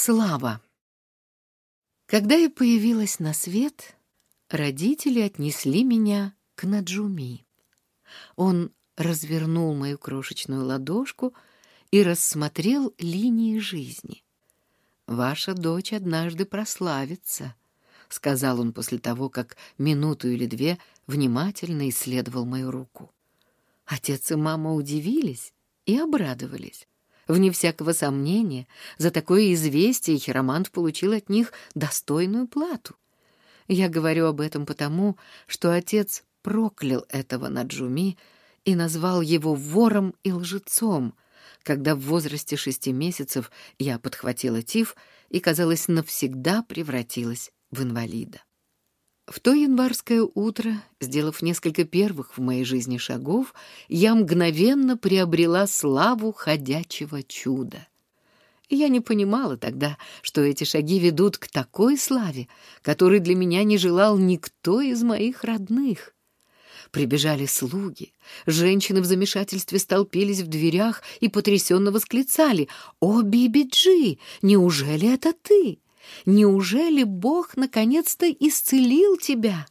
Слава. Когда я появилась на свет, родители отнесли меня к Наджуми. Он развернул мою крошечную ладошку и рассмотрел линии жизни. «Ваша дочь однажды прославится», — сказал он после того, как минуту или две внимательно исследовал мою руку. Отец и мама удивились и обрадовались. Вне всякого сомнения, за такое известие Хиромант получил от них достойную плату. Я говорю об этом потому, что отец проклял этого Наджуми и назвал его вором и лжецом, когда в возрасте шести месяцев я подхватила тиф и, казалось, навсегда превратилась в инвалида. В то январское утро, сделав несколько первых в моей жизни шагов, я мгновенно приобрела славу ходячего чуда. я не понимала тогда, что эти шаги ведут к такой славе, которой для меня не желал никто из моих родных. Прибежали слуги, женщины в замешательстве столпились в дверях и потрясенно восклицали «О, Биби-Джи, неужели это ты?» Неужели Бог наконец-то исцелил тебя?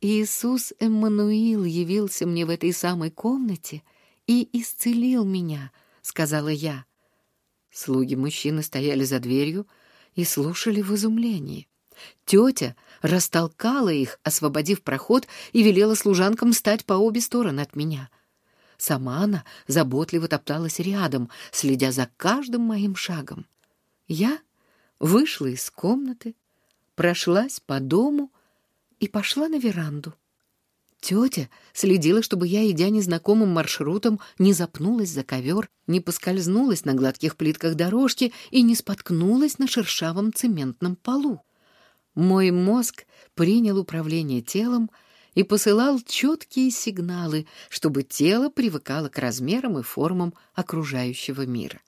Иисус Эммануил явился мне в этой самой комнате и исцелил меня, сказала я. Слуги мужчины стояли за дверью и слушали в изумлении. Тетя растолкала их, освободив проход, и велела служанкам стать по обе стороны от меня. Сама она заботливо топталась рядом, следя за каждым моим шагом. Я вышла из комнаты, прошлась по дому и пошла на веранду. Тетя следила, чтобы я, идя незнакомым маршрутом, не запнулась за ковер, не поскользнулась на гладких плитках дорожки и не споткнулась на шершавом цементном полу. Мой мозг принял управление телом и посылал четкие сигналы, чтобы тело привыкало к размерам и формам окружающего мира.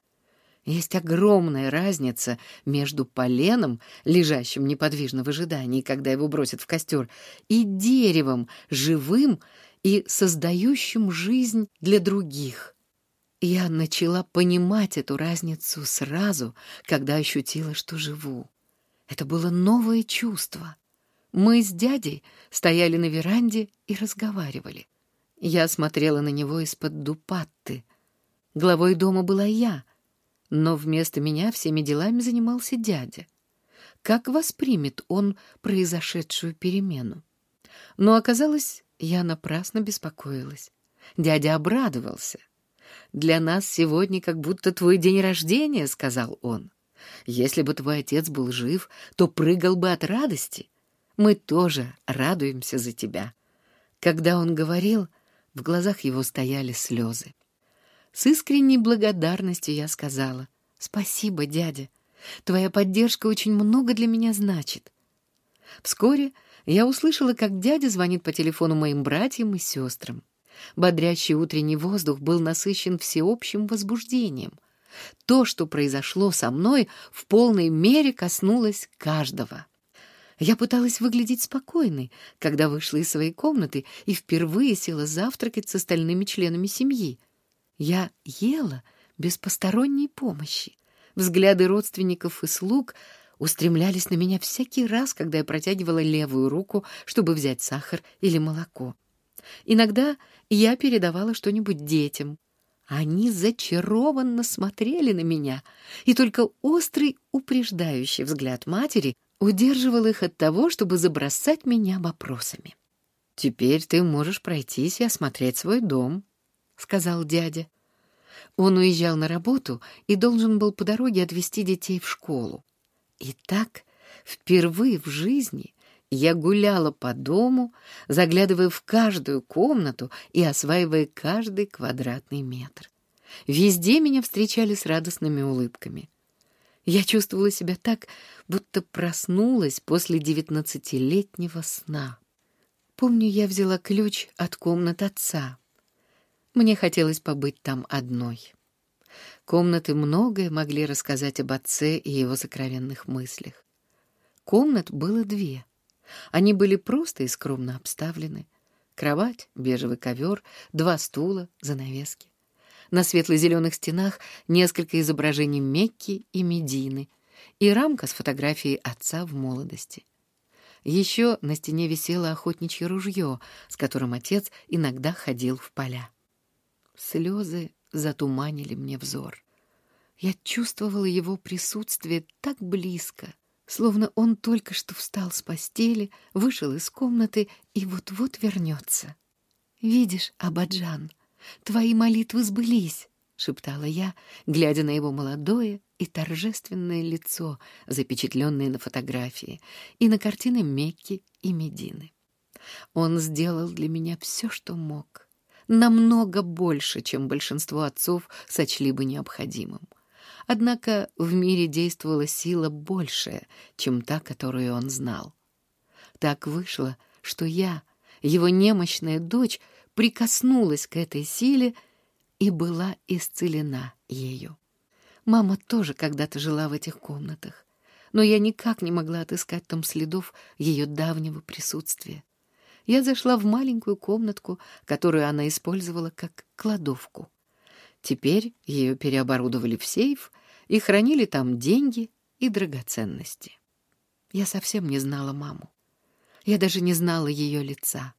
Есть огромная разница между поленом, лежащим неподвижно в ожидании, когда его бросят в костер, и деревом, живым и создающим жизнь для других. Я начала понимать эту разницу сразу, когда ощутила, что живу. Это было новое чувство. Мы с дядей стояли на веранде и разговаривали. Я смотрела на него из-под дупатты. Главой дома была я — но вместо меня всеми делами занимался дядя. Как воспримет он произошедшую перемену? Но оказалось, я напрасно беспокоилась. Дядя обрадовался. «Для нас сегодня как будто твой день рождения», — сказал он. «Если бы твой отец был жив, то прыгал бы от радости. Мы тоже радуемся за тебя». Когда он говорил, в глазах его стояли слезы. С искренней благодарностью я сказала, «Спасибо, дядя. Твоя поддержка очень много для меня значит». Вскоре я услышала, как дядя звонит по телефону моим братьям и сестрам. Бодрящий утренний воздух был насыщен всеобщим возбуждением. То, что произошло со мной, в полной мере коснулось каждого. Я пыталась выглядеть спокойной, когда вышла из своей комнаты и впервые села завтракать с остальными членами семьи. Я ела без посторонней помощи. Взгляды родственников и слуг устремлялись на меня всякий раз, когда я протягивала левую руку, чтобы взять сахар или молоко. Иногда я передавала что-нибудь детям. Они зачарованно смотрели на меня, и только острый упреждающий взгляд матери удерживал их от того, чтобы забросать меня вопросами. «Теперь ты можешь пройтись и осмотреть свой дом», — сказал дядя. Он уезжал на работу и должен был по дороге отвезти детей в школу. И так, впервые в жизни, я гуляла по дому, заглядывая в каждую комнату и осваивая каждый квадратный метр. Везде меня встречали с радостными улыбками. Я чувствовала себя так, будто проснулась после девятнадцатилетнего сна. Помню, я взяла ключ от комнат отца. Мне хотелось побыть там одной. Комнаты многое могли рассказать об отце и его сокровенных мыслях. Комнат было две. Они были просто и скромно обставлены. Кровать, бежевый ковер, два стула, занавески. На светло-зеленых стенах несколько изображений Мекки и Медины и рамка с фотографией отца в молодости. Еще на стене висело охотничье ружье, с которым отец иногда ходил в поля. Слезы затуманили мне взор. Я чувствовала его присутствие так близко, словно он только что встал с постели, вышел из комнаты и вот-вот вернется. «Видишь, Абаджан, твои молитвы сбылись», — шептала я, глядя на его молодое и торжественное лицо, запечатленное на фотографии, и на картины Мекки и Медины. Он сделал для меня все, что мог, намного больше, чем большинство отцов сочли бы необходимым. Однако в мире действовала сила большая, чем та, которую он знал. Так вышло, что я, его немощная дочь, прикоснулась к этой силе и была исцелена ею. Мама тоже когда-то жила в этих комнатах, но я никак не могла отыскать там следов ее давнего присутствия. Я зашла в маленькую комнатку, которую она использовала как кладовку. Теперь ее переоборудовали в сейф и хранили там деньги и драгоценности. Я совсем не знала маму. Я даже не знала ее лица.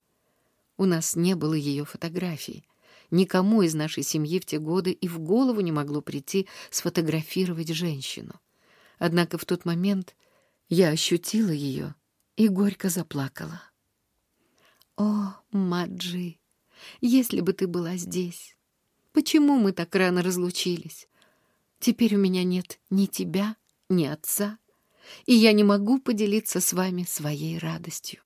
У нас не было ее фотографий. Никому из нашей семьи в те годы и в голову не могло прийти сфотографировать женщину. Однако в тот момент я ощутила ее и горько заплакала. «О, Маджи, если бы ты была здесь! Почему мы так рано разлучились? Теперь у меня нет ни тебя, ни отца, и я не могу поделиться с вами своей радостью.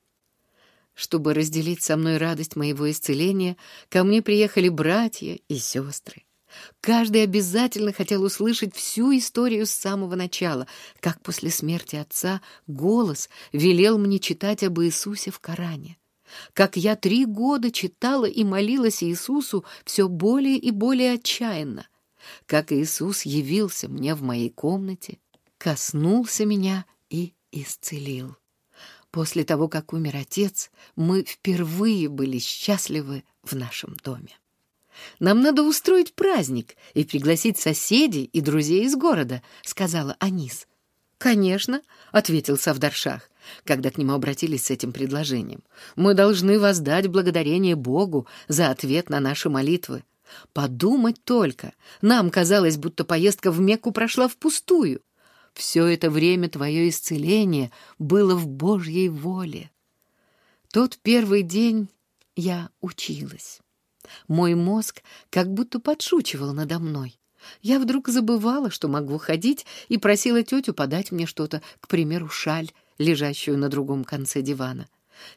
Чтобы разделить со мной радость моего исцеления, ко мне приехали братья и сестры. Каждый обязательно хотел услышать всю историю с самого начала, как после смерти отца голос велел мне читать об Иисусе в Коране. Как я три года читала и молилась Иисусу все более и более отчаянно. Как Иисус явился мне в моей комнате, коснулся меня и исцелил. После того, как умер отец, мы впервые были счастливы в нашем доме. «Нам надо устроить праздник и пригласить соседей и друзей из города», — сказала Анис. «Конечно», — ответил Савдаршах, когда к нему обратились с этим предложением. «Мы должны воздать благодарение Богу за ответ на наши молитвы. Подумать только, нам казалось, будто поездка в Мекку прошла впустую. Все это время твое исцеление было в Божьей воле. Тот первый день я училась. Мой мозг как будто подшучивал надо мной. Я вдруг забывала, что могу ходить, и просила тетю подать мне что-то, к примеру, шаль, лежащую на другом конце дивана.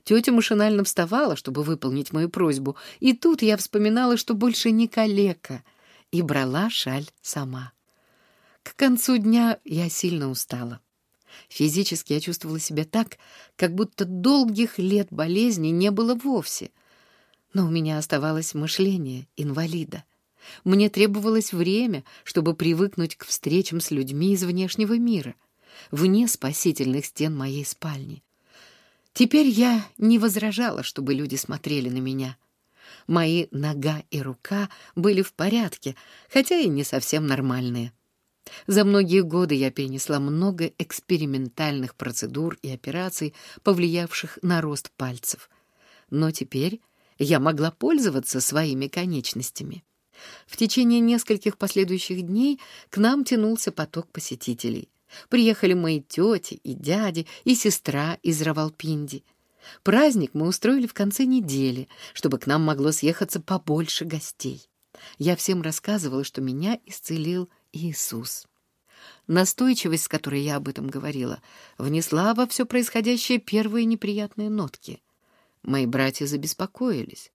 Тетя машинально вставала, чтобы выполнить мою просьбу, и тут я вспоминала, что больше не калека, и брала шаль сама. К концу дня я сильно устала. Физически я чувствовала себя так, как будто долгих лет болезни не было вовсе. Но у меня оставалось мышление инвалида. Мне требовалось время, чтобы привыкнуть к встречам с людьми из внешнего мира, вне спасительных стен моей спальни. Теперь я не возражала, чтобы люди смотрели на меня. Мои нога и рука были в порядке, хотя и не совсем нормальные. За многие годы я перенесла много экспериментальных процедур и операций, повлиявших на рост пальцев. Но теперь я могла пользоваться своими конечностями. В течение нескольких последующих дней к нам тянулся поток посетителей. Приехали мои тети и дяди, и сестра из Равалпинди. Праздник мы устроили в конце недели, чтобы к нам могло съехаться побольше гостей. Я всем рассказывала, что меня исцелил Иисус. Настойчивость, с которой я об этом говорила, внесла во все происходящее первые неприятные нотки. Мои братья забеспокоились.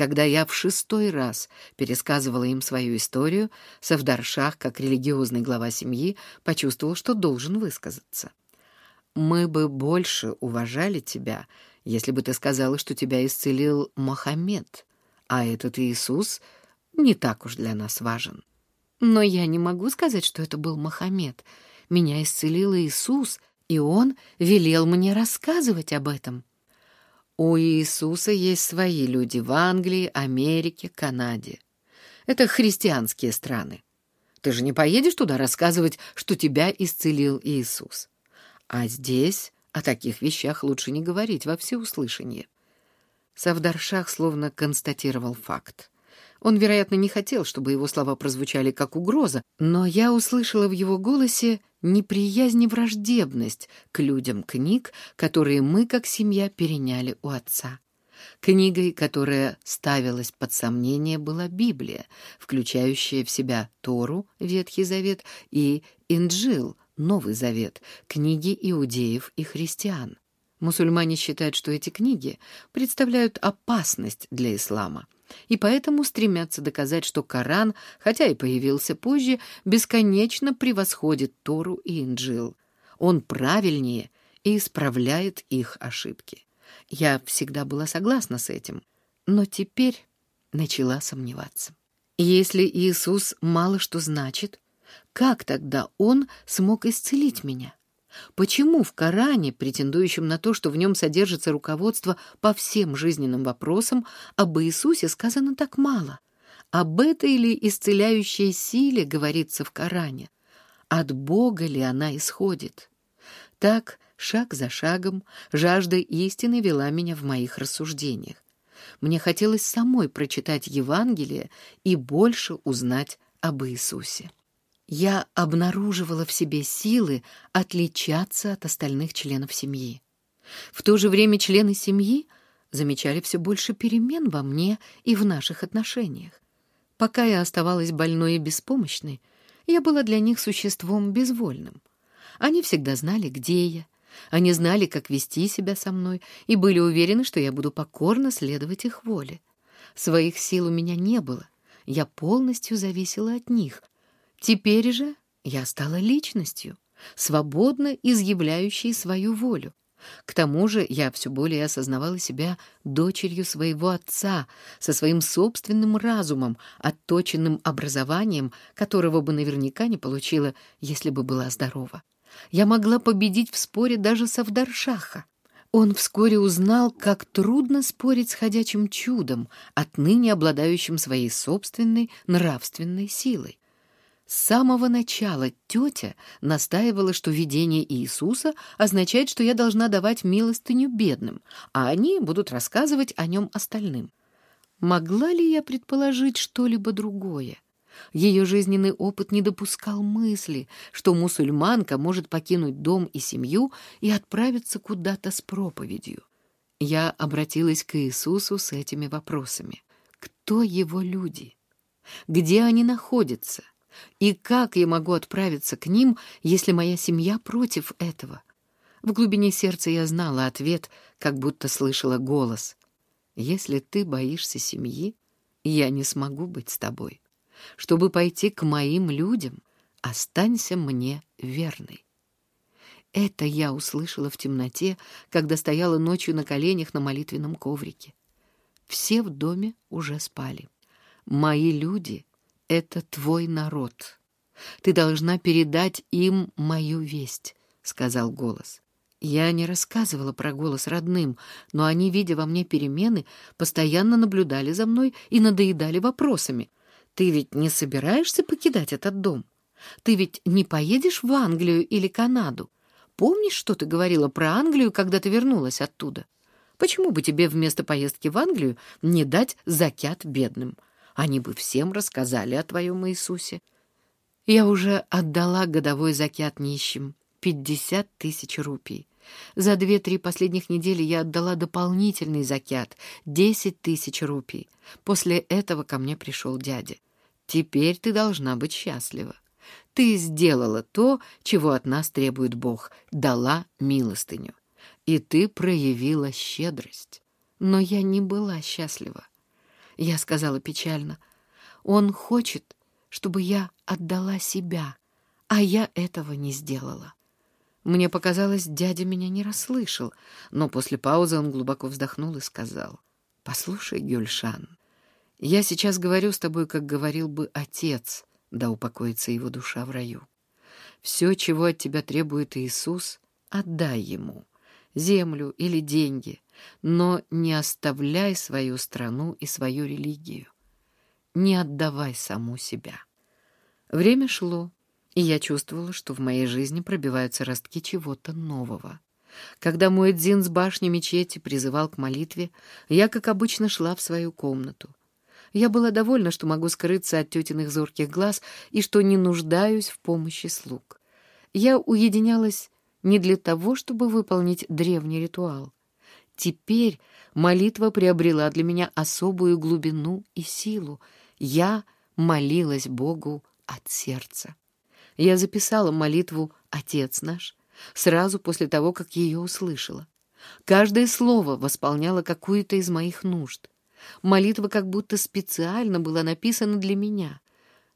Когда я в шестой раз пересказывала им свою историю, Савдаршах, как религиозный глава семьи, почувствовал, что должен высказаться. «Мы бы больше уважали тебя, если бы ты сказала, что тебя исцелил Мохаммед, а этот Иисус не так уж для нас важен». Но я не могу сказать, что это был Мохаммед. Меня исцелил Иисус, и он велел мне рассказывать об этом. У Иисуса есть свои люди в Англии, Америке, Канаде. Это христианские страны. Ты же не поедешь туда рассказывать, что тебя исцелил Иисус. А здесь о таких вещах лучше не говорить во всеуслышание. Савдаршах словно констатировал факт. Он, вероятно, не хотел, чтобы его слова прозвучали как угроза, но я услышала в его голосе неприязнь и враждебность к людям книг, которые мы, как семья, переняли у отца. Книгой, которая ставилась под сомнение, была Библия, включающая в себя Тору, Ветхий Завет, и Инджил, Новый Завет, книги иудеев и христиан. Мусульмане считают, что эти книги представляют опасность для ислама, и поэтому стремятся доказать, что Коран, хотя и появился позже, бесконечно превосходит Тору и Инджил. Он правильнее и исправляет их ошибки. Я всегда была согласна с этим, но теперь начала сомневаться. Если Иисус мало что значит, как тогда Он смог исцелить меня? Почему в Коране, претендующем на то, что в нем содержится руководство по всем жизненным вопросам, об Иисусе сказано так мало? Об этой ли исцеляющей силе говорится в Коране? От Бога ли она исходит? Так, шаг за шагом, жажда истины вела меня в моих рассуждениях. Мне хотелось самой прочитать Евангелие и больше узнать об Иисусе я обнаруживала в себе силы отличаться от остальных членов семьи. В то же время члены семьи замечали все больше перемен во мне и в наших отношениях. Пока я оставалась больной и беспомощной, я была для них существом безвольным. Они всегда знали, где я, они знали, как вести себя со мной, и были уверены, что я буду покорно следовать их воле. Своих сил у меня не было, я полностью зависела от них, Теперь же я стала личностью, свободно изъявляющей свою волю. К тому же я все более осознавала себя дочерью своего отца, со своим собственным разумом, отточенным образованием, которого бы наверняка не получила, если бы была здорова. Я могла победить в споре даже с Авдаршаха. Он вскоре узнал, как трудно спорить с ходячим чудом, отныне обладающим своей собственной нравственной силой. С самого начала тетя настаивала, что видение Иисуса означает, что я должна давать милостыню бедным, а они будут рассказывать о нем остальным. Могла ли я предположить что-либо другое? Ее жизненный опыт не допускал мысли, что мусульманка может покинуть дом и семью и отправиться куда-то с проповедью. Я обратилась к Иисусу с этими вопросами. Кто его люди? Где они находятся? И как я могу отправиться к ним, если моя семья против этого? В глубине сердца я знала ответ, как будто слышала голос. «Если ты боишься семьи, я не смогу быть с тобой. Чтобы пойти к моим людям, останься мне верной». Это я услышала в темноте, когда стояла ночью на коленях на молитвенном коврике. Все в доме уже спали. Мои люди это твой народ. Ты должна передать им мою весть», — сказал голос. Я не рассказывала про голос родным, но они, видя во мне перемены, постоянно наблюдали за мной и надоедали вопросами. «Ты ведь не собираешься покидать этот дом? Ты ведь не поедешь в Англию или Канаду? Помнишь, что ты говорила про Англию, когда ты вернулась оттуда? Почему бы тебе вместо поездки в Англию не дать закят бедным?» Они бы всем рассказали о твоем Иисусе. Я уже отдала годовой закят нищим — пятьдесят тысяч рупий. За две-три последних недели я отдала дополнительный закят — десять тысяч рупий. После этого ко мне пришел дядя. Теперь ты должна быть счастлива. Ты сделала то, чего от нас требует Бог, дала милостыню. И ты проявила щедрость. Но я не была счастлива. Я сказала печально. Он хочет, чтобы я отдала себя, а я этого не сделала. Мне показалось, дядя меня не расслышал, но после паузы он глубоко вздохнул и сказал. «Послушай, Гюльшан, я сейчас говорю с тобой, как говорил бы отец, да упокоится его душа в раю. Все, чего от тебя требует Иисус, отдай ему, землю или деньги, но не оставляй свою страну и свою религию. Не отдавай саму себя. Время шло, и я чувствовала, что в моей жизни пробиваются ростки чего-то нового. Когда мой дзин с башни мечети призывал к молитве, я, как обычно, шла в свою комнату. Я была довольна, что могу скрыться от тетиных зорких глаз и что не нуждаюсь в помощи слуг. Я уединялась не для того, чтобы выполнить древний ритуал. Теперь молитва приобрела для меня особую глубину и силу. Я молилась Богу от сердца. Я записала молитву «Отец наш» сразу после того, как ее услышала. Каждое слово восполняло какую-то из моих нужд. Молитва как будто специально была написана для меня.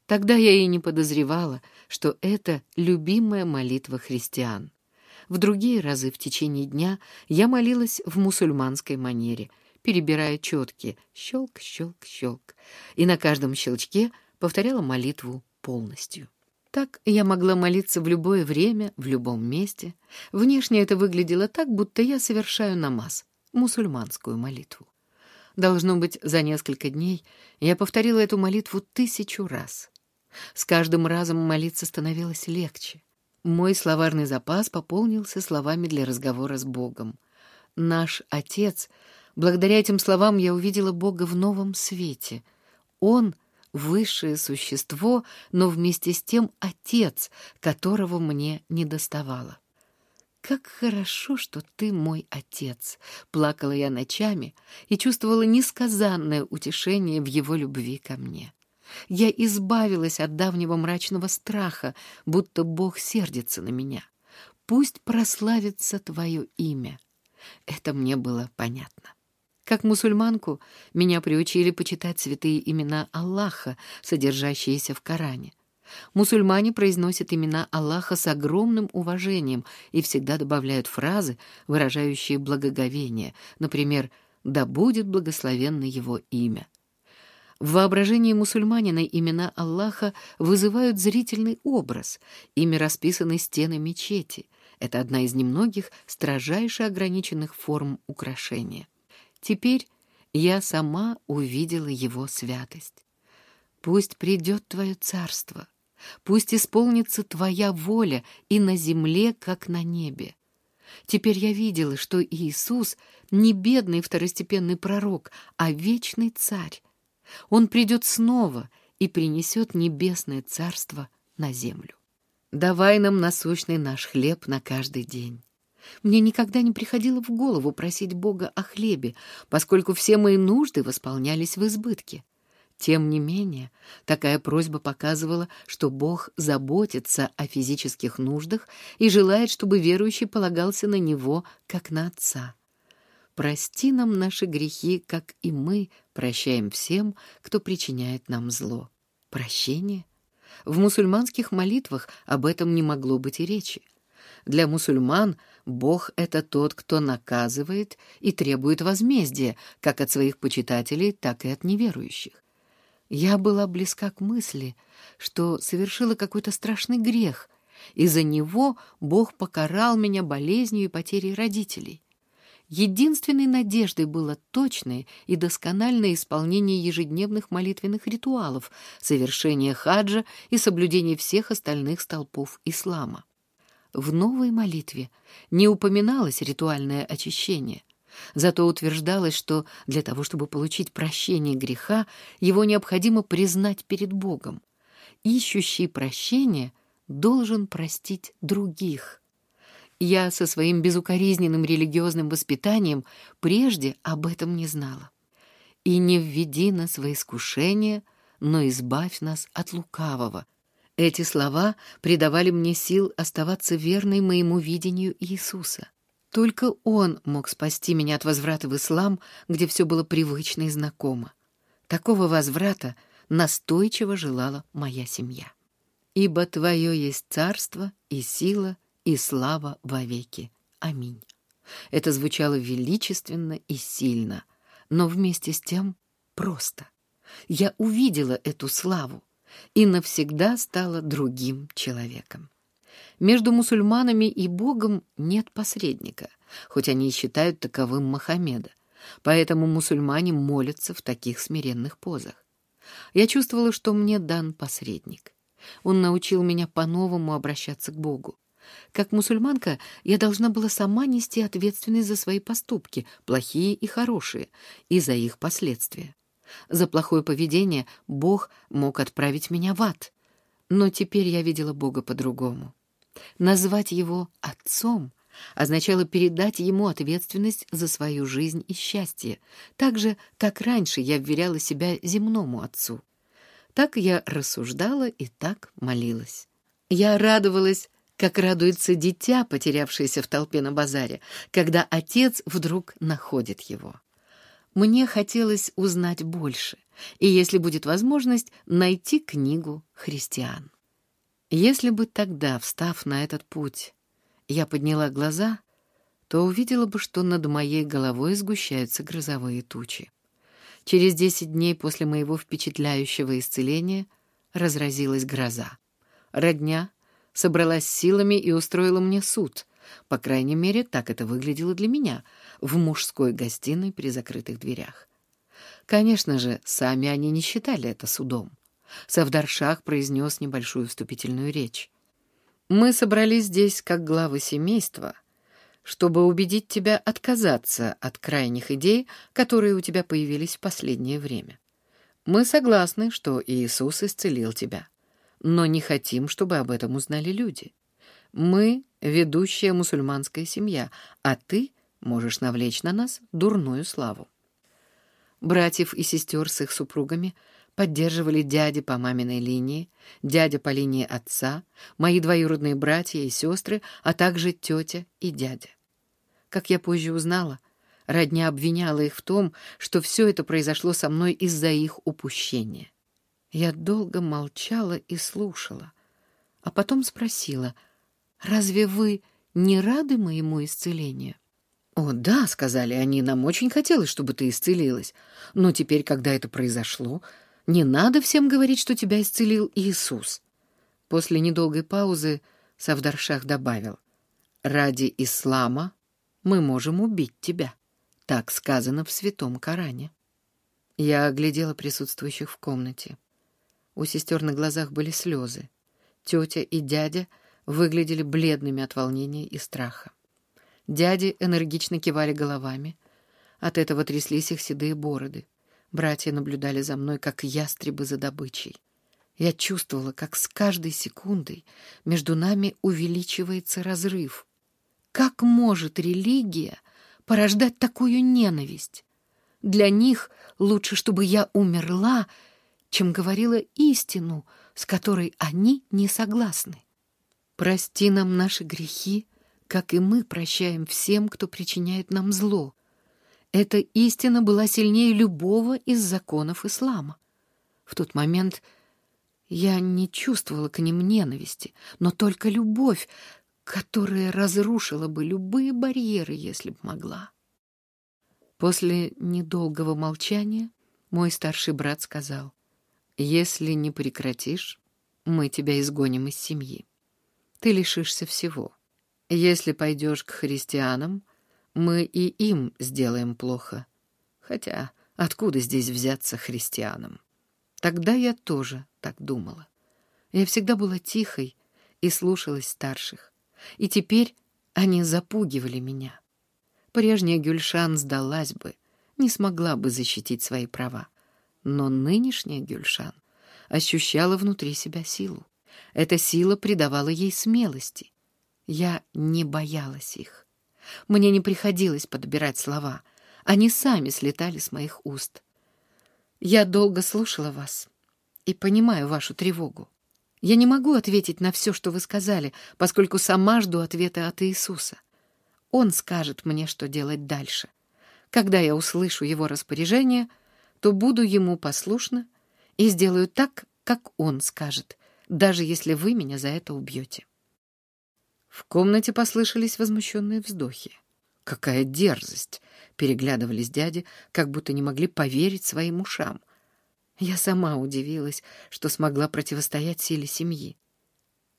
Тогда я и не подозревала, что это любимая молитва христиан. В другие разы в течение дня я молилась в мусульманской манере, перебирая четки «щелк, щелк, щелк», и на каждом щелчке повторяла молитву полностью. Так я могла молиться в любое время, в любом месте. Внешне это выглядело так, будто я совершаю намаз, мусульманскую молитву. Должно быть, за несколько дней я повторила эту молитву тысячу раз. С каждым разом молиться становилось легче. Мой словарный запас пополнился словами для разговора с Богом. Наш Отец, благодаря этим словам я увидела Бога в новом свете. Он — высшее существо, но вместе с тем Отец, которого мне не доставало. «Как хорошо, что ты мой отец!» — плакала я ночами и чувствовала несказанное утешение в его любви ко мне. Я избавилась от давнего мрачного страха, будто Бог сердится на меня. Пусть прославится твое имя. Это мне было понятно. Как мусульманку меня приучили почитать святые имена Аллаха, содержащиеся в Коране. Мусульмане произносят имена Аллаха с огромным уважением и всегда добавляют фразы, выражающие благоговение, например «Да будет благословенно его имя». В воображении мусульманина имена Аллаха вызывают зрительный образ, ими расписаны стены мечети. Это одна из немногих строжайше ограниченных форм украшения. Теперь я сама увидела его святость. «Пусть придет твое царство», Пусть исполнится Твоя воля и на земле, как на небе. Теперь я видела, что Иисус не бедный второстепенный пророк, а вечный царь. Он придет снова и принесет небесное царство на землю. Давай нам насущный наш хлеб на каждый день. Мне никогда не приходило в голову просить Бога о хлебе, поскольку все мои нужды восполнялись в избытке. Тем не менее, такая просьба показывала, что Бог заботится о физических нуждах и желает, чтобы верующий полагался на Него, как на Отца. «Прости нам наши грехи, как и мы прощаем всем, кто причиняет нам зло». Прощение? В мусульманских молитвах об этом не могло быть и речи. Для мусульман Бог — это тот, кто наказывает и требует возмездия как от своих почитателей, так и от неверующих. Я была близка к мысли, что совершила какой-то страшный грех, и за него Бог покарал меня болезнью и потерей родителей. Единственной надеждой было точное и доскональное исполнение ежедневных молитвенных ритуалов, совершение хаджа и соблюдение всех остальных столпов ислама. В новой молитве не упоминалось ритуальное очищение — Зато утверждалось, что для того, чтобы получить прощение греха, его необходимо признать перед Богом. Ищущий прощение должен простить других. Я со своим безукоризненным религиозным воспитанием прежде об этом не знала. «И не введи нас во искушение, но избавь нас от лукавого». Эти слова придавали мне сил оставаться верной моему видению Иисуса. Только он мог спасти меня от возврата в ислам, где все было привычно и знакомо. Такого возврата настойчиво желала моя семья. «Ибо Твое есть царство и сила и слава вовеки. Аминь». Это звучало величественно и сильно, но вместе с тем просто. Я увидела эту славу и навсегда стала другим человеком. Между мусульманами и Богом нет посредника, хоть они и считают таковым Мохаммеда. Поэтому мусульмане молятся в таких смиренных позах. Я чувствовала, что мне дан посредник. Он научил меня по-новому обращаться к Богу. Как мусульманка я должна была сама нести ответственность за свои поступки, плохие и хорошие, и за их последствия. За плохое поведение Бог мог отправить меня в ад. Но теперь я видела Бога по-другому. Назвать его «отцом» означало передать ему ответственность за свою жизнь и счастье, так же, как раньше я вверяла себя земному отцу. Так я рассуждала и так молилась. Я радовалась, как радуется дитя, потерявшееся в толпе на базаре, когда отец вдруг находит его. Мне хотелось узнать больше, и, если будет возможность, найти книгу христиан. Если бы тогда, встав на этот путь, я подняла глаза, то увидела бы, что над моей головой сгущаются грозовые тучи. Через десять дней после моего впечатляющего исцеления разразилась гроза. Родня собралась силами и устроила мне суд — по крайней мере, так это выглядело для меня в мужской гостиной при закрытых дверях. Конечно же, сами они не считали это судом. Савдаршах произнес небольшую вступительную речь. «Мы собрались здесь как главы семейства, чтобы убедить тебя отказаться от крайних идей, которые у тебя появились в последнее время. Мы согласны, что Иисус исцелил тебя, но не хотим, чтобы об этом узнали люди. Мы — ведущая мусульманская семья, а ты можешь навлечь на нас дурную славу. Братьев и сестер с их супругами поддерживали дяди по маминой линии, дядя по линии отца, мои двоюродные братья и сестры, а также тетя и дядя. Как я позже узнала, родня обвиняла их в том, что все это произошло со мной из-за их упущения. Я долго молчала и слушала, а потом спросила — Разве вы не рады моему исцелению?» «О, да», — сказали они, — «нам очень хотелось, чтобы ты исцелилась. Но теперь, когда это произошло, не надо всем говорить, что тебя исцелил Иисус». После недолгой паузы Савдаршах добавил, «Ради ислама мы можем убить тебя». Так сказано в Святом Коране. Я оглядела присутствующих в комнате. У сестер на глазах были слезы. Тетя и дядя — выглядели бледными от волнения и страха. Дяди энергично кивали головами. От этого тряслись их седые бороды. Братья наблюдали за мной, как ястребы за добычей. Я чувствовала, как с каждой секундой между нами увеличивается разрыв. Как может религия порождать такую ненависть? Для них лучше, чтобы я умерла, чем говорила истину, с которой они не согласны. Прости нам наши грехи, как и мы прощаем всем, кто причиняет нам зло. Эта истина была сильнее любого из законов ислама. В тот момент я не чувствовала к ним ненависти, но только любовь, которая разрушила бы любые барьеры, если б могла. После недолгого молчания мой старший брат сказал, «Если не прекратишь, мы тебя изгоним из семьи» ты лишишься всего. Если пойдешь к христианам, мы и им сделаем плохо. Хотя откуда здесь взяться христианам? Тогда я тоже так думала. Я всегда была тихой и слушалась старших. И теперь они запугивали меня. Прежняя Гюльшан сдалась бы, не смогла бы защитить свои права. Но нынешняя Гюльшан ощущала внутри себя силу. Эта сила придавала ей смелости. Я не боялась их. Мне не приходилось подбирать слова. Они сами слетали с моих уст. Я долго слушала вас и понимаю вашу тревогу. Я не могу ответить на все, что вы сказали, поскольку сама жду ответа от Иисуса. Он скажет мне, что делать дальше. Когда я услышу его распоряжение, то буду ему послушна и сделаю так, как он скажет, даже если вы меня за это убьете. В комнате послышались возмущенные вздохи. «Какая дерзость!» — переглядывались дяди, как будто не могли поверить своим ушам. Я сама удивилась, что смогла противостоять силе семьи.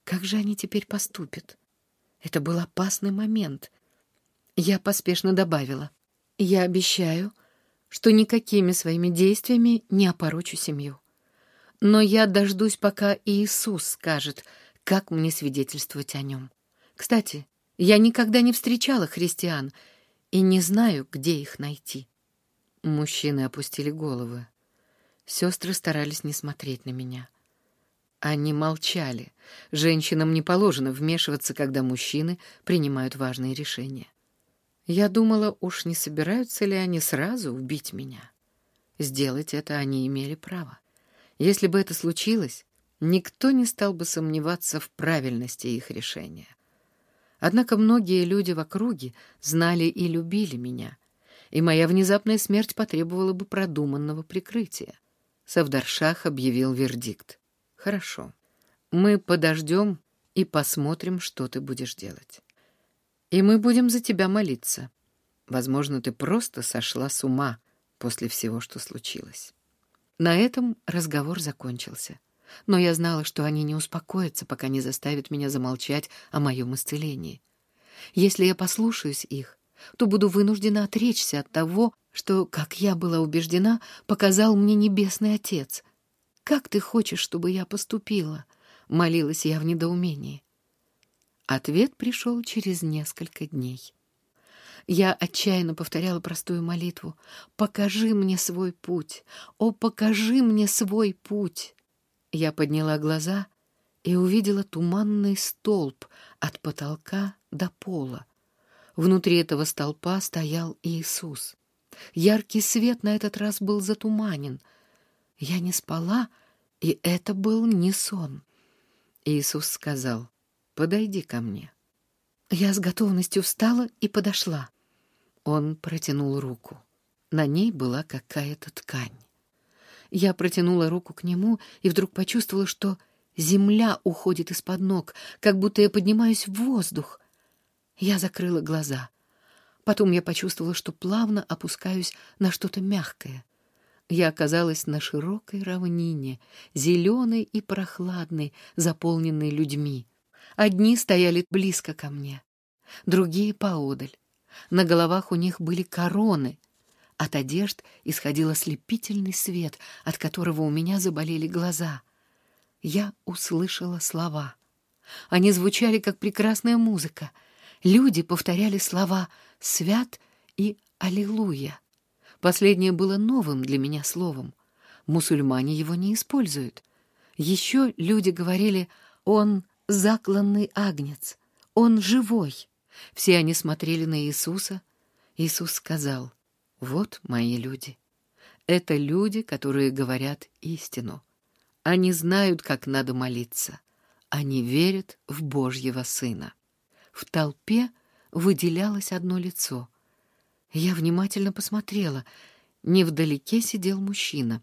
Как же они теперь поступят? Это был опасный момент. Я поспешно добавила. Я обещаю, что никакими своими действиями не опорочу семью. Но я дождусь, пока Иисус скажет, как мне свидетельствовать о нем. Кстати, я никогда не встречала христиан и не знаю, где их найти. Мужчины опустили головы. Сестры старались не смотреть на меня. Они молчали. Женщинам не положено вмешиваться, когда мужчины принимают важные решения. Я думала, уж не собираются ли они сразу убить меня. Сделать это они имели право. Если бы это случилось, никто не стал бы сомневаться в правильности их решения. Однако многие люди в округе знали и любили меня, и моя внезапная смерть потребовала бы продуманного прикрытия. Савдаршах объявил вердикт. «Хорошо, мы подождем и посмотрим, что ты будешь делать. И мы будем за тебя молиться. Возможно, ты просто сошла с ума после всего, что случилось». На этом разговор закончился. Но я знала, что они не успокоятся, пока не заставят меня замолчать о моем исцелении. Если я послушаюсь их, то буду вынуждена отречься от того, что, как я была убеждена, показал мне Небесный Отец. «Как ты хочешь, чтобы я поступила?» — молилась я в недоумении. Ответ пришел через несколько дней. Я отчаянно повторяла простую молитву. «Покажи мне свой путь! О, покажи мне свой путь!» Я подняла глаза и увидела туманный столб от потолка до пола. Внутри этого столпа стоял Иисус. Яркий свет на этот раз был затуманен. Я не спала, и это был не сон. Иисус сказал, «Подойди ко мне». Я с готовностью встала и подошла. Он протянул руку. На ней была какая-то ткань. Я протянула руку к нему и вдруг почувствовала, что земля уходит из-под ног, как будто я поднимаюсь в воздух. Я закрыла глаза. Потом я почувствовала, что плавно опускаюсь на что-то мягкое. Я оказалась на широкой равнине, зеленой и прохладной, заполненной людьми. Одни стояли близко ко мне, другие поодаль. На головах у них были короны, от одежд исходил ослепительный свет, от которого у меня заболели глаза. Я услышала слова. Они звучали, как прекрасная музыка. Люди повторяли слова «свят» и «аллилуйя». Последнее было новым для меня словом. Мусульмане его не используют. Еще люди говорили «он закланный агнец», «он живой». Все они смотрели на Иисуса. Иисус сказал вот мои люди. Это люди, которые говорят истину. Они знают, как надо молиться. Они верят в Божьего Сына. В толпе выделялось одно лицо. Я внимательно посмотрела. Невдалеке сидел мужчина.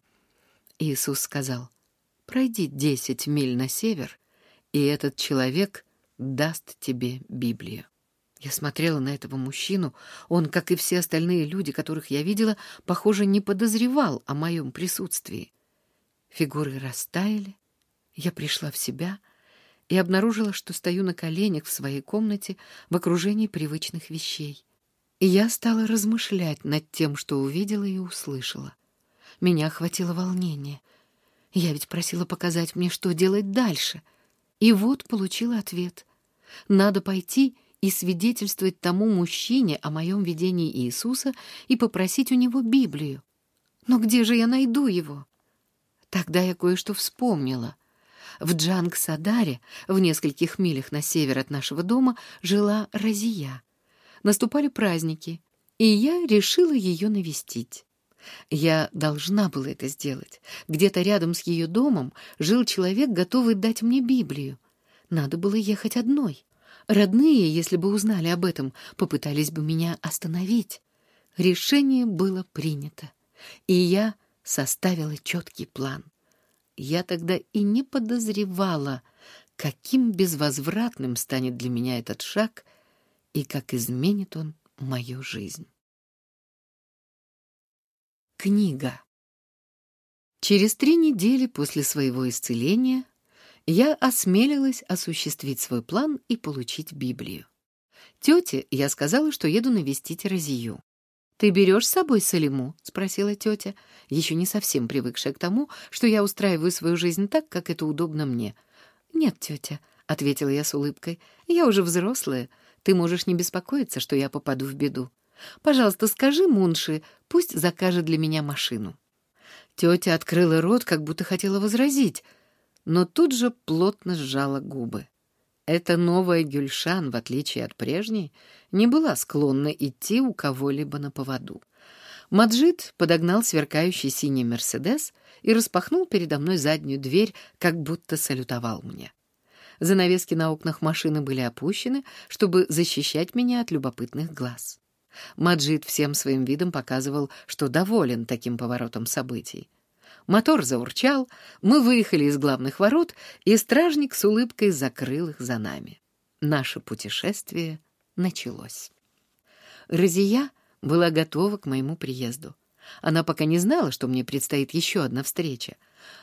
Иисус сказал, «Пройди десять миль на север, и этот человек даст тебе Библию». Я смотрела на этого мужчину. Он, как и все остальные люди, которых я видела, похоже, не подозревал о моем присутствии. Фигуры растаяли. Я пришла в себя и обнаружила, что стою на коленях в своей комнате в окружении привычных вещей. И я стала размышлять над тем, что увидела и услышала. Меня охватило волнение. Я ведь просила показать мне, что делать дальше. И вот получила ответ. Надо пойти и свидетельствовать тому мужчине о моем видении Иисуса и попросить у него Библию. Но где же я найду его? Тогда я кое-что вспомнила. В Джанг-Садаре, в нескольких милях на север от нашего дома, жила Разия. Наступали праздники, и я решила ее навестить. Я должна была это сделать. Где-то рядом с ее домом жил человек, готовый дать мне Библию. Надо было ехать одной. Родные, если бы узнали об этом, попытались бы меня остановить. Решение было принято, и я составила четкий план. Я тогда и не подозревала, каким безвозвратным станет для меня этот шаг и как изменит он мою жизнь. Книга. Через три недели после своего исцеления я осмелилась осуществить свой план и получить Библию. Тете я сказала, что еду навестить Розию. «Ты берешь с собой Салиму?» — спросила тетя, еще не совсем привыкшая к тому, что я устраиваю свою жизнь так, как это удобно мне. «Нет, тетя», — ответила я с улыбкой, — «я уже взрослая. Ты можешь не беспокоиться, что я попаду в беду. Пожалуйста, скажи Мунши, пусть закажет для меня машину». Тетя открыла рот, как будто хотела возразить, но тут же плотно сжала губы. Эта новая Гюльшан, в отличие от прежней, не была склонна идти у кого-либо на поводу. Маджид подогнал сверкающий синий «Мерседес» и распахнул передо мной заднюю дверь, как будто салютовал мне. Занавески на окнах машины были опущены, чтобы защищать меня от любопытных глаз. Маджид всем своим видом показывал, что доволен таким поворотом событий. Мотор заурчал, мы выехали из главных ворот, и стражник с улыбкой закрыл их за нами. Наше путешествие началось. Розия была готова к моему приезду. Она пока не знала, что мне предстоит еще одна встреча.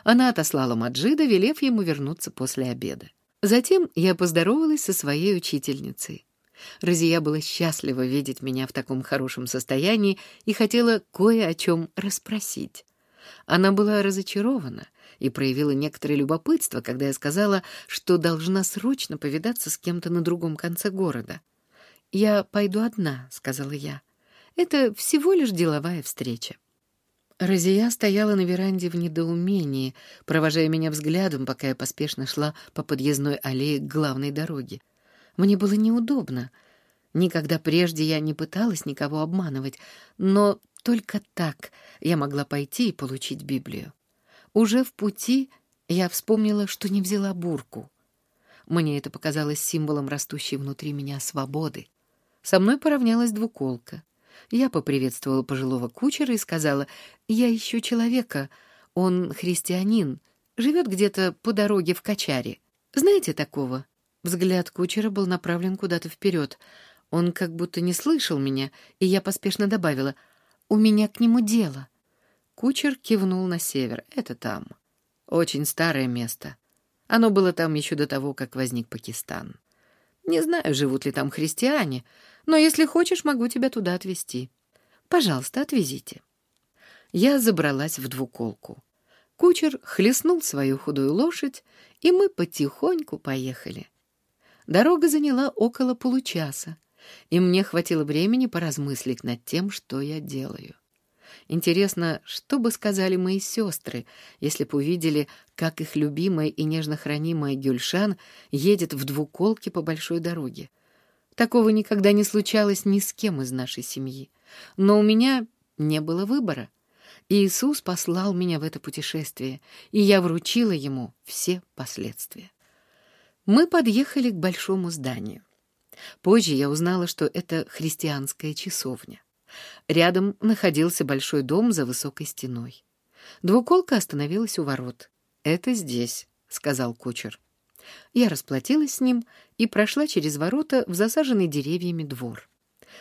Она отослала Маджида, велев ему вернуться после обеда. Затем я поздоровалась со своей учительницей. Розия была счастлива видеть меня в таком хорошем состоянии и хотела кое о чем расспросить. Она была разочарована и проявила некоторое любопытство, когда я сказала, что должна срочно повидаться с кем-то на другом конце города. «Я пойду одна», — сказала я. «Это всего лишь деловая встреча». Розия стояла на веранде в недоумении, провожая меня взглядом, пока я поспешно шла по подъездной аллее к главной дороге. Мне было неудобно. Никогда прежде я не пыталась никого обманывать, но только так я могла пойти и получить Библию. Уже в пути я вспомнила, что не взяла бурку. Мне это показалось символом растущей внутри меня свободы. Со мной поравнялась двуколка. Я поприветствовала пожилого кучера и сказала, «Я ищу человека. Он христианин, живет где-то по дороге в Качаре. Знаете такого?» Взгляд кучера был направлен куда-то вперед. Он как будто не слышал меня, и я поспешно добавила — у меня к нему дело. Кучер кивнул на север. Это там. Очень старое место. Оно было там еще до того, как возник Пакистан. Не знаю, живут ли там христиане, но если хочешь, могу тебя туда отвезти. Пожалуйста, отвезите. Я забралась в двуколку. Кучер хлестнул свою худую лошадь, и мы потихоньку поехали. Дорога заняла около получаса и мне хватило времени поразмыслить над тем, что я делаю. Интересно, что бы сказали мои сестры, если бы увидели, как их любимая и нежно хранимая Гюльшан едет в двуколке по большой дороге. Такого никогда не случалось ни с кем из нашей семьи. Но у меня не было выбора. Иисус послал меня в это путешествие, и я вручила ему все последствия. Мы подъехали к большому зданию. Позже я узнала, что это христианская часовня. Рядом находился большой дом за высокой стеной. Двуколка остановилась у ворот. «Это здесь», — сказал кучер. Я расплатилась с ним и прошла через ворота в засаженный деревьями двор.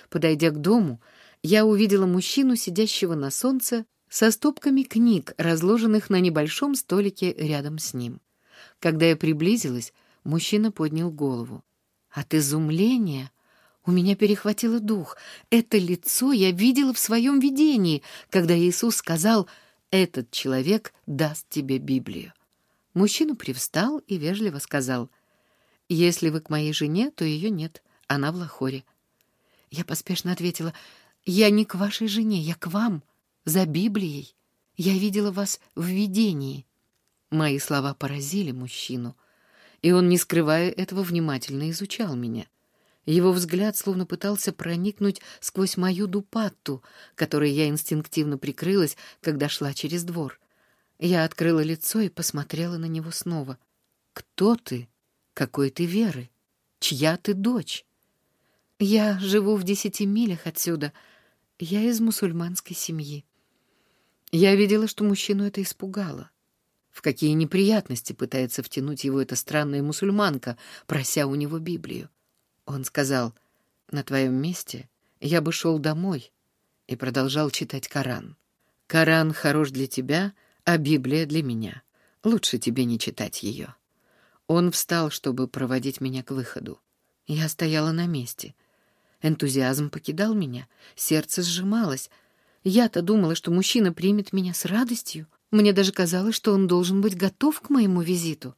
Подойдя к дому, я увидела мужчину, сидящего на солнце, со стопками книг, разложенных на небольшом столике рядом с ним. Когда я приблизилась, мужчина поднял голову. От изумления у меня перехватило дух. Это лицо я видела в своем видении, когда Иисус сказал «Этот человек даст тебе Библию». Мужчина привстал и вежливо сказал «Если вы к моей жене, то ее нет, она в Лахоре». Я поспешно ответила «Я не к вашей жене, я к вам, за Библией. Я видела вас в видении». Мои слова поразили мужчину — и он, не скрывая этого, внимательно изучал меня. Его взгляд словно пытался проникнуть сквозь мою дупатту, которой я инстинктивно прикрылась, когда шла через двор. Я открыла лицо и посмотрела на него снова. «Кто ты? Какой ты веры? Чья ты дочь?» «Я живу в десяти милях отсюда. Я из мусульманской семьи». Я видела, что мужчину это испугало в какие неприятности пытается втянуть его эта странная мусульманка, прося у него Библию. Он сказал, «На твоем месте я бы шел домой» и продолжал читать Коран. «Коран хорош для тебя, а Библия для меня. Лучше тебе не читать ее». Он встал, чтобы проводить меня к выходу. Я стояла на месте. Энтузиазм покидал меня, сердце сжималось. Я-то думала, что мужчина примет меня с радостью. Мне даже казалось, что он должен быть готов к моему визиту.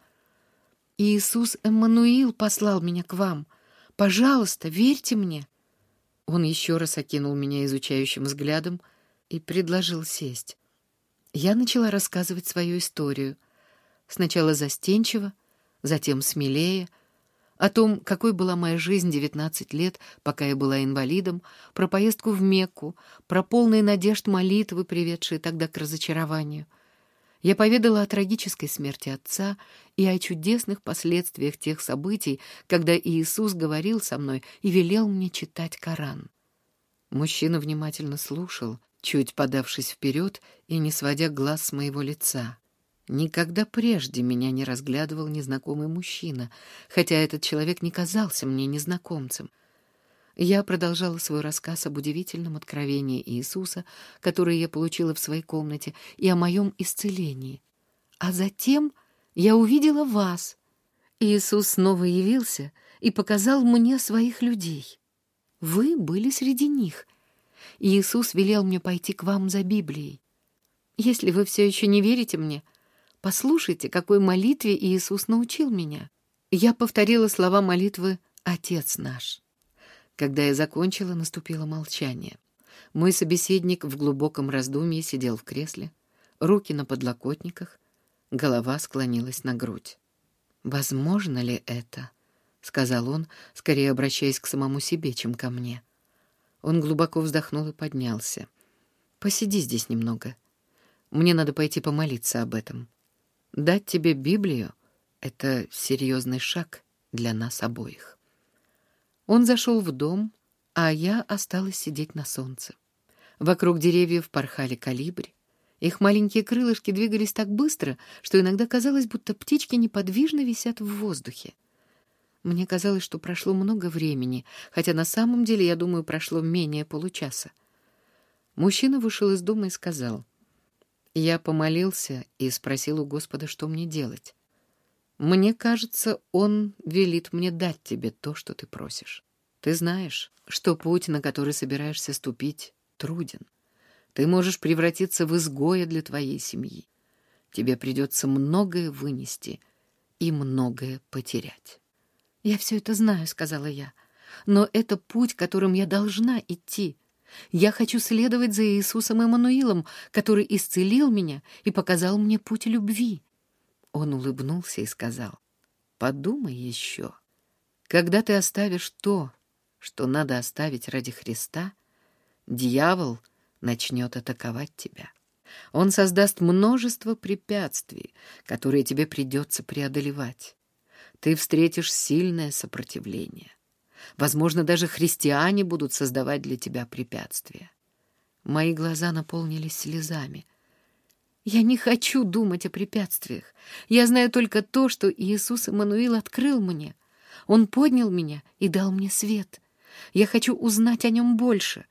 Иисус Эммануил послал меня к вам. Пожалуйста, верьте мне. Он еще раз окинул меня изучающим взглядом и предложил сесть. Я начала рассказывать свою историю. Сначала застенчиво, затем смелее — о том, какой была моя жизнь 19 лет, пока я была инвалидом, про поездку в Мекку, про полные надежд молитвы, приведшие тогда к разочарованию. Я поведала о трагической смерти отца и о чудесных последствиях тех событий, когда Иисус говорил со мной и велел мне читать Коран. Мужчина внимательно слушал, чуть подавшись вперед и не сводя глаз с моего лица. Никогда прежде меня не разглядывал незнакомый мужчина, хотя этот человек не казался мне незнакомцем. Я продолжала свой рассказ об удивительном откровении Иисуса, которое я получила в своей комнате, и о моем исцелении. А затем я увидела вас. Иисус снова явился и показал мне своих людей. Вы были среди них. Иисус велел мне пойти к вам за Библией. Если вы все еще не верите мне, Послушайте, какой молитве Иисус научил меня. Я повторила слова молитвы «Отец наш». Когда я закончила, наступило молчание. Мой собеседник в глубоком раздумье сидел в кресле, руки на подлокотниках, голова склонилась на грудь. «Возможно ли это?» — сказал он, скорее обращаясь к самому себе, чем ко мне. Он глубоко вздохнул и поднялся. «Посиди здесь немного. Мне надо пойти помолиться об этом. Дать тебе Библию — это серьезный шаг для нас обоих. Он зашел в дом, а я осталась сидеть на солнце. Вокруг деревьев порхали калибри. Их маленькие крылышки двигались так быстро, что иногда казалось, будто птички неподвижно висят в воздухе. Мне казалось, что прошло много времени, хотя на самом деле, я думаю, прошло менее получаса. Мужчина вышел из дома и сказал, я помолился и спросил у Господа, что мне делать. Мне кажется, Он велит мне дать тебе то, что ты просишь. Ты знаешь, что путь, на который собираешься ступить, труден. Ты можешь превратиться в изгоя для твоей семьи. Тебе придется многое вынести и многое потерять. «Я все это знаю», — сказала я, — «но это путь, которым я должна идти. Я хочу следовать за Иисусом Эммануилом, который исцелил меня и показал мне путь любви. Он улыбнулся и сказал, «Подумай еще. Когда ты оставишь то, что надо оставить ради Христа, дьявол начнет атаковать тебя. Он создаст множество препятствий, которые тебе придется преодолевать. Ты встретишь сильное сопротивление. Возможно, даже христиане будут создавать для тебя препятствия. Мои глаза наполнились слезами. Я не хочу думать о препятствиях. Я знаю только то, что Иисус Эммануил открыл мне. Он поднял меня и дал мне свет. Я хочу узнать о нем больше.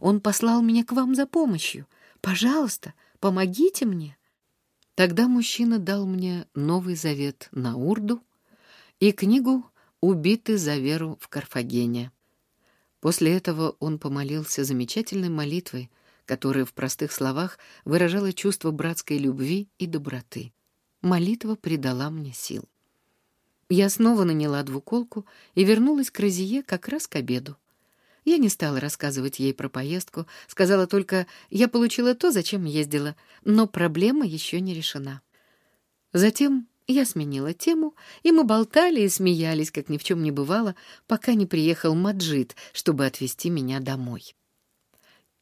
Он послал меня к вам за помощью. Пожалуйста, помогите мне. Тогда мужчина дал мне Новый Завет на урду и книгу убиты за веру в Карфагене. После этого он помолился замечательной молитвой, которая в простых словах выражала чувство братской любви и доброты. Молитва придала мне сил. Я снова наняла двуколку и вернулась к Розие как раз к обеду. Я не стала рассказывать ей про поездку, сказала только, я получила то, зачем ездила, но проблема еще не решена. Затем я сменила тему, и мы болтали и смеялись, как ни в чем не бывало, пока не приехал Маджид, чтобы отвезти меня домой.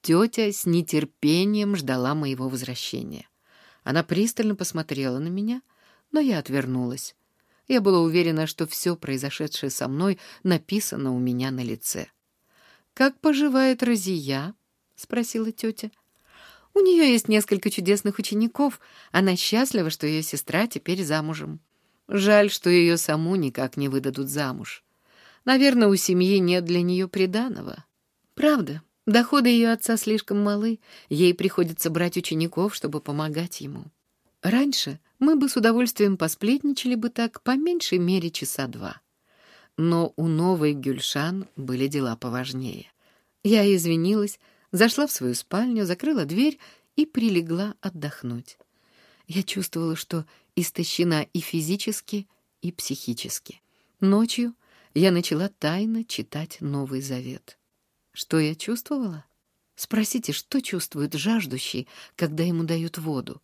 Тетя с нетерпением ждала моего возвращения. Она пристально посмотрела на меня, но я отвернулась. Я была уверена, что все произошедшее со мной написано у меня на лице. «Как поживает Розия?» — спросила тетя. У нее есть несколько чудесных учеников. Она счастлива, что ее сестра теперь замужем. Жаль, что ее саму никак не выдадут замуж. Наверное, у семьи нет для нее приданого. Правда, доходы ее отца слишком малы, ей приходится брать учеников, чтобы помогать ему. Раньше мы бы с удовольствием посплетничали бы так по меньшей мере часа два. Но у новой Гюльшан были дела поважнее. Я извинилась, зашла в свою спальню, закрыла дверь и прилегла отдохнуть. Я чувствовала, что истощена и физически, и психически. Ночью я начала тайно читать Новый Завет. Что я чувствовала? Спросите, что чувствует жаждущий, когда ему дают воду.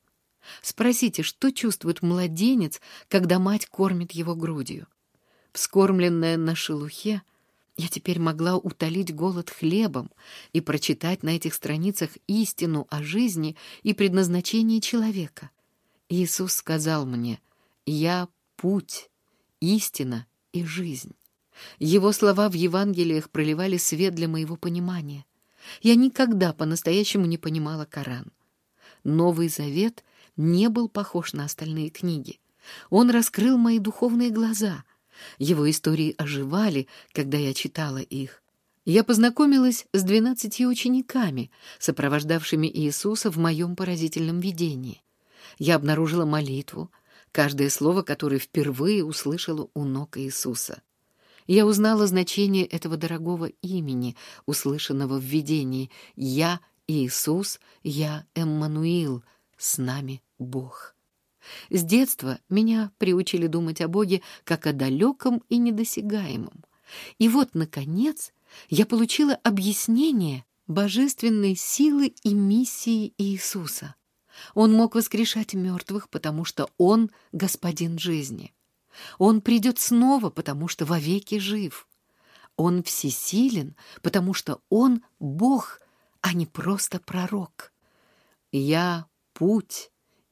Спросите, что чувствует младенец, когда мать кормит его грудью. Вскормленная на шелухе, я теперь могла утолить голод хлебом и прочитать на этих страницах истину о жизни и предназначении человека. Иисус сказал мне «Я — путь, истина и жизнь». Его слова в Евангелиях проливали свет для моего понимания. Я никогда по-настоящему не понимала Коран. Новый Завет не был похож на остальные книги. Он раскрыл мои духовные глаза. Его истории оживали, когда я читала их. Я познакомилась с двенадцатью учениками, сопровождавшими Иисуса в моем поразительном видении. Я обнаружила молитву, каждое слово которое впервые услышала у ног Иисуса. Я узнала значение этого дорогого имени, услышанного в видении «Я Иисус, я Эммануил, с нами Бог». С детства меня приучили думать о Боге как о далеком и недосягаемом. И вот, наконец, я получила объяснение божественной силы и миссии Иисуса. Он мог воскрешать мертвых, потому что Он — господин жизни. Он придет снова, потому что вовеки жив. Он всесилен, потому что Он — Бог, а не просто пророк. Я — путь,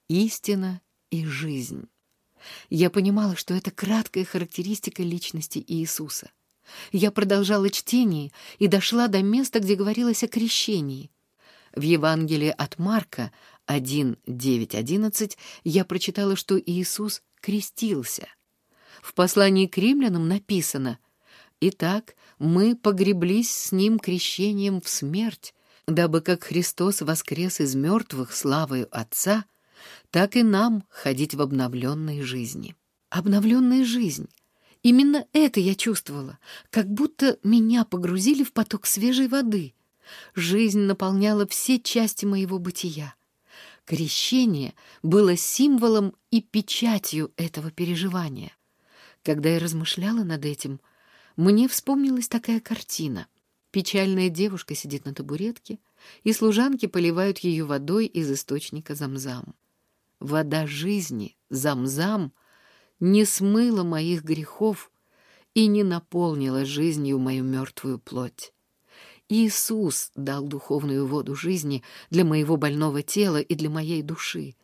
истина и жизнь. Я понимала, что это краткая характеристика личности Иисуса. Я продолжала чтение и дошла до места, где говорилось о крещении. В Евангелии от Марка 1.9.11 я прочитала, что Иисус крестился. В послании к римлянам написано «Итак, мы погреблись с Ним крещением в смерть, дабы как Христос воскрес из мертвых славою Отца, так и нам ходить в обновленной жизни». Обновленная жизнь. Именно это я чувствовала, как будто меня погрузили в поток свежей воды. Жизнь наполняла все части моего бытия. Крещение было символом и печатью этого переживания. Когда я размышляла над этим, мне вспомнилась такая картина. Печальная девушка сидит на табуретке, и служанки поливают ее водой из источника Замзам. Вода жизни, Замзам, не смыла моих грехов и не наполнила жизнью мою мертвую плоть. Иисус дал духовную воду жизни для моего больного тела и для моей души.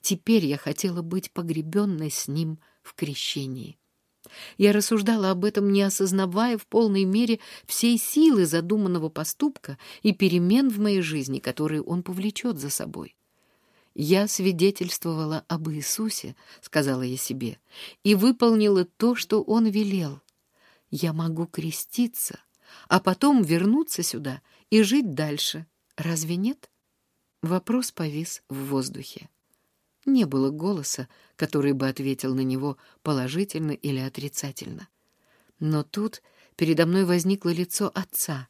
Теперь я хотела быть погребенной с Ним в крещении. Я рассуждала об этом, не осознавая в полной мере всей силы задуманного поступка и перемен в моей жизни, которые он повлечет за собой. «Я свидетельствовала об Иисусе», — сказала я себе, — «и выполнила то, что Он велел. Я могу креститься, а потом вернуться сюда и жить дальше. Разве нет?» Вопрос повис в воздухе. Не было голоса, который бы ответил на него положительно или отрицательно. Но тут передо мной возникло лицо отца.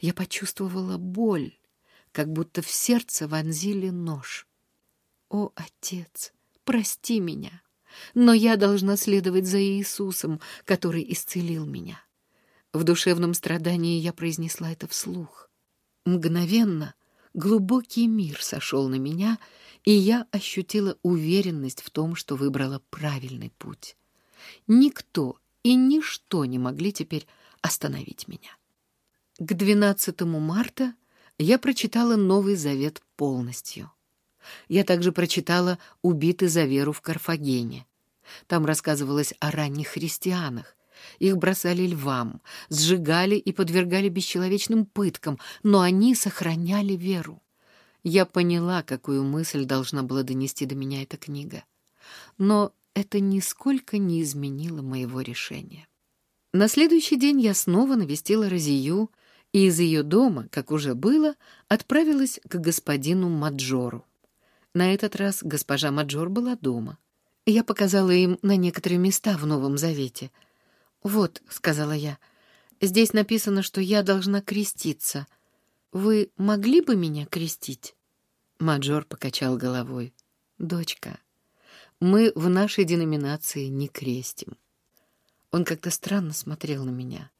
Я почувствовала боль, как будто в сердце вонзили нож. «О, отец, прости меня, но я должна следовать за Иисусом, который исцелил меня». В душевном страдании я произнесла это вслух. Мгновенно глубокий мир сошел на меня — и я ощутила уверенность в том, что выбрала правильный путь. Никто и ничто не могли теперь остановить меня. К 12 марта я прочитала Новый Завет полностью. Я также прочитала «Убиты за веру в Карфагене». Там рассказывалось о ранних христианах. Их бросали львам, сжигали и подвергали бесчеловечным пыткам, но они сохраняли веру. Я поняла, какую мысль должна была донести до меня эта книга. Но это нисколько не изменило моего решения. На следующий день я снова навестила Розию и из ее дома, как уже было, отправилась к господину Маджору. На этот раз госпожа Маджор была дома. Я показала им на некоторые места в Новом Завете. «Вот», — сказала я, — «здесь написано, что я должна креститься. Вы могли бы меня крестить?» Маджор покачал головой. «Дочка, мы в нашей деноминации не крестим». Он как-то странно смотрел на меня.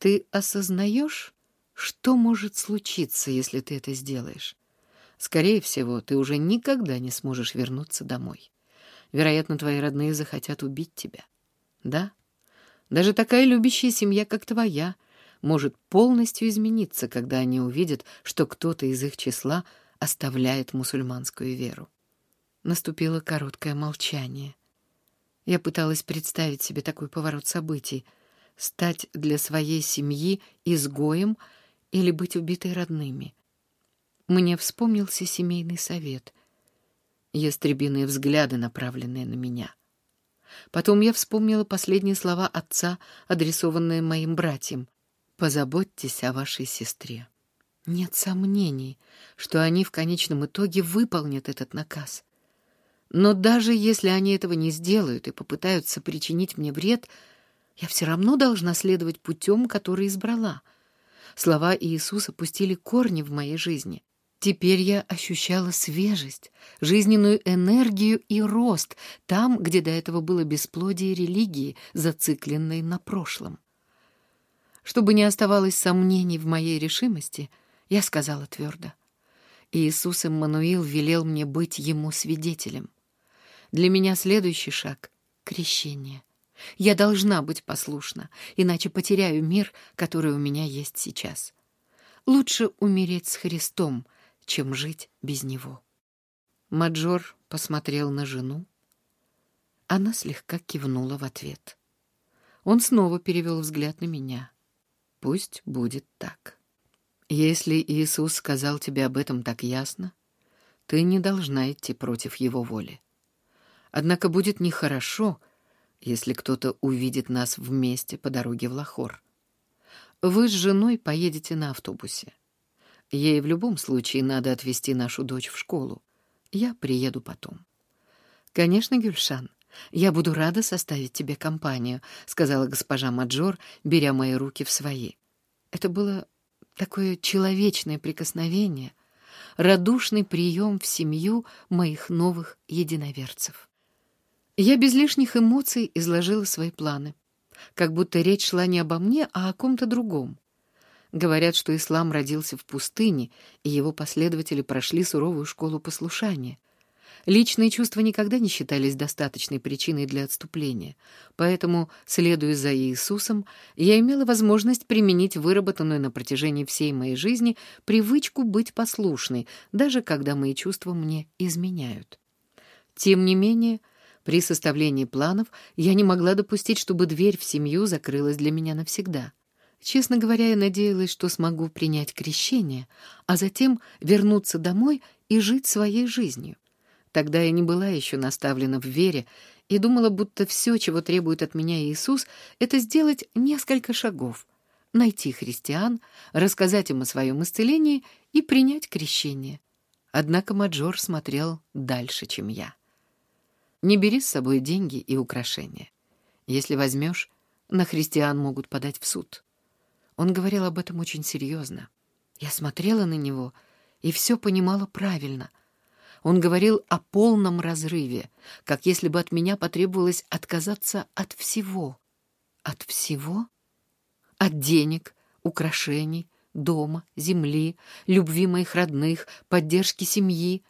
«Ты осознаешь, что может случиться, если ты это сделаешь? Скорее всего, ты уже никогда не сможешь вернуться домой. Вероятно, твои родные захотят убить тебя. Да?» Даже такая любящая семья, как твоя, может полностью измениться, когда они увидят, что кто-то из их числа оставляет мусульманскую веру. Наступило короткое молчание. Я пыталась представить себе такой поворот событий — стать для своей семьи изгоем или быть убитой родными. Мне вспомнился семейный совет, ястребиные взгляды, направленные на меня. Потом я вспомнила последние слова отца, адресованные моим братьям. «Позаботьтесь о вашей сестре». Нет сомнений, что они в конечном итоге выполнят этот наказ. Но даже если они этого не сделают и попытаются причинить мне вред, я все равно должна следовать путем, который избрала. Слова Иисуса пустили корни в моей жизни. Теперь я ощущала свежесть, жизненную энергию и рост там, где до этого было бесплодие религии, зацикленной на прошлом. Чтобы не оставалось сомнений в моей решимости, я сказала твердо. Иисус Иммануил велел мне быть ему свидетелем. Для меня следующий шаг — крещение. Я должна быть послушна, иначе потеряю мир, который у меня есть сейчас. Лучше умереть с Христом — чем жить без него. Маджор посмотрел на жену. Она слегка кивнула в ответ. Он снова перевел взгляд на меня. Пусть будет так. Если Иисус сказал тебе об этом так ясно, ты не должна идти против его воли. Однако будет нехорошо, если кто-то увидит нас вместе по дороге в Лахор. Вы с женой поедете на автобусе. Ей в любом случае надо отвезти нашу дочь в школу. Я приеду потом. Конечно, Гюльшан, я буду рада составить тебе компанию, сказала госпожа Маджор, беря мои руки в свои. Это было такое человечное прикосновение, радушный прием в семью моих новых единоверцев. Я без лишних эмоций изложила свои планы, как будто речь шла не обо мне, а о ком-то другом. Говорят, что ислам родился в пустыне, и его последователи прошли суровую школу послушания. Личные чувства никогда не считались достаточной причиной для отступления, поэтому, следуя за Иисусом, я имела возможность применить выработанную на протяжении всей моей жизни привычку быть послушной, даже когда мои чувства мне изменяют. Тем не менее, при составлении планов я не могла допустить, чтобы дверь в семью закрылась для меня навсегда — Честно говоря, я надеялась, что смогу принять крещение, а затем вернуться домой и жить своей жизнью. Тогда я не была еще наставлена в вере и думала, будто все, чего требует от меня Иисус, это сделать несколько шагов, найти христиан, рассказать им о своем исцелении и принять крещение. Однако Маджор смотрел дальше, чем я. Не бери с собой деньги и украшения. Если возьмешь, на христиан могут подать в суд. Он говорил об этом очень серьезно. Я смотрела на него и все понимала правильно. Он говорил о полном разрыве, как если бы от меня потребовалось отказаться от всего. От всего? От денег, украшений, дома, земли, любви моих родных, поддержки семьи.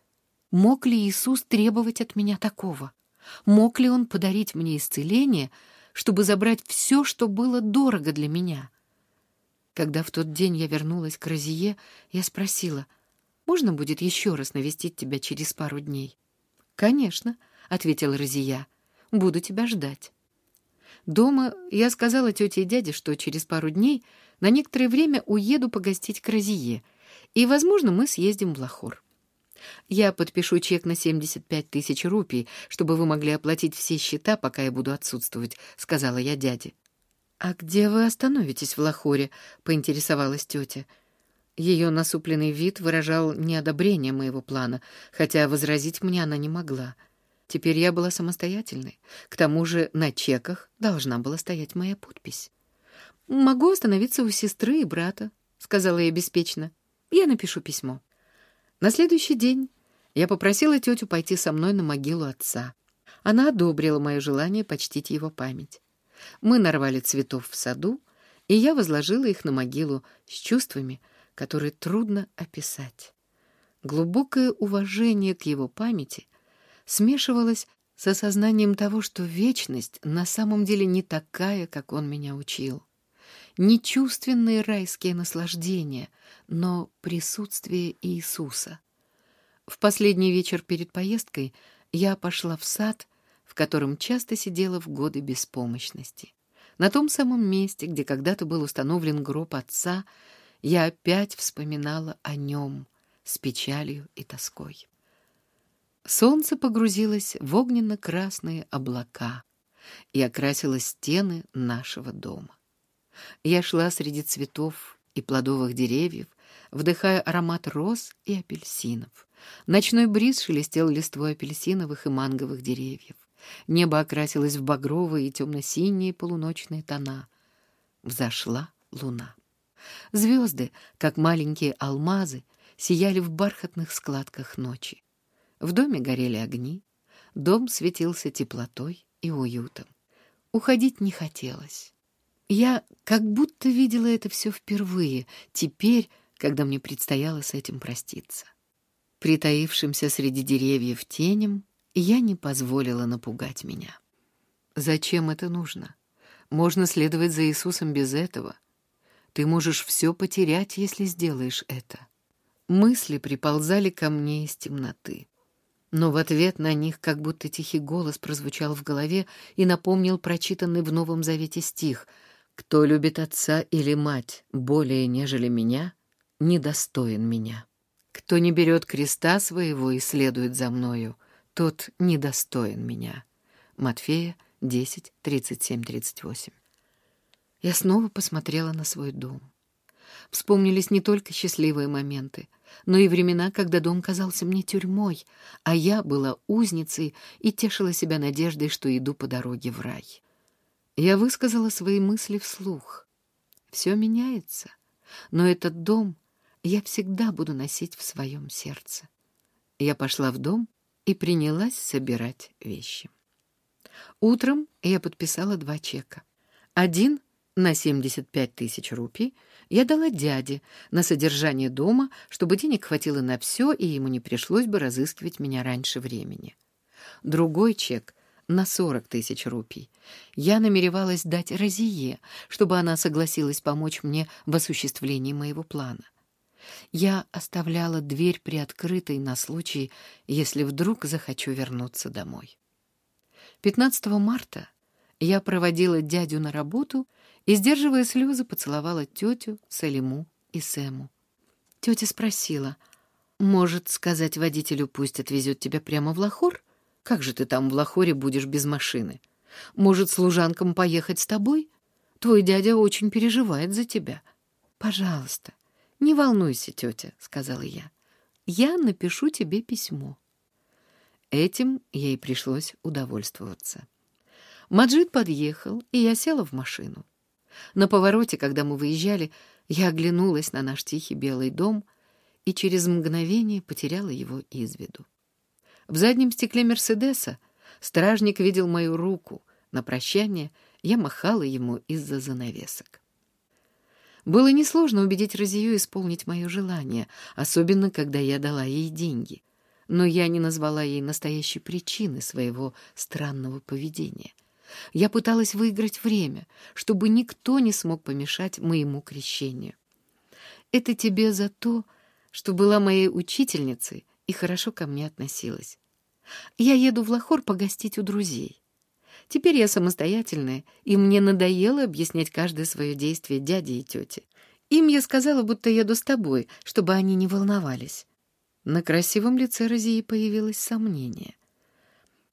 Мог ли Иисус требовать от меня такого? Мог ли Он подарить мне исцеление, чтобы забрать все, что было дорого для меня — когда в тот день я вернулась к Розие, я спросила, «Можно будет еще раз навестить тебя через пару дней?» «Конечно», — ответила Розия, — «буду тебя ждать». Дома я сказала тете и дяде, что через пару дней на некоторое время уеду погостить к Розие, и, возможно, мы съездим в Лахор. Я подпишу чек на 75 тысяч рупий, чтобы вы могли оплатить все счета, пока я буду отсутствовать, — сказала я дяде. «А где вы остановитесь в Лахоре?» — поинтересовалась тетя. Ее насупленный вид выражал неодобрение моего плана, хотя возразить мне она не могла. Теперь я была самостоятельной. К тому же на чеках должна была стоять моя подпись. «Могу остановиться у сестры и брата», — сказала я беспечно. «Я напишу письмо». На следующий день я попросила тетю пойти со мной на могилу отца. Она одобрила мое желание почтить его память. Мы нарвали цветов в саду, и я возложила их на могилу с чувствами, которые трудно описать. Глубокое уважение к его памяти смешивалось с осознанием того, что вечность на самом деле не такая, как он меня учил. Не чувственные райские наслаждения, но присутствие Иисуса. В последний вечер перед поездкой я пошла в сад, в котором часто сидела в годы беспомощности. На том самом месте, где когда-то был установлен гроб отца, я опять вспоминала о нем с печалью и тоской. Солнце погрузилось в огненно-красные облака и окрасило стены нашего дома. Я шла среди цветов и плодовых деревьев, вдыхая аромат роз и апельсинов. Ночной бриз шелестел листвой апельсиновых и манговых деревьев. Небо окрасилось в багровые и темно-синие полуночные тона. Взошла луна. Звезды, как маленькие алмазы, сияли в бархатных складках ночи. В доме горели огни, дом светился теплотой и уютом. Уходить не хотелось. Я как будто видела это все впервые, теперь, когда мне предстояло с этим проститься. Притаившимся среди деревьев тенем, я не позволила напугать меня. Зачем это нужно? Можно следовать за Иисусом без этого. Ты можешь все потерять, если сделаешь это. Мысли приползали ко мне из темноты. Но в ответ на них как будто тихий голос прозвучал в голове и напомнил прочитанный в Новом Завете стих «Кто любит отца или мать более, нежели меня, недостоин меня. Кто не берет креста своего и следует за мною, тот недостоин меня». Матфея 10, 37, 38. Я снова посмотрела на свой дом. Вспомнились не только счастливые моменты, но и времена, когда дом казался мне тюрьмой, а я была узницей и тешила себя надеждой, что иду по дороге в рай. Я высказала свои мысли вслух. Все меняется, но этот дом я всегда буду носить в своем сердце. Я пошла в дом и принялась собирать вещи. Утром я подписала два чека. Один на 75 тысяч рупий я дала дяде на содержание дома, чтобы денег хватило на все, и ему не пришлось бы разыскивать меня раньше времени. Другой чек на 40 тысяч рупий я намеревалась дать Розие, чтобы она согласилась помочь мне в осуществлении моего плана. Я оставляла дверь приоткрытой на случай, если вдруг захочу вернуться домой. 15 марта я проводила дядю на работу и, сдерживая слезы, поцеловала тетю, Салиму и Сэму. Тетя спросила, «Может, сказать водителю, пусть отвезет тебя прямо в Лахор? Как же ты там в Лахоре будешь без машины? Может, служанкам поехать с тобой? Твой дядя очень переживает за тебя. Пожалуйста, не волнуйся, тетя», — сказала я. «Я напишу тебе письмо». Этим ей пришлось удовольствоваться. Маджид подъехал, и я села в машину. На повороте, когда мы выезжали, я оглянулась на наш тихий белый дом и через мгновение потеряла его из виду. В заднем стекле Мерседеса стражник видел мою руку. На прощание я махала ему из-за занавесок. Было несложно убедить Розию исполнить мое желание, особенно когда я дала ей деньги. Но я не назвала ей настоящей причины своего странного поведения — я пыталась выиграть время, чтобы никто не смог помешать моему крещению. Это тебе за то, что была моей учительницей и хорошо ко мне относилась. Я еду в Лахор погостить у друзей. Теперь я самостоятельная, и мне надоело объяснять каждое свое действие дяде и тете. Им я сказала, будто еду с тобой, чтобы они не волновались. На красивом лице Розии появилось сомнение.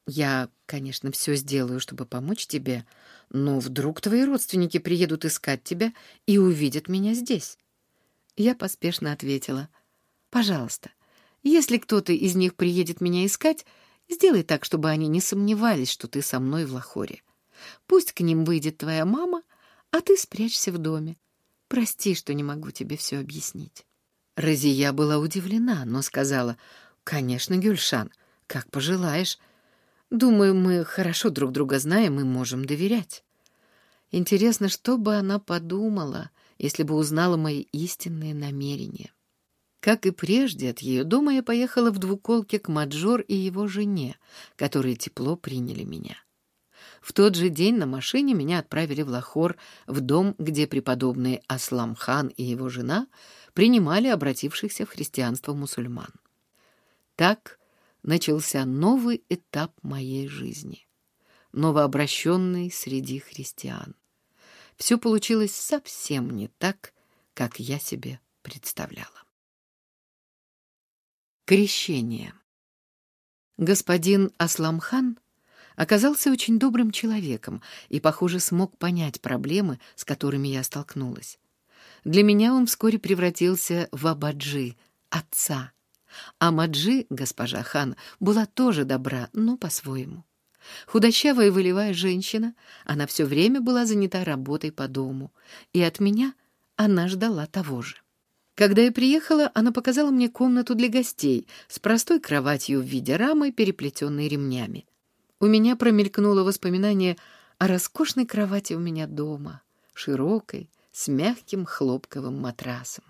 Я, конечно, все сделаю, чтобы помочь тебе, но вдруг твои родственники приедут искать тебя и увидят меня здесь. Я поспешно ответила. Пожалуйста, если кто-то из них приедет меня искать, Сделай так, чтобы они не сомневались, что ты со мной в Лахоре. Пусть к ним выйдет твоя мама, а ты спрячься в доме. Прости, что не могу тебе все объяснить». Разия была удивлена, но сказала, «Конечно, Гюльшан, как пожелаешь. Думаю, мы хорошо друг друга знаем и можем доверять». Интересно, что бы она подумала, если бы узнала мои истинные намерения. Как и прежде, от ее дома я поехала в двуколке к Маджор и его жене, которые тепло приняли меня. В тот же день на машине меня отправили в Лахор, в дом, где преподобный Аслам-хан и его жена принимали обратившихся в христианство мусульман. Так начался новый этап моей жизни, новообращенный среди христиан. Все получилось совсем не так, как я себе представляла. Крещение. Господин Асламхан оказался очень добрым человеком и, похоже, смог понять проблемы, с которыми я столкнулась. Для меня он вскоре превратился в Абаджи, отца. А Маджи, госпожа хан, была тоже добра, но по-своему. Худощавая волевая женщина, она все время была занята работой по дому, и от меня она ждала того же. Когда я приехала, она показала мне комнату для гостей с простой кроватью в виде рамы, переплетенной ремнями. У меня промелькнуло воспоминание о роскошной кровати у меня дома, широкой, с мягким хлопковым матрасом.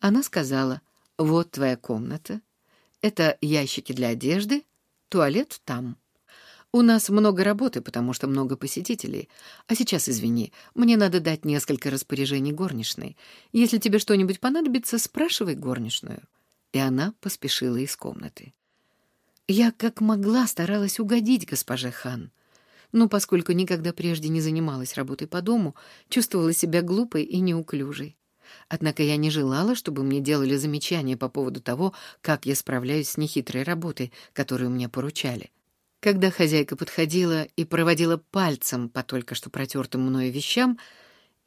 Она сказала, «Вот твоя комната. Это ящики для одежды, туалет там». У нас много работы, потому что много посетителей. А сейчас, извини, мне надо дать несколько распоряжений горничной. Если тебе что-нибудь понадобится, спрашивай горничную». И она поспешила из комнаты. Я как могла старалась угодить госпоже Хан. Но поскольку никогда прежде не занималась работой по дому, чувствовала себя глупой и неуклюжей. Однако я не желала, чтобы мне делали замечания по поводу того, как я справляюсь с нехитрой работой, которую мне поручали. Когда хозяйка подходила и проводила пальцем по только что протертым мною вещам,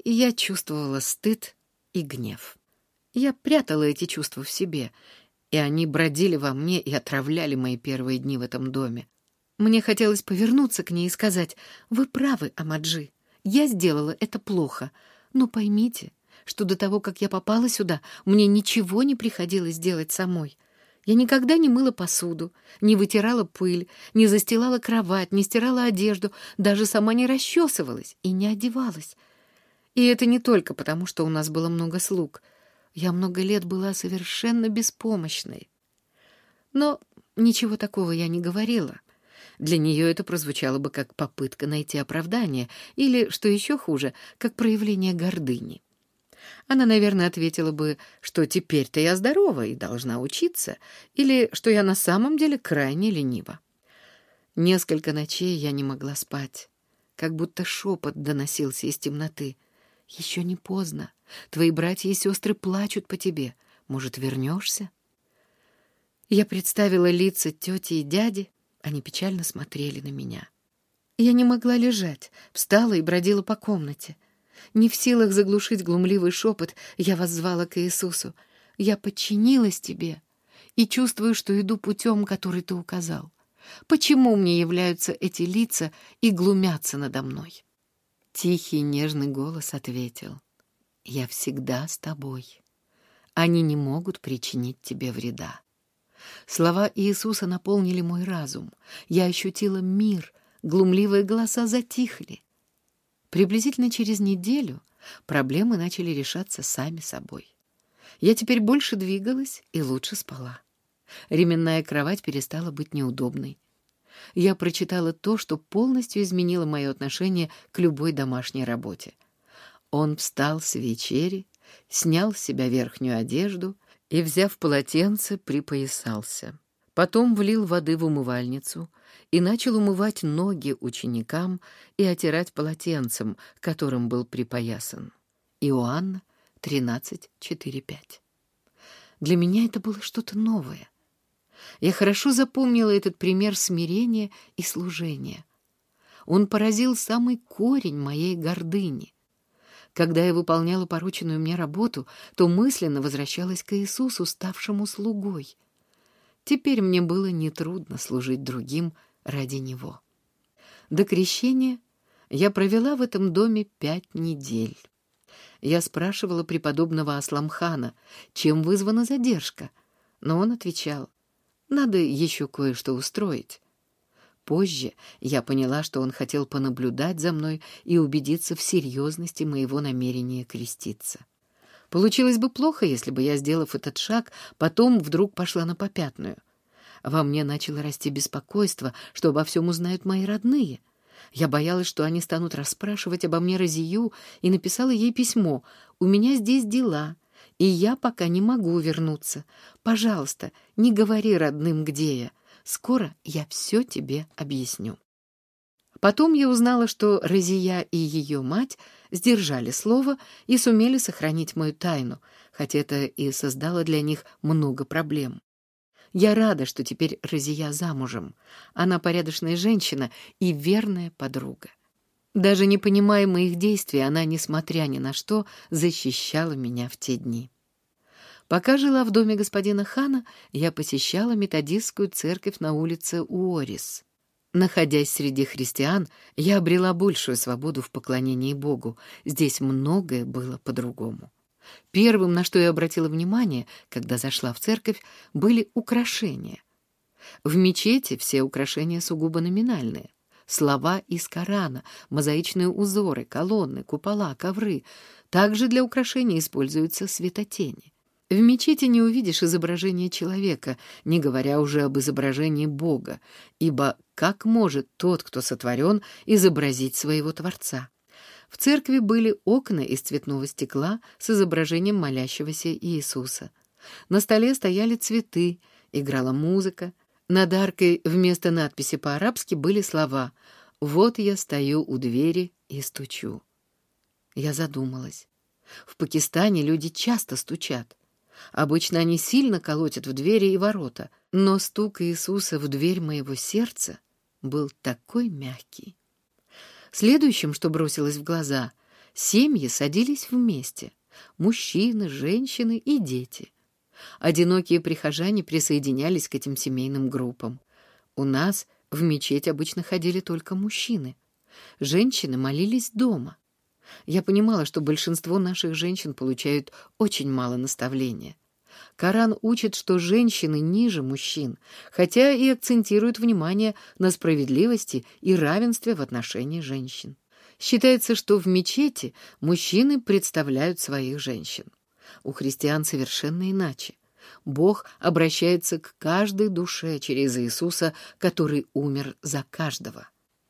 я чувствовала стыд и гнев. Я прятала эти чувства в себе, и они бродили во мне и отравляли мои первые дни в этом доме. Мне хотелось повернуться к ней и сказать, «Вы правы, Амаджи, я сделала это плохо, но поймите, что до того, как я попала сюда, мне ничего не приходилось делать самой. Я никогда не мыла посуду, не вытирала пыль, не застилала кровать, не стирала одежду, даже сама не расчесывалась и не одевалась. И это не только потому, что у нас было много слуг. Я много лет была совершенно беспомощной. Но ничего такого я не говорила. Для нее это прозвучало бы как попытка найти оправдание или, что еще хуже, как проявление гордыни она, наверное, ответила бы, что теперь-то я здорова и должна учиться, или что я на самом деле крайне ленива. Несколько ночей я не могла спать, как будто шепот доносился из темноты. «Еще не поздно. Твои братья и сестры плачут по тебе. Может, вернешься?» Я представила лица тети и дяди, они печально смотрели на меня. Я не могла лежать, встала и бродила по комнате — не в силах заглушить глумливый шепот, я воззвала к Иисусу. «Я подчинилась тебе и чувствую, что иду путем, который ты указал. Почему мне являются эти лица и глумятся надо мной?» Тихий нежный голос ответил. «Я всегда с тобой. Они не могут причинить тебе вреда». Слова Иисуса наполнили мой разум. Я ощутила мир, глумливые голоса затихли. Приблизительно через неделю проблемы начали решаться сами собой. Я теперь больше двигалась и лучше спала. Ременная кровать перестала быть неудобной. Я прочитала то, что полностью изменило мое отношение к любой домашней работе. Он встал с вечери, снял с себя верхнюю одежду и, взяв полотенце, припоясался. Потом влил воды в умывальницу и начал умывать ноги ученикам и отирать полотенцем, которым был припоясан. Иоанна 13.4.5. Для меня это было что-то новое. Я хорошо запомнила этот пример смирения и служения. Он поразил самый корень моей гордыни. Когда я выполняла порученную мне работу, то мысленно возвращалась к Иисусу, ставшему слугой — Теперь мне было нетрудно служить другим ради него. До крещения я провела в этом доме пять недель. Я спрашивала преподобного Асламхана, чем вызвана задержка, но он отвечал, надо еще кое-что устроить. Позже я поняла, что он хотел понаблюдать за мной и убедиться в серьезности моего намерения креститься. Получилось бы плохо, если бы я, сделав этот шаг, потом вдруг пошла на попятную. Во мне начало расти беспокойство, что обо всем узнают мои родные. Я боялась, что они станут расспрашивать обо мне Розию, и написала ей письмо. «У меня здесь дела, и я пока не могу вернуться. Пожалуйста, не говори родным, где я. Скоро я все тебе объясню». Потом я узнала, что Розия и ее мать сдержали слово и сумели сохранить мою тайну, хотя это и создало для них много проблем. Я рада, что теперь Розия замужем. Она порядочная женщина и верная подруга. Даже не понимая моих действий, она, несмотря ни на что, защищала меня в те дни. Пока жила в доме господина Хана, я посещала методистскую церковь на улице Уорис. Находясь среди христиан, я обрела большую свободу в поклонении Богу. Здесь многое было по-другому. Первым, на что я обратила внимание, когда зашла в церковь, были украшения. В мечети все украшения сугубо номинальные. Слова из Корана, мозаичные узоры, колонны, купола, ковры. Также для украшения используются светотени. В мечети не увидишь изображения человека, не говоря уже об изображении Бога, ибо как может тот, кто сотворен, изобразить своего Творца? В церкви были окна из цветного стекла с изображением молящегося Иисуса. На столе стояли цветы, играла музыка. Над аркой вместо надписи по-арабски были слова «Вот я стою у двери и стучу». Я задумалась. В Пакистане люди часто стучат. Обычно они сильно колотят в двери и ворота, но стук Иисуса в дверь моего сердца был такой мягкий. Следующим, что бросилось в глаза, семьи садились вместе. Мужчины, женщины и дети. Одинокие прихожане присоединялись к этим семейным группам. У нас в мечеть обычно ходили только мужчины. Женщины молились дома. Я понимала, что большинство наших женщин получают очень мало наставления — Коран учит, что женщины ниже мужчин, хотя и акцентирует внимание на справедливости и равенстве в отношении женщин. Считается, что в мечети мужчины представляют своих женщин. У христиан совершенно иначе. Бог обращается к каждой душе через Иисуса, который умер за каждого.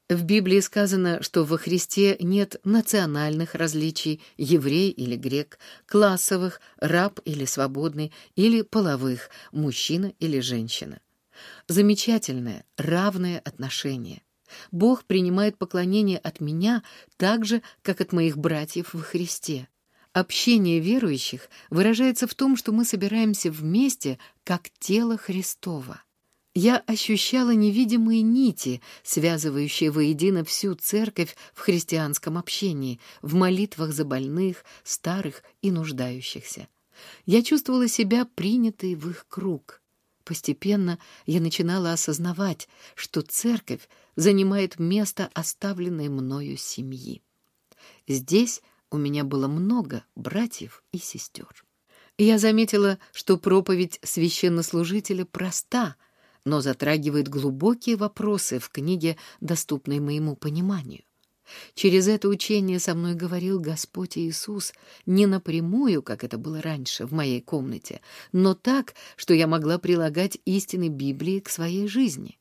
В Библии сказано, что во Христе нет национальных различий, еврей или грек, классовых, раб или свободный, или половых, мужчина или женщина. Замечательное, равное отношение. Бог принимает поклонение от меня так же, как от моих братьев во Христе. Общение верующих выражается в том, что мы собираемся вместе, как тело Христово. Я ощущала невидимые нити, связывающие воедино всю церковь в христианском общении, в молитвах за больных, старых и нуждающихся. Я чувствовала себя принятой в их круг. Постепенно я начинала осознавать, что церковь занимает место оставленной мною семьи. Здесь у меня было много братьев и сестер. Я заметила, что проповедь священнослужителя проста — но затрагивает глубокие вопросы в книге, доступной моему пониманию. Через это учение со мной говорил Господь Иисус не напрямую, как это было раньше в моей комнате, но так, что я могла прилагать истины Библии к своей жизни.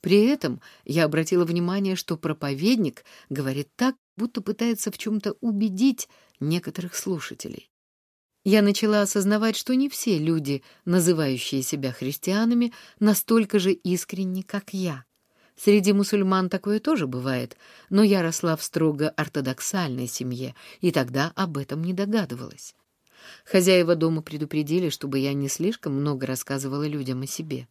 При этом я обратила внимание, что проповедник говорит так, будто пытается в чем-то убедить некоторых слушателей я начала осознавать, что не все люди, называющие себя христианами, настолько же искренни, как я. Среди мусульман такое тоже бывает, но я росла в строго ортодоксальной семье и тогда об этом не догадывалась. Хозяева дома предупредили, чтобы я не слишком много рассказывала людям о себе.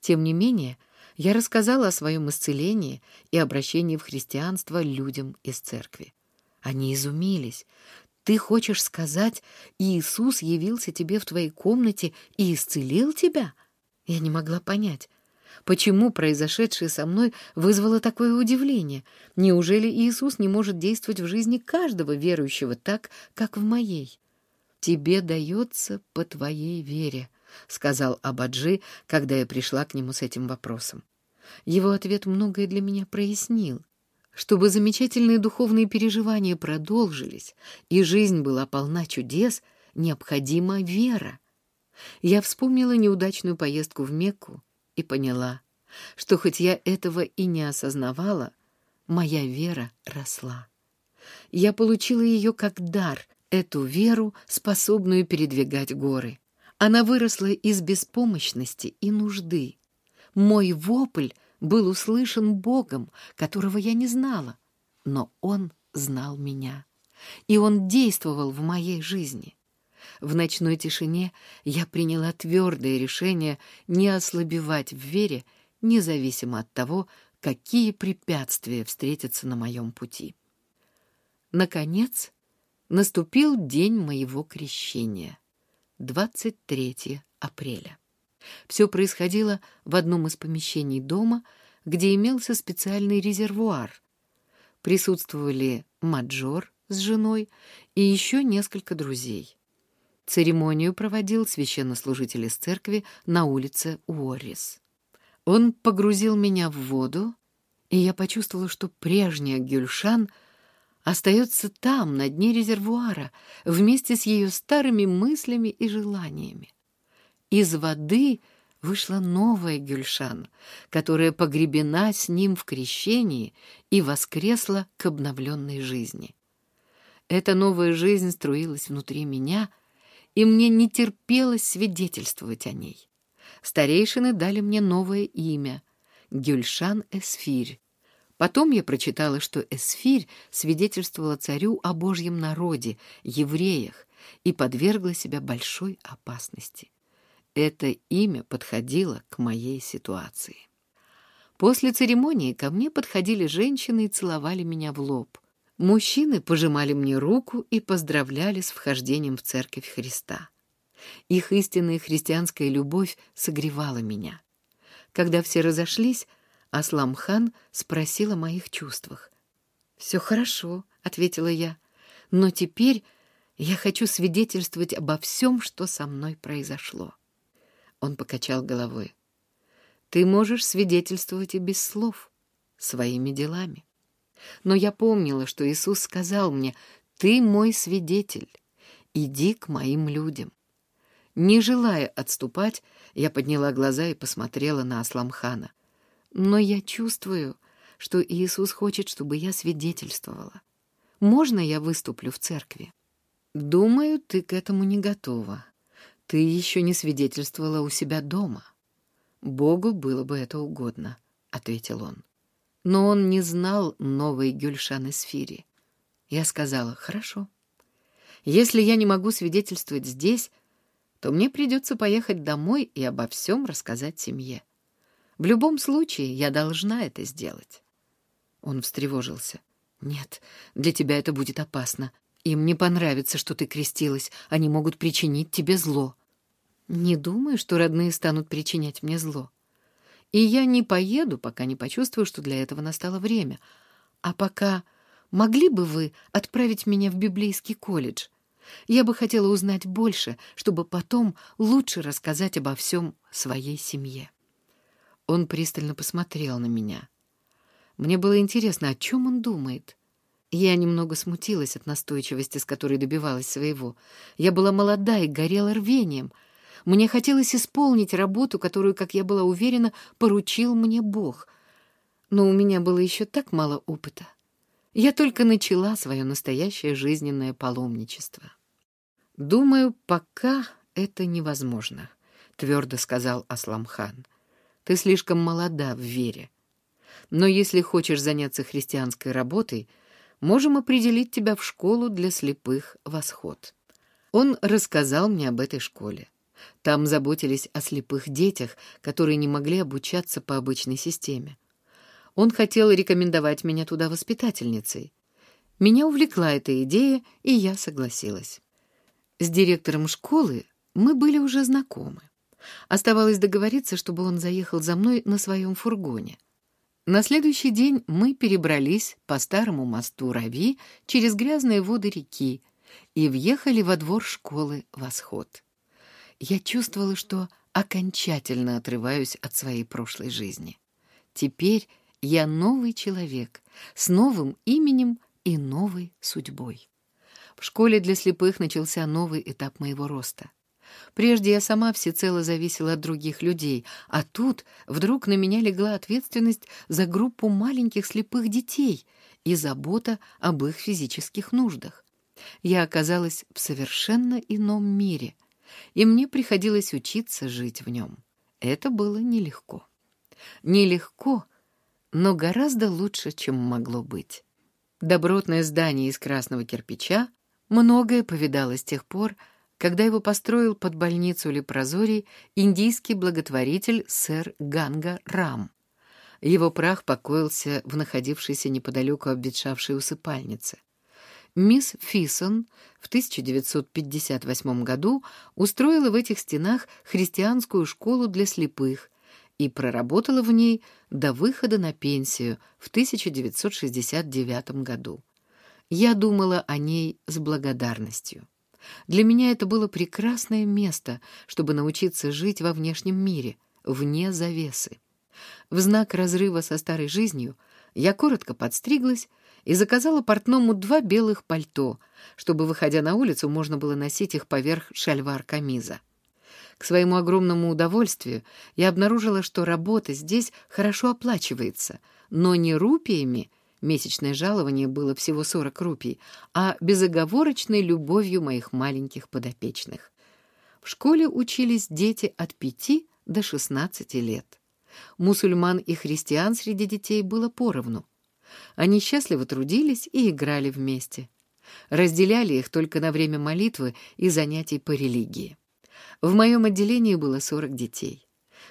Тем не менее, я рассказала о своем исцелении и обращении в христианство людям из церкви. Они изумились. Ты хочешь сказать, Иисус явился тебе в твоей комнате и исцелил тебя? Я не могла понять, почему произошедшее со мной вызвало такое удивление. Неужели Иисус не может действовать в жизни каждого верующего так, как в моей? «Тебе дается по твоей вере», — сказал Абаджи, когда я пришла к нему с этим вопросом. Его ответ многое для меня прояснил. Чтобы замечательные духовные переживания продолжились, и жизнь была полна чудес, необходима вера. Я вспомнила неудачную поездку в Мекку и поняла, что хоть я этого и не осознавала, моя вера росла. Я получила ее как дар, эту веру, способную передвигать горы. Она выросла из беспомощности и нужды. Мой вопль был услышан Богом, которого я не знала, но Он знал меня, и Он действовал в моей жизни. В ночной тишине я приняла твердое решение не ослабевать в вере, независимо от того, какие препятствия встретятся на моем пути. Наконец, наступил день моего крещения, 23 апреля. Все происходило в одном из помещений дома, где имелся специальный резервуар. Присутствовали Маджор с женой и еще несколько друзей. Церемонию проводил священнослужитель из церкви на улице Уоррис. Он погрузил меня в воду, и я почувствовала, что прежняя Гюльшан остается там, на дне резервуара, вместе с ее старыми мыслями и желаниями. Из воды вышла новая Гюльшан, которая погребена с ним в крещении и воскресла к обновленной жизни. Эта новая жизнь струилась внутри меня, и мне не терпелось свидетельствовать о ней. Старейшины дали мне новое имя — Гюльшан Эсфирь. Потом я прочитала, что Эсфирь свидетельствовала царю о Божьем народе, евреях, и подвергла себя большой опасности. Это имя подходило к моей ситуации. После церемонии ко мне подходили женщины и целовали меня в лоб. Мужчины пожимали мне руку и поздравляли с вхождением в Церковь Христа. Их истинная христианская любовь согревала меня. Когда все разошлись, Асламхан спросил о моих чувствах. «Все хорошо», — ответила я, — «но теперь я хочу свидетельствовать обо всем, что со мной произошло». Он покачал головой. «Ты можешь свидетельствовать и без слов, своими делами. Но я помнила, что Иисус сказал мне, «Ты мой свидетель, иди к моим людям». Не желая отступать, я подняла глаза и посмотрела на Асламхана. Но я чувствую, что Иисус хочет, чтобы я свидетельствовала. Можно я выступлю в церкви? Думаю, ты к этому не готова, ты еще не свидетельствовала у себя дома. Богу было бы это угодно, — ответил он. Но он не знал новой Гюльшан Эсфири. Я сказала, хорошо. Если я не могу свидетельствовать здесь, то мне придется поехать домой и обо всем рассказать семье. В любом случае я должна это сделать. Он встревожился. «Нет, для тебя это будет опасно. Им не понравится, что ты крестилась. Они могут причинить тебе зло». Не думаю, что родные станут причинять мне зло. И я не поеду, пока не почувствую, что для этого настало время. А пока могли бы вы отправить меня в библейский колледж? Я бы хотела узнать больше, чтобы потом лучше рассказать обо всем своей семье. Он пристально посмотрел на меня. Мне было интересно, о чем он думает. Я немного смутилась от настойчивости, с которой добивалась своего. Я была молода и горела рвением — мне хотелось исполнить работу, которую, как я была уверена, поручил мне Бог. Но у меня было еще так мало опыта. Я только начала свое настоящее жизненное паломничество. «Думаю, пока это невозможно», — твердо сказал Асламхан. «Ты слишком молода в вере. Но если хочешь заняться христианской работой, можем определить тебя в школу для слепых «Восход». Он рассказал мне об этой школе. Там заботились о слепых детях, которые не могли обучаться по обычной системе. Он хотел рекомендовать меня туда воспитательницей. Меня увлекла эта идея, и я согласилась. С директором школы мы были уже знакомы. Оставалось договориться, чтобы он заехал за мной на своем фургоне. На следующий день мы перебрались по старому мосту Рави через грязные воды реки и въехали во двор школы «Восход». Я чувствовала, что окончательно отрываюсь от своей прошлой жизни. Теперь я новый человек с новым именем и новой судьбой. В школе для слепых начался новый этап моего роста. Прежде я сама всецело зависела от других людей, а тут вдруг на меня легла ответственность за группу маленьких слепых детей и забота об их физических нуждах. Я оказалась в совершенно ином мире, и мне приходилось учиться жить в нем. Это было нелегко. Нелегко, но гораздо лучше, чем могло быть. Добротное здание из красного кирпича многое повидало с тех пор, когда его построил под больницу Лепрозорий индийский благотворитель сэр Ганга Рам. Его прах покоился в находившейся неподалеку обветшавшей усыпальнице. Мисс Фисон в 1958 году устроила в этих стенах христианскую школу для слепых и проработала в ней до выхода на пенсию в 1969 году. Я думала о ней с благодарностью. Для меня это было прекрасное место, чтобы научиться жить во внешнем мире, вне завесы. В знак разрыва со старой жизнью я коротко подстриглась и заказала портному два белых пальто, чтобы, выходя на улицу, можно было носить их поверх шальвар-камиза. К своему огромному удовольствию я обнаружила, что работа здесь хорошо оплачивается, но не рупиями — Месячное жалование было всего 40 рупий, а безоговорочной любовью моих маленьких подопечных. В школе учились дети от 5 до 16 лет. Мусульман и христиан среди детей было поровну. Они счастливо трудились и играли вместе. Разделяли их только на время молитвы и занятий по религии. В моем отделении было 40 детей.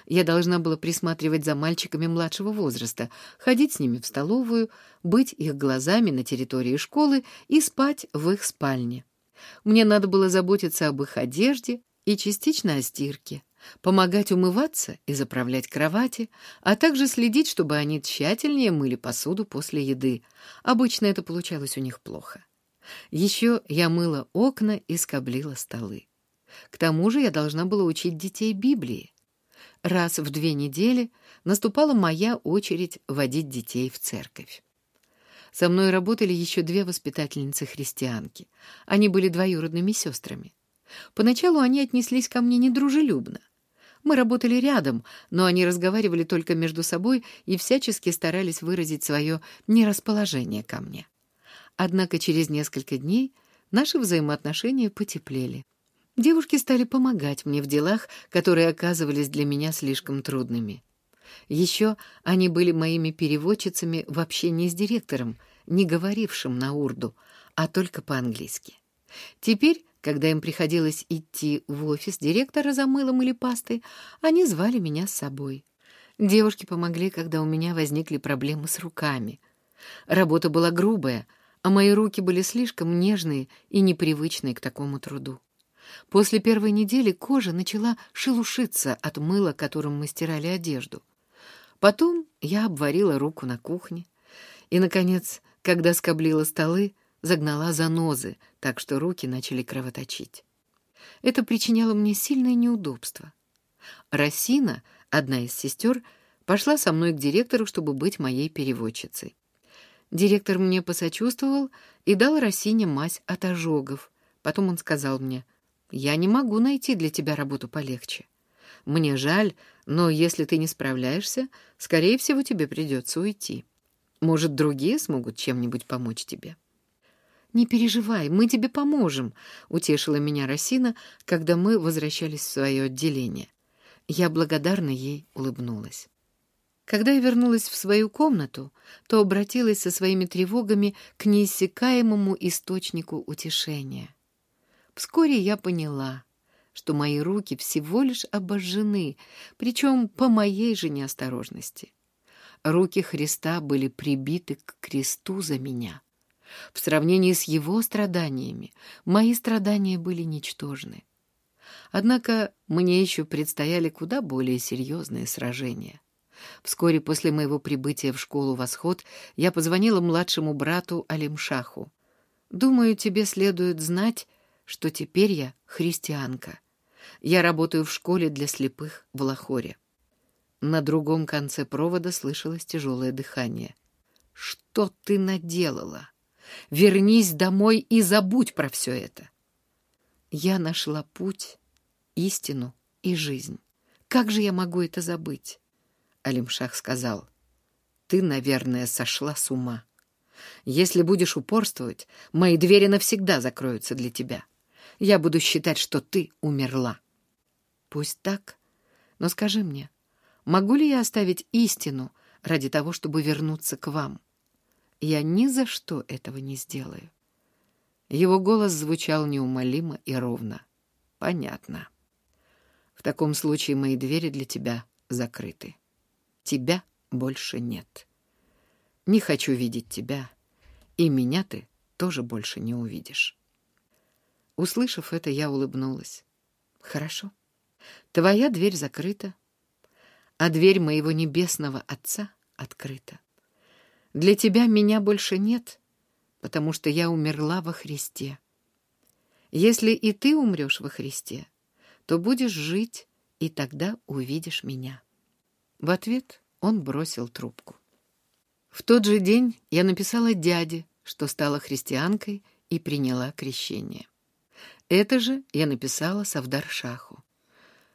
Я должна была присматривать за мальчиками младшего возраста, ходить с ними в столовую, быть их глазами на территории школы и спать в их спальне. Мне надо было заботиться об их одежде и частично о стирке, помогать умываться и заправлять кровати, а также следить, чтобы они тщательнее мыли посуду после еды. Обычно это получалось у них плохо. Еще я мыла окна и скоблила столы. К тому же я должна была учить детей Библии. Раз в две недели наступала моя очередь водить детей в церковь. Со мной работали еще две воспитательницы-христианки. Они были двоюродными сестрами. Поначалу они отнеслись ко мне недружелюбно. Мы работали рядом, но они разговаривали только между собой и всячески старались выразить свое нерасположение ко мне. Однако через несколько дней наши взаимоотношения потеплели. Девушки стали помогать мне в делах, которые оказывались для меня слишком трудными. Еще они были моими переводчицами в общении с директором, не говорившим на урду, а только по-английски. Теперь, когда им приходилось идти в офис директора за мылом или пастой, они звали меня с собой. Девушки помогли, когда у меня возникли проблемы с руками. Работа была грубая, а мои руки были слишком нежные и непривычные к такому труду. После первой недели кожа начала шелушиться от мыла, которым мы стирали одежду. Потом я обварила руку на кухне. И, наконец, когда скоблила столы, загнала занозы, так что руки начали кровоточить. Это причиняло мне сильное неудобство. Росина, одна из сестер, пошла со мной к директору, чтобы быть моей переводчицей. Директор мне посочувствовал и дал Росине мазь от ожогов. Потом он сказал мне, я не могу найти для тебя работу полегче. Мне жаль, но если ты не справляешься, скорее всего, тебе придется уйти. Может, другие смогут чем-нибудь помочь тебе?» «Не переживай, мы тебе поможем», — утешила меня Росина, когда мы возвращались в свое отделение. Я благодарно ей улыбнулась. Когда я вернулась в свою комнату, то обратилась со своими тревогами к неиссякаемому источнику утешения — Вскоре я поняла, что мои руки всего лишь обожжены, причем по моей же неосторожности. Руки Христа были прибиты к кресту за меня. В сравнении с его страданиями мои страдания были ничтожны. Однако мне еще предстояли куда более серьезные сражения. Вскоре после моего прибытия в школу «Восход» я позвонила младшему брату Алимшаху. «Думаю, тебе следует знать, что теперь я христианка. Я работаю в школе для слепых в Лахоре». На другом конце провода слышалось тяжелое дыхание. «Что ты наделала? Вернись домой и забудь про все это!» Я нашла путь, истину и жизнь. Как же я могу это забыть? Алимшах сказал, «Ты, наверное, сошла с ума. Если будешь упорствовать, мои двери навсегда закроются для тебя. Я буду считать, что ты умерла». «Пусть так, но скажи мне, могу ли я оставить истину ради того, чтобы вернуться к вам? Я ни за что этого не сделаю». Его голос звучал неумолимо и ровно. «Понятно. В таком случае мои двери для тебя закрыты». Тебя больше нет. Не хочу видеть тебя, и меня ты тоже больше не увидишь. Услышав это, я улыбнулась. Хорошо. Твоя дверь закрыта, а дверь моего небесного Отца открыта. Для тебя меня больше нет, потому что я умерла во Христе. Если и ты умрешь во Христе, то будешь жить, и тогда увидишь меня. В ответ он бросил трубку. В тот же день я написала дяде, что стала христианкой и приняла крещение. Это же я написала Савдар-Шаху.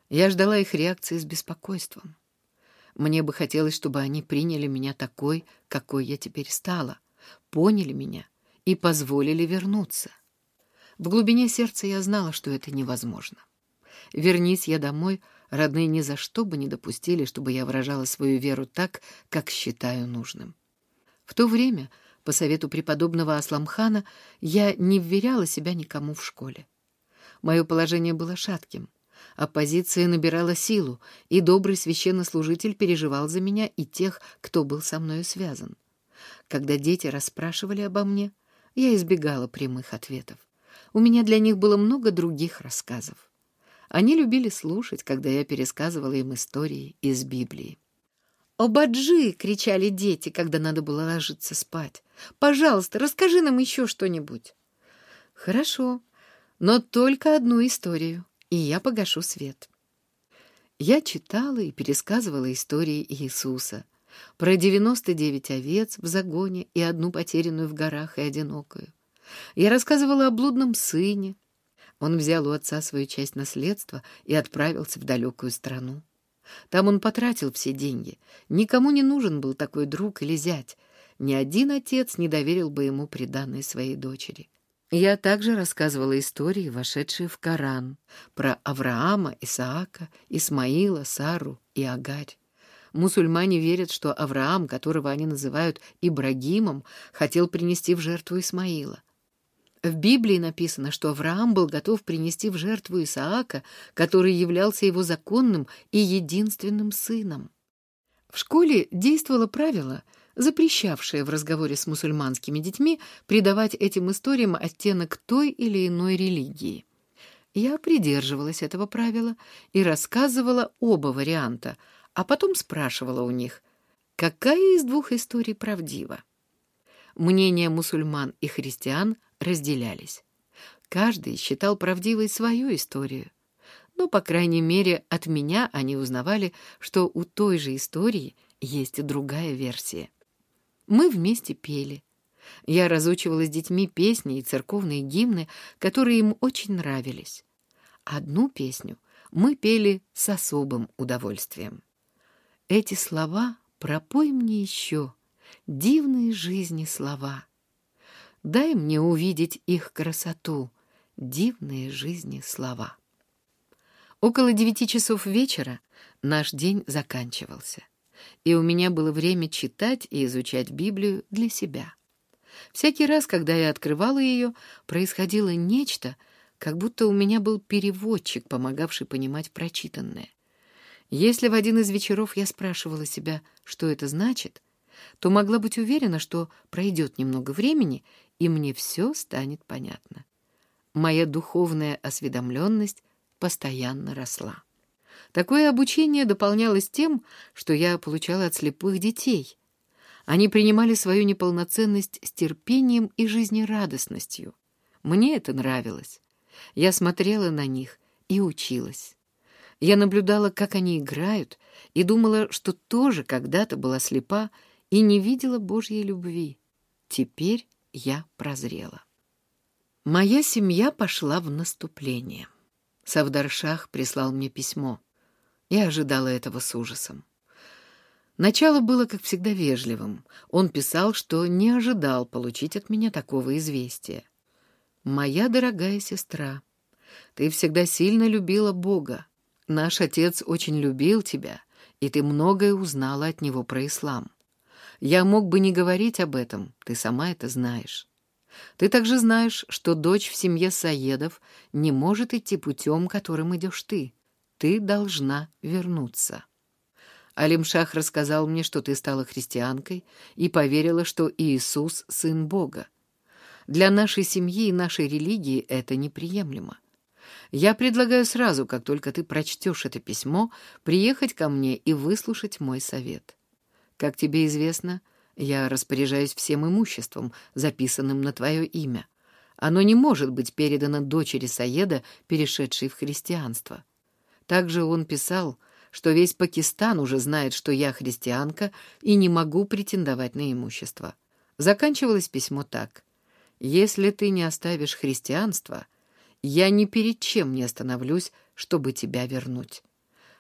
Я ждала их реакции с беспокойством. Мне бы хотелось, чтобы они приняли меня такой, какой я теперь стала, поняли меня и позволили вернуться. В глубине сердца я знала, что это невозможно. Вернись я домой — Родные ни за что бы не допустили, чтобы я выражала свою веру так, как считаю нужным. В то время, по совету преподобного Асламхана, я не вверяла себя никому в школе. Мое положение было шатким. Оппозиция набирала силу, и добрый священнослужитель переживал за меня и тех, кто был со мною связан. Когда дети расспрашивали обо мне, я избегала прямых ответов. У меня для них было много других рассказов. Они любили слушать, когда я пересказывала им истории из Библии. «Обаджи!» — кричали дети, когда надо было ложиться спать. «Пожалуйста, расскажи нам еще что-нибудь». «Хорошо, но только одну историю, и я погашу свет». Я читала и пересказывала истории Иисуса про девяносто девять овец в загоне и одну потерянную в горах и одинокую. Я рассказывала о блудном сыне, он взял у отца свою часть наследства и отправился в далекую страну. Там он потратил все деньги. Никому не нужен был такой друг или зять. Ни один отец не доверил бы ему приданной своей дочери. Я также рассказывала истории, вошедшие в Коран, про Авраама, Исаака, Исмаила, Сару и Агарь. Мусульмане верят, что Авраам, которого они называют Ибрагимом, хотел принести в жертву Исмаила. В Библии написано, что Авраам был готов принести в жертву Исаака, который являлся его законным и единственным сыном. В школе действовало правило, запрещавшее в разговоре с мусульманскими детьми придавать этим историям оттенок той или иной религии. Я придерживалась этого правила и рассказывала оба варианта, а потом спрашивала у них, какая из двух историй правдива. Мнения мусульман и христиан разделялись. Каждый считал правдивой свою историю. Но, по крайней мере, от меня они узнавали, что у той же истории есть другая версия. Мы вместе пели. Я разучивала с детьми песни и церковные гимны, которые им очень нравились. Одну песню мы пели с особым удовольствием. Эти слова пропой мне еще, дивные жизни слова. Дай мне увидеть их красоту, дивные жизни слова. Около девяти часов вечера наш день заканчивался, и у меня было время читать и изучать Библию для себя. Всякий раз, когда я открывала ее, происходило нечто, как будто у меня был переводчик, помогавший понимать прочитанное. Если в один из вечеров я спрашивала себя, что это значит, то могла быть уверена, что пройдет немного времени, и мне все станет понятно. Моя духовная осведомленность постоянно росла. Такое обучение дополнялось тем, что я получала от слепых детей. Они принимали свою неполноценность с терпением и жизнерадостностью. Мне это нравилось. Я смотрела на них и училась. Я наблюдала, как они играют, и думала, что тоже когда-то была слепа и не видела Божьей любви. Теперь я прозрела. Моя семья пошла в наступление. Савдаршах прислал мне письмо. Я ожидала этого с ужасом. Начало было, как всегда, вежливым. Он писал, что не ожидал получить от меня такого известия. «Моя дорогая сестра, ты всегда сильно любила Бога. Наш отец очень любил тебя, и ты многое узнала от него про ислам. Я мог бы не говорить об этом, ты сама это знаешь. Ты также знаешь, что дочь в семье Саедов не может идти путем, которым идешь ты. Ты должна вернуться. Алимшах рассказал мне, что ты стала христианкой и поверила, что Иисус — сын Бога. Для нашей семьи и нашей религии это неприемлемо. Я предлагаю сразу, как только ты прочтешь это письмо, приехать ко мне и выслушать мой совет. Как тебе известно, я распоряжаюсь всем имуществом, записанным на твое имя. Оно не может быть передано дочери Саеда, перешедшей в христианство. Также он писал, что весь Пакистан уже знает, что я христианка и не могу претендовать на имущество. Заканчивалось письмо так. «Если ты не оставишь христианство, я ни перед чем не остановлюсь, чтобы тебя вернуть.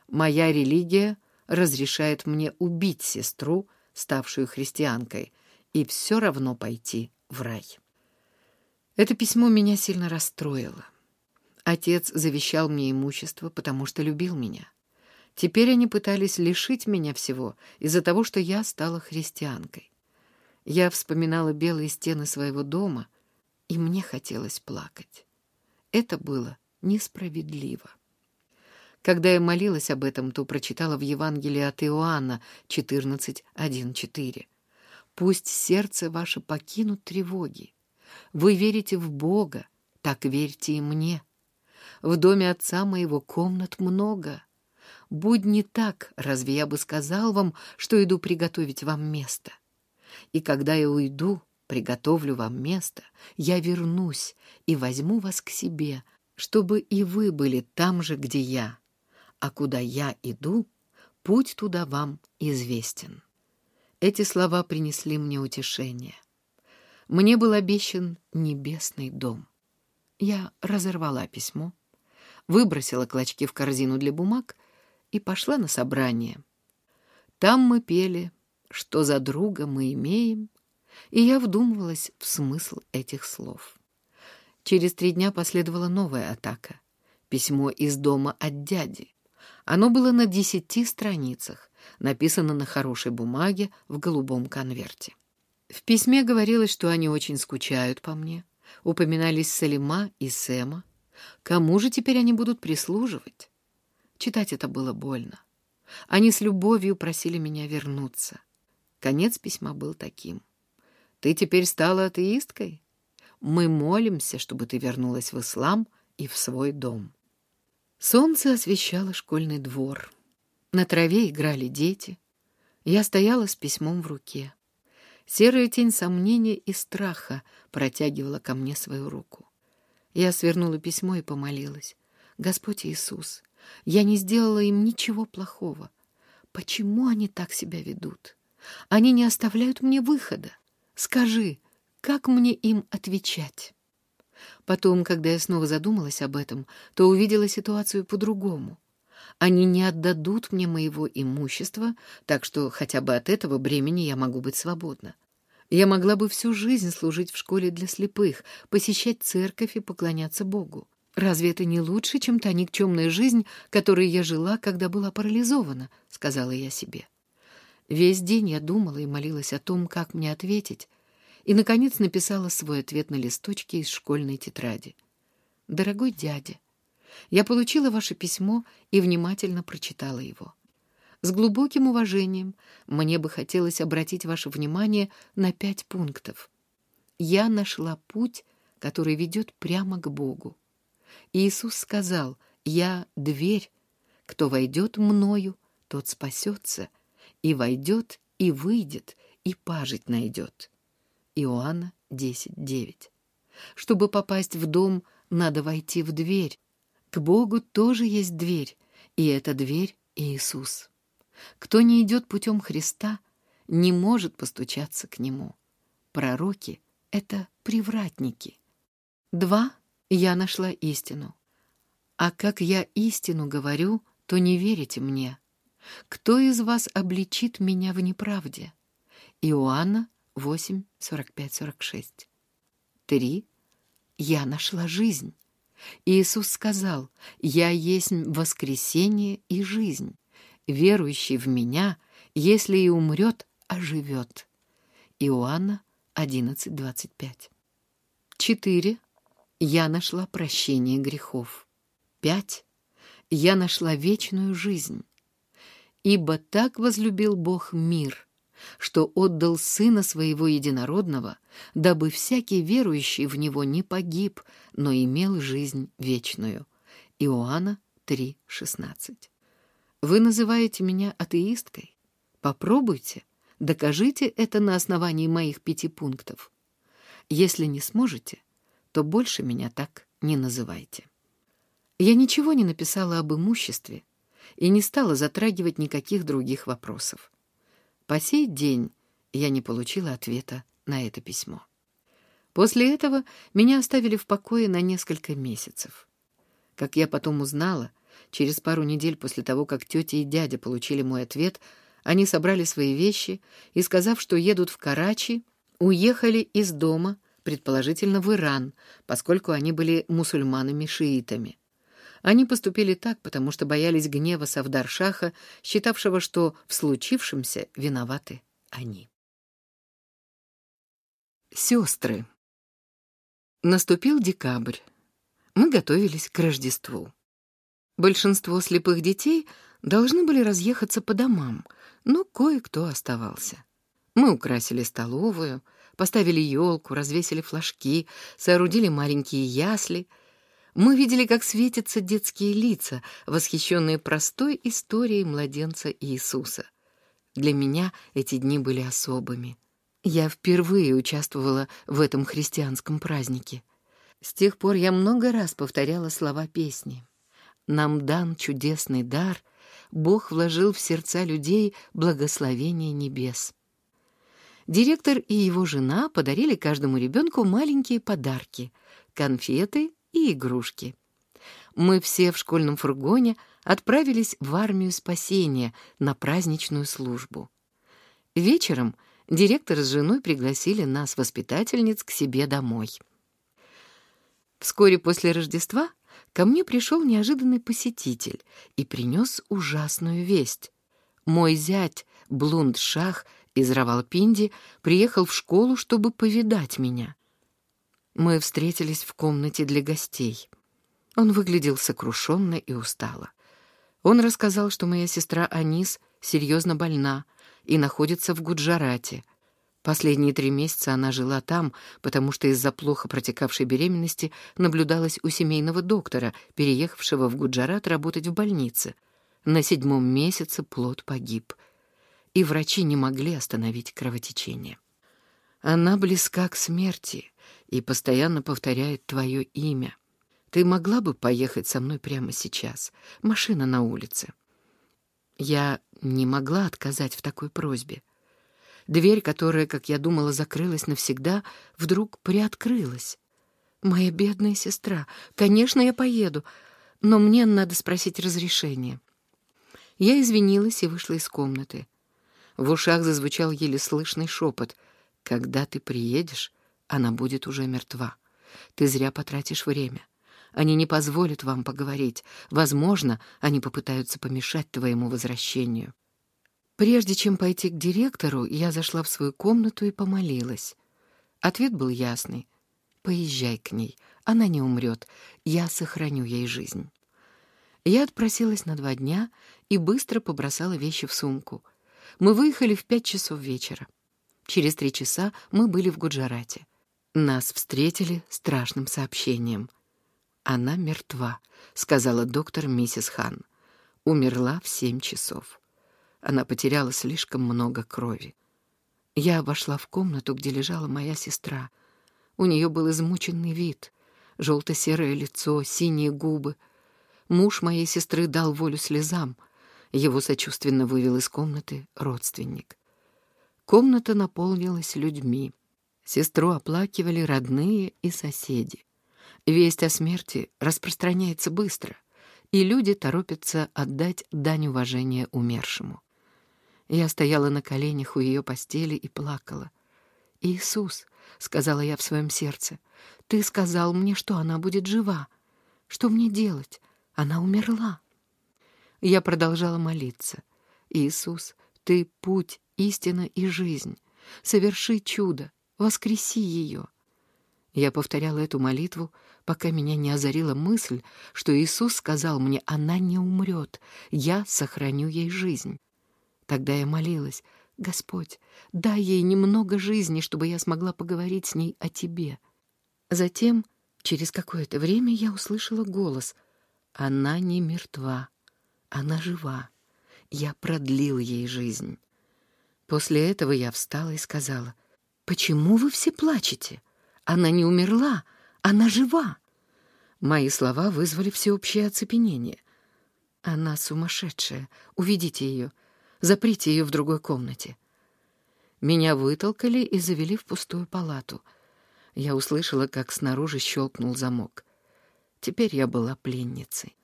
Моя религия разрешает мне убить сестру, ставшую христианкой, и все равно пойти в рай. Это письмо меня сильно расстроило. Отец завещал мне имущество, потому что любил меня. Теперь они пытались лишить меня всего из-за того, что я стала христианкой. Я вспоминала белые стены своего дома, и мне хотелось плакать. Это было несправедливо. Когда я молилась об этом, то прочитала в Евангелии от Иоанна 14.1.4. «Пусть сердце ваше покинут тревоги. Вы верите в Бога, так верьте и мне. В доме отца моего комнат много. Будь не так, разве я бы сказал вам, что иду приготовить вам место? И когда я уйду, приготовлю вам место, я вернусь и возьму вас к себе, чтобы и вы были там же, где я, а куда я иду, путь туда вам известен. Эти слова принесли мне утешение. Мне был обещан небесный дом. Я разорвала письмо, выбросила клочки в корзину для бумаг и пошла на собрание. Там мы пели «Что за друга мы имеем?» и я вдумывалась в смысл этих слов. Через три дня последовала новая атака. Письмо из дома от дяди. Оно было на десяти страницах, написано на хорошей бумаге в голубом конверте. В письме говорилось, что они очень скучают по мне. Упоминались Салима и Сэма. Кому же теперь они будут прислуживать? Читать это было больно. Они с любовью просили меня вернуться. Конец письма был таким. «Ты теперь стала атеисткой? Мы молимся, чтобы ты вернулась в ислам и в свой дом». Солнце освещало школьный двор. На траве играли дети. Я стояла с письмом в руке. Серая тень сомнения и страха протягивала ко мне свою руку. Я свернула письмо и помолилась. «Господь Иисус, я не сделала им ничего плохого. Почему они так себя ведут? Они не оставляют мне выхода. Скажи, как мне им отвечать?» Потом, когда я снова задумалась об этом, то увидела ситуацию по-другому. Они не отдадут мне моего имущества, так что хотя бы от этого бремени я могу быть свободна. Я могла бы всю жизнь служить в школе для слепых, посещать церковь и поклоняться Богу. Разве это не лучше, чем та никчемная жизнь, которой я жила, когда была парализована, — сказала я себе. Весь день я думала и молилась о том, как мне ответить, и, наконец, написала свой ответ на листочке из школьной тетради. «Дорогой дядя, я получила ваше письмо и внимательно прочитала его. С глубоким уважением мне бы хотелось обратить ваше внимание на пять пунктов. Я нашла путь, который ведет прямо к Богу. Иисус сказал, «Я — дверь. Кто войдет мною, тот спасется, и войдет, и выйдет, и пажить найдет». Иоанна 10.9. Чтобы попасть в дом, надо войти в дверь. К Богу тоже есть дверь, и эта дверь — Иисус. Кто не идет путем Христа, не может постучаться к Нему. Пророки — это привратники. Два — я нашла истину. А как я истину говорю, то не верите мне. Кто из вас обличит меня в неправде? Иоанна 8, 45, 46. Три — я нашла жизнь. Иисус сказал, «Я есть воскресение и жизнь. Верующий в Меня, если и умрет, оживет». Иоанна 11.25. Четыре. Я нашла прощение грехов. Пять. Я нашла вечную жизнь. Ибо так возлюбил Бог мир, что отдал Сына Своего Единородного, дабы всякий верующий в Него не погиб, но имел жизнь вечную. Иоанна 3,16 Вы называете меня атеисткой? Попробуйте, докажите это на основании моих пяти пунктов. Если не сможете, то больше меня так не называйте. Я ничего не написала об имуществе и не стала затрагивать никаких других вопросов. По сей день я не получила ответа на это письмо. После этого меня оставили в покое на несколько месяцев. Как я потом узнала, через пару недель после того, как тетя и дядя получили мой ответ, они собрали свои вещи и, сказав, что едут в Карачи, уехали из дома, предположительно в Иран, поскольку они были мусульманами-шиитами. Они поступили так, потому что боялись гнева Савдар-Шаха, считавшего, что в случившемся виноваты они. Сестры. Наступил декабрь. Мы готовились к Рождеству. Большинство слепых детей должны были разъехаться по домам, но кое-кто оставался. Мы украсили столовую, поставили елку, развесили флажки, соорудили маленькие ясли — мы видели, как светятся детские лица, восхищенные простой историей младенца Иисуса. Для меня эти дни были особыми. Я впервые участвовала в этом христианском празднике. С тех пор я много раз повторяла слова песни. «Нам дан чудесный дар, Бог вложил в сердца людей благословение небес». Директор и его жена подарили каждому ребенку маленькие подарки — конфеты и игрушки. Мы все в школьном фургоне отправились в армию спасения на праздничную службу. Вечером директор с женой пригласили нас, воспитательниц, к себе домой. Вскоре после Рождества ко мне пришел неожиданный посетитель и принес ужасную весть. Мой зять, Блунд-Шах из Равалпинди, приехал в школу, чтобы повидать меня. Мы встретились в комнате для гостей. Он выглядел сокрушенно и устало. Он рассказал, что моя сестра Анис серьезно больна и находится в Гуджарате. Последние три месяца она жила там, потому что из-за плохо протекавшей беременности наблюдалась у семейного доктора, переехавшего в Гуджарат работать в больнице. На седьмом месяце плод погиб, и врачи не могли остановить кровотечение. Она близка к смерти и постоянно повторяет твое имя. Ты могла бы поехать со мной прямо сейчас? Машина на улице. Я не могла отказать в такой просьбе. Дверь, которая, как я думала, закрылась навсегда, вдруг приоткрылась. «Моя бедная сестра, конечно, я поеду, но мне надо спросить разрешения». Я извинилась и вышла из комнаты. В ушах зазвучал еле слышный шепот. «Когда ты приедешь, она будет уже мертва. Ты зря потратишь время. Они не позволят вам поговорить. Возможно, они попытаются помешать твоему возвращению. Прежде чем пойти к директору, я зашла в свою комнату и помолилась. Ответ был ясный. «Поезжай к ней. Она не умрет. Я сохраню ей жизнь». Я отпросилась на два дня и быстро побросала вещи в сумку. Мы выехали в пять часов вечера. Через три часа мы были в Гуджарате. Нас встретили страшным сообщением. «Она мертва», — сказала доктор миссис Хан. «Умерла в семь часов. Она потеряла слишком много крови». Я обошла в комнату, где лежала моя сестра. У нее был измученный вид, желто-серое лицо, синие губы. Муж моей сестры дал волю слезам. Его сочувственно вывел из комнаты родственник. Комната наполнилась людьми. Сестру оплакивали родные и соседи. Весть о смерти распространяется быстро, и люди торопятся отдать дань уважения умершему. Я стояла на коленях у ее постели и плакала. «Иисус», — сказала я в своем сердце, — «ты сказал мне, что она будет жива. Что мне делать? Она умерла». Я продолжала молиться. «Иисус, ты — путь, истина и жизнь. Соверши чудо, воскреси ее». Я повторяла эту молитву, пока меня не озарила мысль, что Иисус сказал мне, она не умрет, я сохраню ей жизнь. Тогда я молилась, «Господь, дай ей немного жизни, чтобы я смогла поговорить с ней о Тебе». Затем, через какое-то время, я услышала голос. «Она не мертва, она жива. Я продлил ей жизнь». После этого я встала и сказала, «Почему вы все плачете? Она не умерла, она жива». Мои слова вызвали всеобщее оцепенение. «Она сумасшедшая, уведите ее». Заприте ее в другой комнате. Меня вытолкали и завели в пустую палату. Я услышала, как снаружи щелкнул замок. Теперь я была пленницей.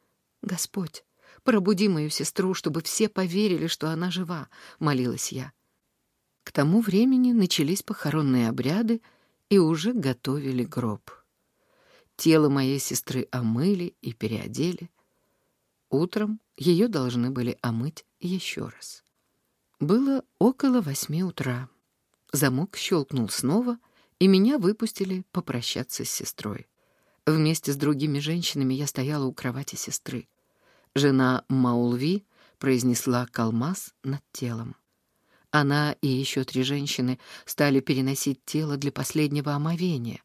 «Господь, пробуди мою сестру, чтобы все поверили, что она жива», — молилась я. К тому времени начались похоронные обряды и уже готовили гроб. Тело моей сестры омыли и переодели. Утром ее должны были омыть еще раз. Было около восьми утра. Замок щелкнул снова, и меня выпустили попрощаться с сестрой. Вместе с другими женщинами я стояла у кровати сестры. Жена Маулви произнесла калмаз над телом. Она и еще три женщины стали переносить тело для последнего омовения.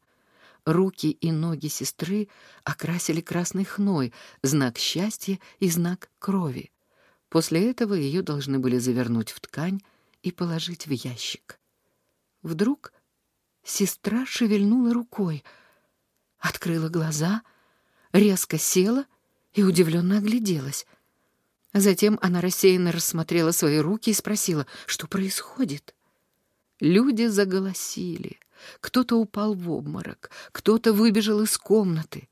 Руки и ноги сестры окрасили красный хной, знак счастья и знак крови. После этого ее должны были завернуть в ткань и положить в ящик. Вдруг сестра шевельнула рукой, открыла глаза, резко села и удивленно огляделась. Затем она рассеянно рассмотрела свои руки и спросила, что происходит. Люди заголосили. Кто-то упал в обморок, кто-то выбежал из комнаты.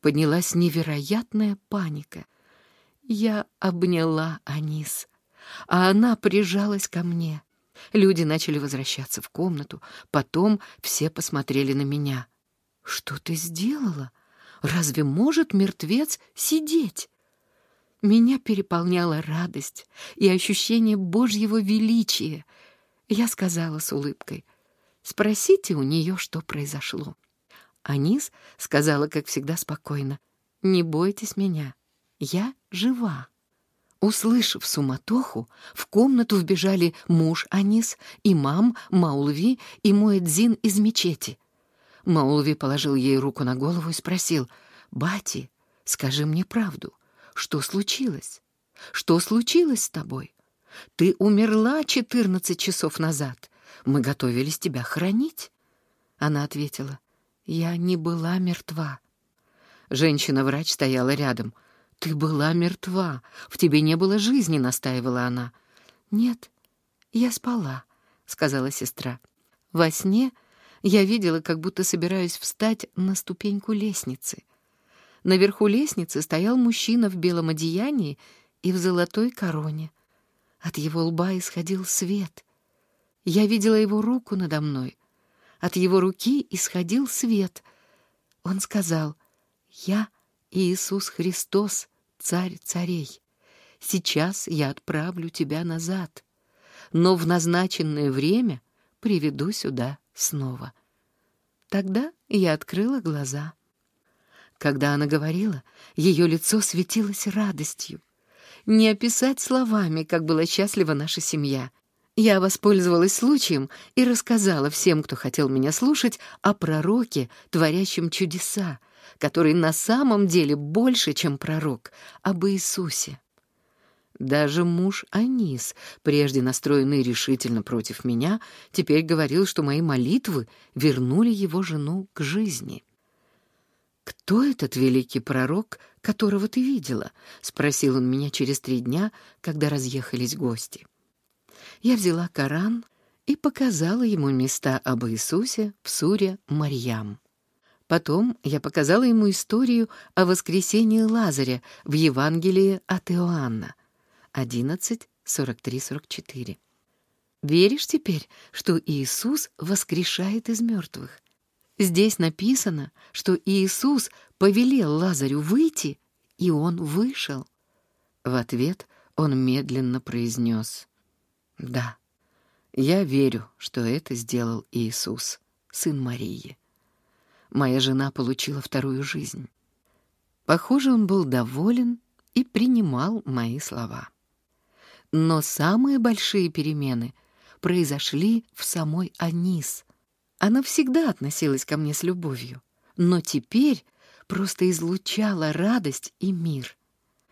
Поднялась невероятная паника — я обняла Анис, а она прижалась ко мне. Люди начали возвращаться в комнату, потом все посмотрели на меня. «Что ты сделала? Разве может мертвец сидеть?» Меня переполняла радость и ощущение Божьего величия. Я сказала с улыбкой, «Спросите у нее, что произошло». Анис сказала, как всегда, спокойно, «Не бойтесь меня, я жива. Услышав суматоху, в комнату вбежали муж Анис, имам, Маулви и Муэдзин из мечети. Маулви положил ей руку на голову и спросил, «Бати, скажи мне правду. Что случилось? Что случилось с тобой? Ты умерла четырнадцать часов назад. Мы готовились тебя хранить». Она ответила, «Я не была мертва». Женщина-врач стояла рядом — «Ты была мертва, в тебе не было жизни», — настаивала она. «Нет, я спала», — сказала сестра. «Во сне я видела, как будто собираюсь встать на ступеньку лестницы. Наверху лестницы стоял мужчина в белом одеянии и в золотой короне. От его лба исходил свет. Я видела его руку надо мной. От его руки исходил свет. Он сказал, «Я Иисус Христос, Царь царей, сейчас я отправлю тебя назад, но в назначенное время приведу сюда снова. Тогда я открыла глаза. Когда она говорила, ее лицо светилось радостью. Не описать словами, как была счастлива наша семья. Я воспользовалась случаем и рассказала всем, кто хотел меня слушать, о пророке, творящем чудеса, который на самом деле больше, чем пророк, об Иисусе. Даже муж Анис, прежде настроенный решительно против меня, теперь говорил, что мои молитвы вернули его жену к жизни. «Кто этот великий пророк, которого ты видела?» — спросил он меня через три дня, когда разъехались гости. Я взяла Коран и показала ему места об Иисусе в суре Марьям. Потом я показала ему историю о воскресении Лазаря в Евангелии от Иоанна. 11.43-44. Веришь теперь, что Иисус воскрешает из мертвых? Здесь написано, что Иисус повелел Лазарю выйти, и он вышел. В ответ он медленно произнес «Да, я верю, что это сделал Иисус, сын Марии. Моя жена получила вторую жизнь». Похоже, он был доволен и принимал мои слова. Но самые большие перемены произошли в самой Анис. Она всегда относилась ко мне с любовью, но теперь просто излучала радость и мир.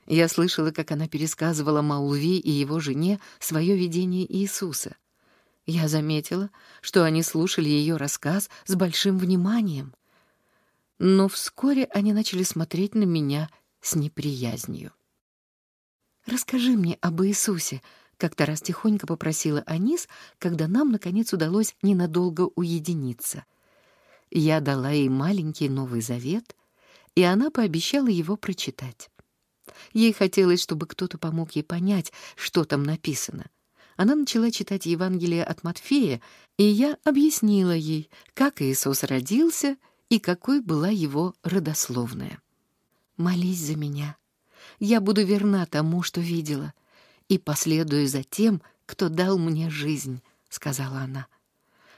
Я слышала, как она пересказывала Маулви и его жене свое видение Иисуса. Я заметила, что они слушали ее рассказ с большим вниманием. Но вскоре они начали смотреть на меня с неприязнью. «Расскажи мне об Иисусе», — как-то раз тихонько попросила Анис, когда нам, наконец, удалось ненадолго уединиться. Я дала ей маленький Новый Завет, и она пообещала его прочитать. Ей хотелось, чтобы кто-то помог ей понять, что там написано. Она начала читать Евангелие от Матфея, и я объяснила ей, как Иисус родился и какой была его родословная. «Молись за меня», я буду верна тому, что видела, и последую за тем, кто дал мне жизнь», — сказала она.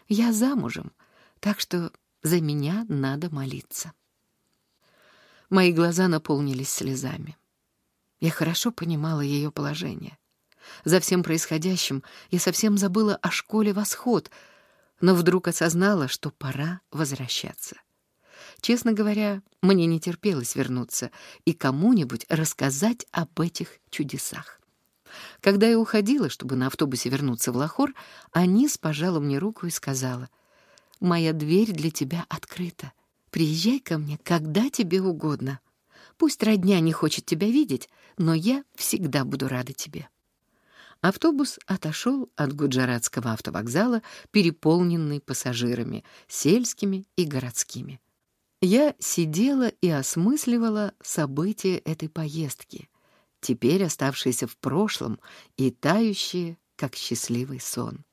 «Я замужем, так что за меня надо молиться». Мои глаза наполнились слезами. Я хорошо понимала ее положение. За всем происходящим я совсем забыла о школе «Восход», но вдруг осознала, что пора возвращаться. Честно говоря, мне не терпелось вернуться и кому-нибудь рассказать об этих чудесах. Когда я уходила, чтобы на автобусе вернуться в Лахор, Анис пожала мне руку и сказала, «Моя дверь для тебя открыта. Приезжай ко мне, когда тебе угодно. Пусть родня не хочет тебя видеть, но я всегда буду рада тебе». Автобус отошел от Гуджаратского автовокзала, переполненный пассажирами, сельскими и городскими. Я сидела и осмысливала события этой поездки, теперь оставшиеся в прошлом и тающие, как счастливый сон.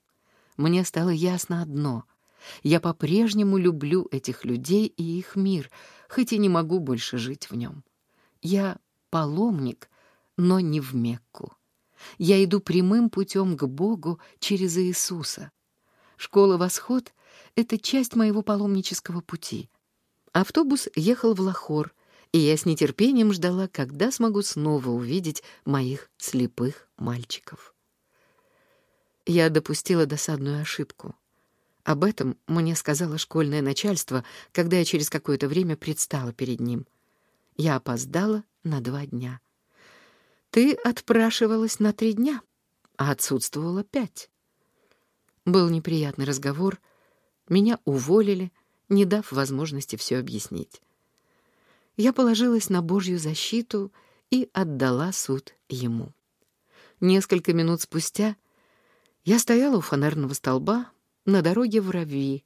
Мне стало ясно одно — я по-прежнему люблю этих людей и их мир, хоть и не могу больше жить в нем. Я паломник, но не в Мекку. Я иду прямым путем к Богу через Иисуса. Школа «Восход» — это часть моего паломнического пути — Автобус ехал в Лахор, и я с нетерпением ждала, когда смогу снова увидеть моих слепых мальчиков. Я допустила досадную ошибку. Об этом мне сказала школьное начальство, когда я через какое-то время предстала перед ним. Я опоздала на два дня. Ты отпрашивалась на три дня, а отсутствовала пять. Был неприятный разговор. Меня уволили — не дав возможности все объяснить. Я положилась на Божью защиту и отдала суд ему. Несколько минут спустя я стояла у фонарного столба на дороге в Рави,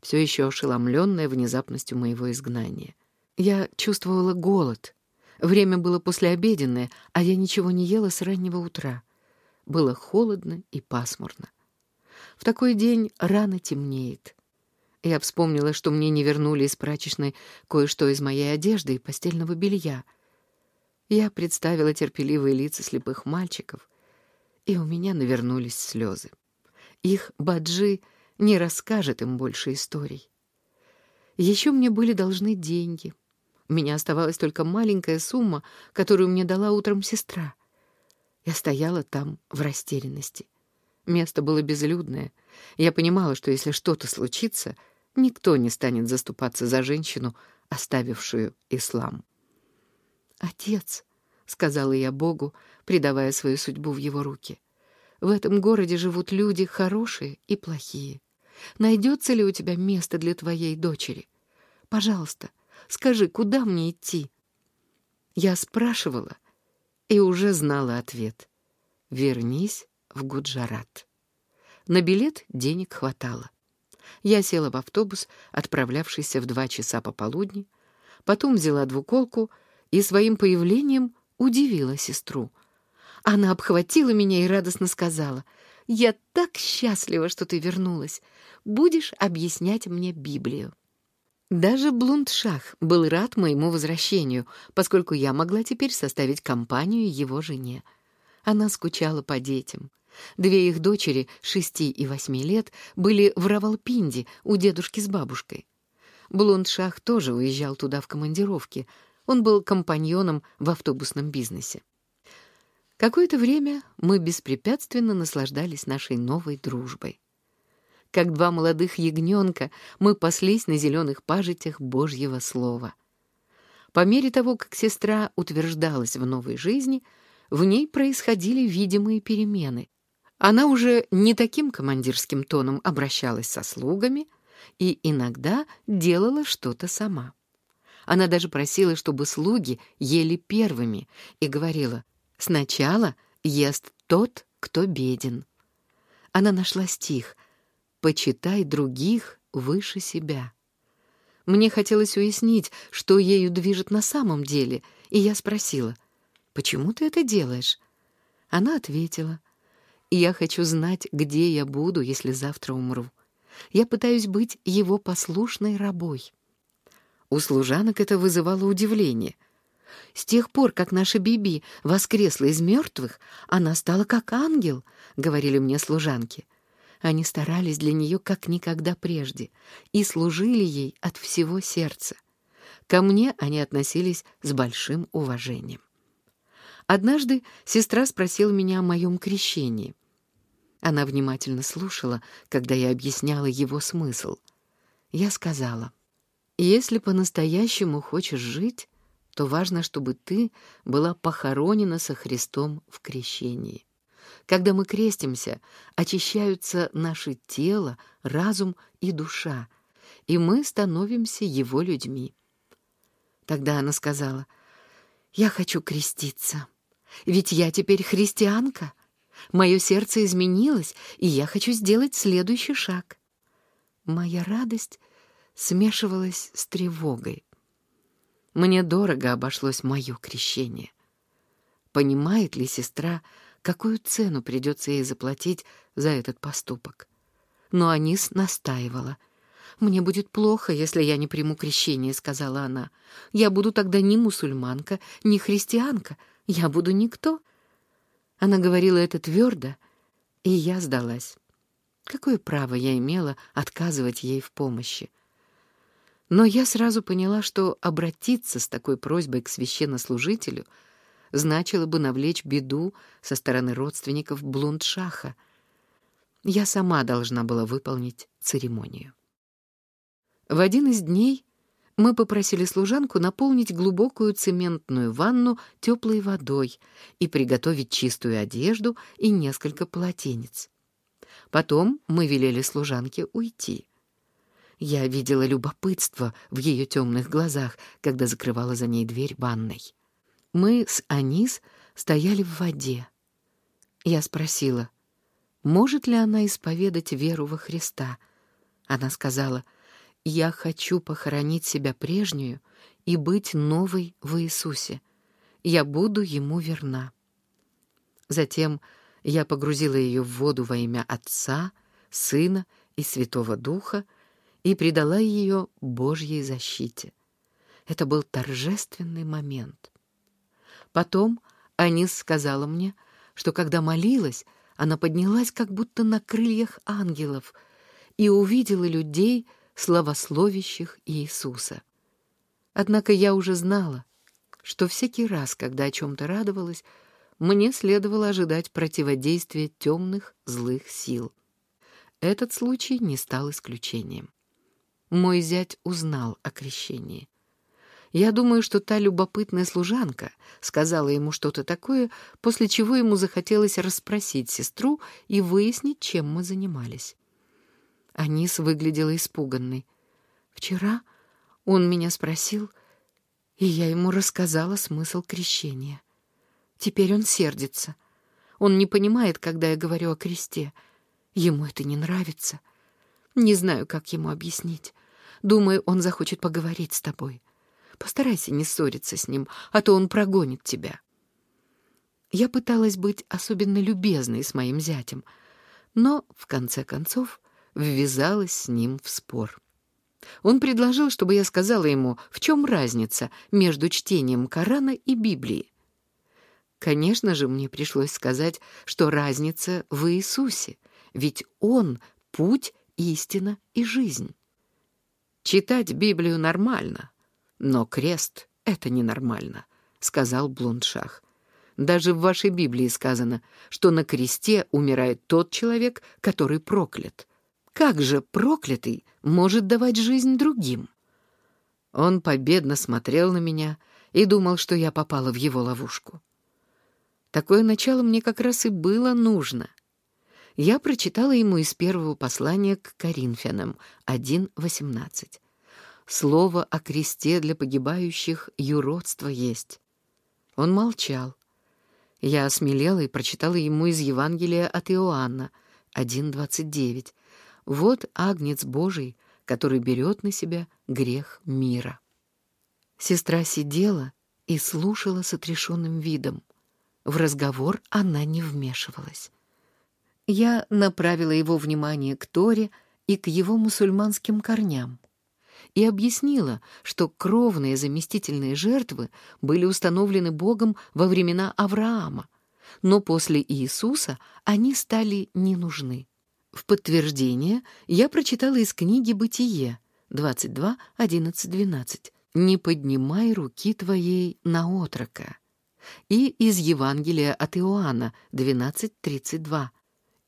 все еще ошеломленная внезапностью моего изгнания. Я чувствовала голод. Время было послеобеденное, а я ничего не ела с раннего утра. Было холодно и пасмурно. В такой день рано темнеет — я вспомнила, что мне не вернули из прачечной кое-что из моей одежды и постельного белья. Я представила терпеливые лица слепых мальчиков, и у меня навернулись слезы. Их Баджи не расскажет им больше историй. Еще мне были должны деньги. У меня оставалась только маленькая сумма, которую мне дала утром сестра. Я стояла там в растерянности. Место было безлюдное. Я понимала, что если что-то случится — Никто не станет заступаться за женщину, оставившую ислам. «Отец», — сказала я Богу, предавая свою судьбу в его руки, — «в этом городе живут люди хорошие и плохие. Найдется ли у тебя место для твоей дочери? Пожалуйста, скажи, куда мне идти?» Я спрашивала и уже знала ответ. «Вернись в Гуджарат». На билет денег хватало. Я села в автобус, отправлявшийся в два часа пополудни, потом взяла двуколку и своим появлением удивила сестру. Она обхватила меня и радостно сказала, «Я так счастлива, что ты вернулась. Будешь объяснять мне Библию». Даже Блундшах был рад моему возвращению, поскольку я могла теперь составить компанию его жене. Она скучала по детям. Две их дочери, шести и восьми лет, были в Равалпинде у дедушки с бабушкой. Блундшах тоже уезжал туда в командировке. Он был компаньоном в автобусном бизнесе. Какое-то время мы беспрепятственно наслаждались нашей новой дружбой. Как два молодых ягненка мы паслись на зеленых пажитях Божьего Слова. По мере того, как сестра утверждалась в новой жизни, в ней происходили видимые перемены. Она уже не таким командирским тоном обращалась со слугами и иногда делала что-то сама. Она даже просила, чтобы слуги ели первыми, и говорила «Сначала ест тот, кто беден». Она нашла стих «Почитай других выше себя». Мне хотелось уяснить, что ею движет на самом деле, и я спросила «Почему ты это делаешь?» Она ответила — я хочу знать, где я буду, если завтра умру. Я пытаюсь быть его послушной рабой. У служанок это вызывало удивление. С тех пор, как наша Биби воскресла из мертвых, она стала как ангел, — говорили мне служанки. Они старались для нее как никогда прежде и служили ей от всего сердца. Ко мне они относились с большим уважением. Однажды сестра спросила меня о моем крещении. Она внимательно слушала, когда я объясняла его смысл. Я сказала, «Если по-настоящему хочешь жить, то важно, чтобы ты была похоронена со Христом в крещении. Когда мы крестимся, очищаются наше тело, разум и душа, и мы становимся Его людьми». Тогда она сказала, «Я хочу креститься, ведь я теперь христианка». Мое сердце изменилось, и я хочу сделать следующий шаг. Моя радость смешивалась с тревогой. Мне дорого обошлось мое крещение. Понимает ли сестра, какую цену придется ей заплатить за этот поступок? Но Анис настаивала. «Мне будет плохо, если я не приму крещение», — сказала она. «Я буду тогда ни мусульманка, ни христианка. Я буду никто. Она говорила это твердо, и я сдалась. Какое право я имела отказывать ей в помощи? Но я сразу поняла, что обратиться с такой просьбой к священнослужителю значило бы навлечь беду со стороны родственников Блундшаха. Я сама должна была выполнить церемонию. В один из дней мы попросили служанку наполнить глубокую цементную ванну теплой водой и приготовить чистую одежду и несколько полотенец. Потом мы велели служанке уйти. Я видела любопытство в ее темных глазах, когда закрывала за ней дверь ванной. Мы с Анис стояли в воде. Я спросила, может ли она исповедать веру во Христа. Она сказала — я хочу похоронить себя прежнюю и быть новой в Иисусе. Я буду Ему верна. Затем я погрузила ее в воду во имя Отца, Сына и Святого Духа и предала ее Божьей защите. Это был торжественный момент. Потом Анис сказала мне, что когда молилась, она поднялась как будто на крыльях ангелов и увидела людей, славословящих Иисуса. Однако я уже знала, что всякий раз, когда о чем-то радовалась, мне следовало ожидать противодействия темных злых сил. Этот случай не стал исключением. Мой зять узнал о крещении. Я думаю, что та любопытная служанка сказала ему что-то такое, после чего ему захотелось расспросить сестру и выяснить, чем мы занимались. Анис выглядела испуганной. Вчера он меня спросил, и я ему рассказала смысл крещения. Теперь он сердится. Он не понимает, когда я говорю о кресте. Ему это не нравится. Не знаю, как ему объяснить. Думаю, он захочет поговорить с тобой. Постарайся не ссориться с ним, а то он прогонит тебя. Я пыталась быть особенно любезной с моим зятем, но, в конце концов, ввязалась с ним в спор. Он предложил, чтобы я сказала ему, в чем разница между чтением Корана и Библии. Конечно же, мне пришлось сказать, что разница в Иисусе, ведь Он — путь, истина и жизнь. Читать Библию нормально, но крест — это ненормально, — сказал Блундшах. Даже в вашей Библии сказано, что на кресте умирает тот человек, который проклят. Как же проклятый может давать жизнь другим? Он победно смотрел на меня и думал, что я попала в его ловушку. Такое начало мне как раз и было нужно. Я прочитала ему из первого послания к Коринфянам 1.18. Слово о кресте для погибающих юродство есть. Он молчал. Я осмелела и прочитала ему из Евангелия от Иоанна 1.29. Вот агнец Божий, который берет на себя грех мира. Сестра сидела и слушала с отрешенным видом. В разговор она не вмешивалась. Я направила его внимание к Торе и к его мусульманским корням и объяснила, что кровные заместительные жертвы были установлены Богом во времена Авраама, но после Иисуса они стали не нужны. В подтверждение я прочитала из книги «Бытие» 22, 11, 12 «Не поднимай руки твоей на отрока» и из Евангелия от Иоанна 12, 32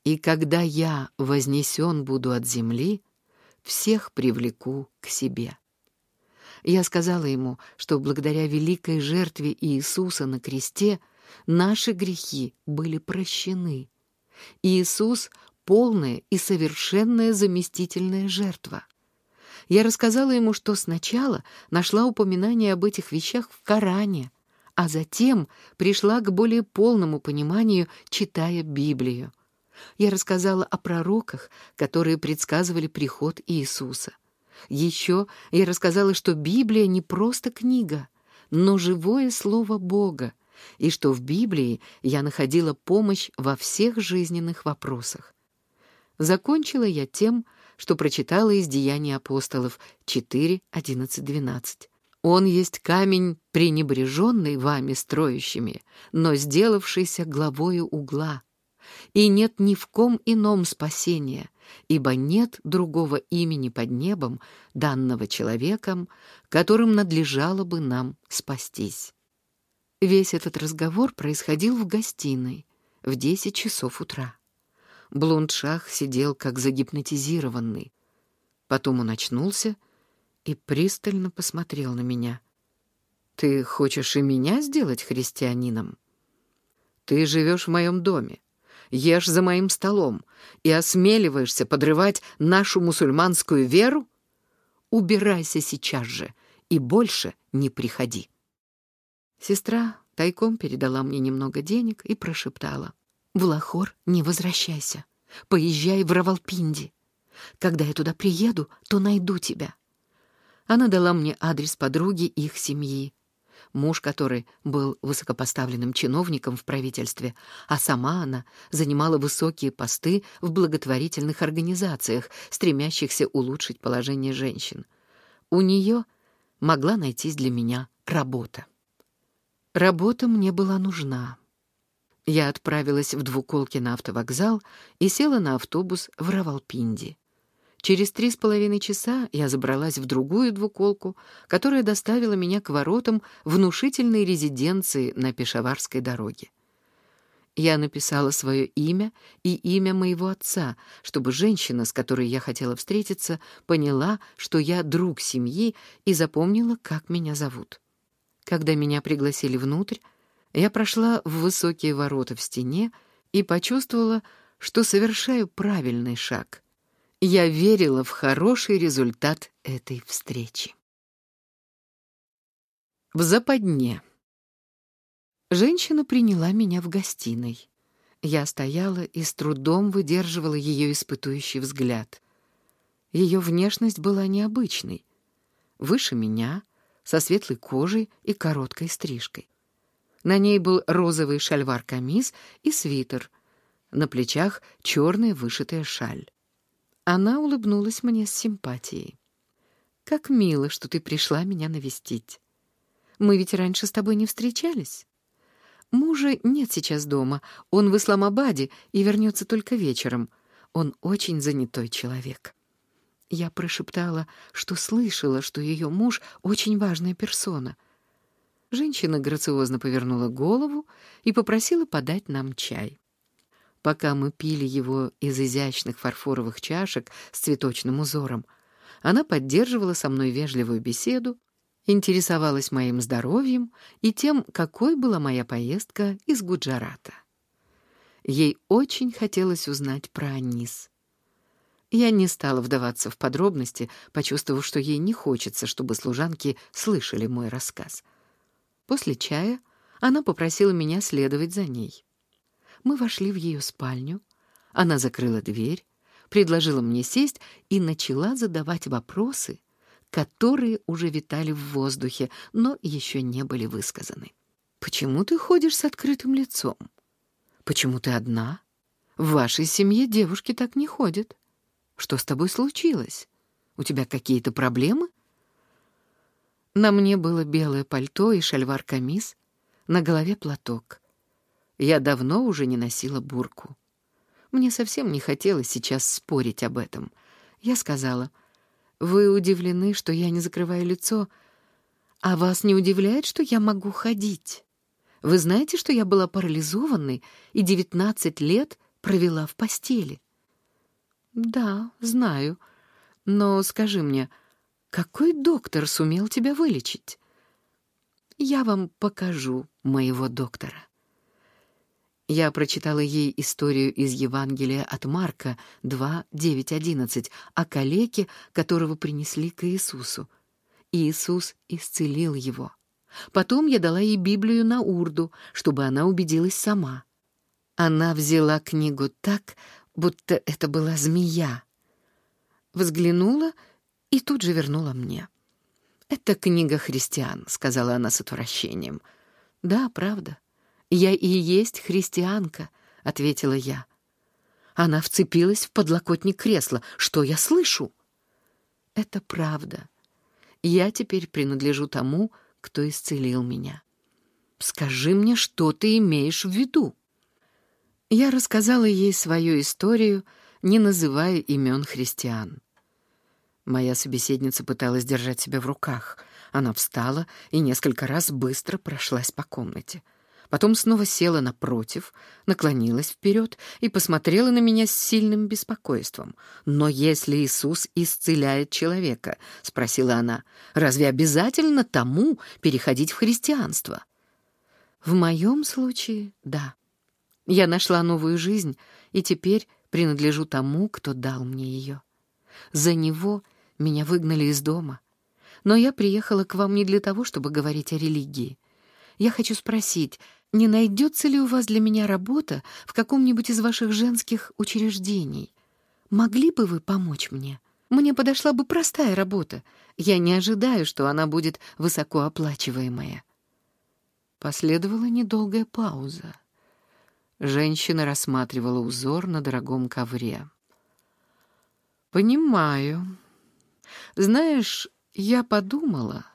«И когда я вознесен буду от земли, всех привлеку к себе». Я сказала ему, что благодаря великой жертве Иисуса на кресте наши грехи были прощены. Иисус — полная и совершенная заместительная жертва. Я рассказала ему, что сначала нашла упоминание об этих вещах в Коране, а затем пришла к более полному пониманию, читая Библию. Я рассказала о пророках, которые предсказывали приход Иисуса. Еще я рассказала, что Библия не просто книга, но живое слово Бога, и что в Библии я находила помощь во всех жизненных вопросах. Закончила я тем, что прочитала из Деяний апостолов 4, 11, 12. «Он есть камень, пренебреженный вами строящими, но сделавшийся главою угла» и нет ни в ком ином спасения, ибо нет другого имени под небом, данного человеком, которым надлежало бы нам спастись. Весь этот разговор происходил в гостиной в десять часов утра. Блундшах сидел как загипнотизированный. Потом он очнулся и пристально посмотрел на меня. «Ты хочешь и меня сделать христианином? Ты живешь в моем доме ешь за моим столом и осмеливаешься подрывать нашу мусульманскую веру? Убирайся сейчас же и больше не приходи. Сестра тайком передала мне немного денег и прошептала. «В Лахор не возвращайся. Поезжай в Равалпинди. Когда я туда приеду, то найду тебя». Она дала мне адрес подруги их семьи, муж который был высокопоставленным чиновником в правительстве, а сама она занимала высокие посты в благотворительных организациях, стремящихся улучшить положение женщин. У нее могла найтись для меня работа. Работа мне была нужна. Я отправилась в двуколке на автовокзал и села на автобус в Равалпинди. Через три с половиной часа я забралась в другую двуколку, которая доставила меня к воротам внушительной резиденции на Пешаварской дороге. Я написала свое имя и имя моего отца, чтобы женщина, с которой я хотела встретиться, поняла, что я друг семьи и запомнила, как меня зовут. Когда меня пригласили внутрь, я прошла в высокие ворота в стене и почувствовала, что совершаю правильный шаг. Я верила в хороший результат этой встречи. В западне. Женщина приняла меня в гостиной. Я стояла и с трудом выдерживала ее испытующий взгляд. Ее внешность была необычной. Выше меня, со светлой кожей и короткой стрижкой. На ней был розовый шальвар-камис и свитер. На плечах черная вышитая шаль. Она улыбнулась мне с симпатией. «Как мило, что ты пришла меня навестить. Мы ведь раньше с тобой не встречались?» Мужа нет сейчас дома. Он в Исламабаде и вернется только вечером. Он очень занятой человек. Я прошептала, что слышала, что ее муж — очень важная персона. Женщина грациозно повернула голову и попросила подать нам чай. Пока мы пили его из изящных фарфоровых чашек с цветочным узором, она поддерживала со мной вежливую беседу, интересовалась моим здоровьем и тем, какой была моя поездка из Гуджарата. Ей очень хотелось узнать про Анис. Я не стала вдаваться в подробности, почувствовав, что ей не хочется, чтобы служанки слышали мой рассказ. После чая она попросила меня следовать за ней. Мы вошли в ее спальню, она закрыла дверь, предложила мне сесть и начала задавать вопросы — которые уже витали в воздухе, но еще не были высказаны. «Почему ты ходишь с открытым лицом? Почему ты одна? В вашей семье девушки так не ходят. Что с тобой случилось? У тебя какие-то проблемы?» На мне было белое пальто и шальвар-камис, на голове платок. Я давно уже не носила бурку. Мне совсем не хотелось сейчас спорить об этом. Я сказала — вы удивлены, что я не закрываю лицо, а вас не удивляет, что я могу ходить? Вы знаете, что я была парализованной и девятнадцать лет провела в постели? Да, знаю. Но скажи мне, какой доктор сумел тебя вылечить? Я вам покажу моего доктора. Я прочитала ей историю из Евангелия от Марка 2, 9, 11 о калеке, которого принесли к Иисусу. Иисус исцелил его. Потом я дала ей Библию на урду, чтобы она убедилась сама. Она взяла книгу так, будто это была змея. Взглянула и тут же вернула мне. «Это книга христиан», — сказала она с отвращением. «Да, правда. «Я и есть христианка», — ответила я. Она вцепилась в подлокотник кресла. «Что я слышу?» «Это правда. Я теперь принадлежу тому, кто исцелил меня. Скажи мне, что ты имеешь в виду?» Я рассказала ей свою историю, не называя имен христиан. Моя собеседница пыталась держать себя в руках. Она встала и несколько раз быстро прошлась по комнате. Потом снова села напротив, наклонилась вперед и посмотрела на меня с сильным беспокойством. «Но если Иисус исцеляет человека, — спросила она, — разве обязательно тому переходить в христианство?» «В моем случае — да. Я нашла новую жизнь и теперь принадлежу тому, кто дал мне ее. За него меня выгнали из дома. Но я приехала к вам не для того, чтобы говорить о религии. Я хочу спросить, не найдется ли у вас для меня работа в каком-нибудь из ваших женских учреждений? Могли бы вы помочь мне? Мне подошла бы простая работа. Я не ожидаю, что она будет высокооплачиваемая». Последовала недолгая пауза. Женщина рассматривала узор на дорогом ковре. «Понимаю. Знаешь, я подумала,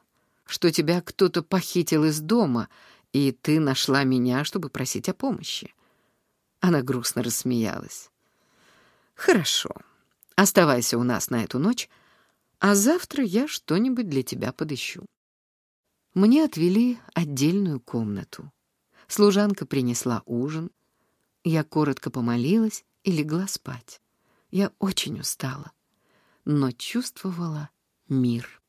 что тебя кто-то похитил из дома и ты нашла меня, чтобы просить о помощи». Она грустно рассмеялась. «Хорошо. Оставайся у нас на эту ночь, а завтра я что-нибудь для тебя подыщу». Мне отвели отдельную комнату. Служанка принесла ужин. Я коротко помолилась и легла спать. Я очень устала, но чувствовала мир.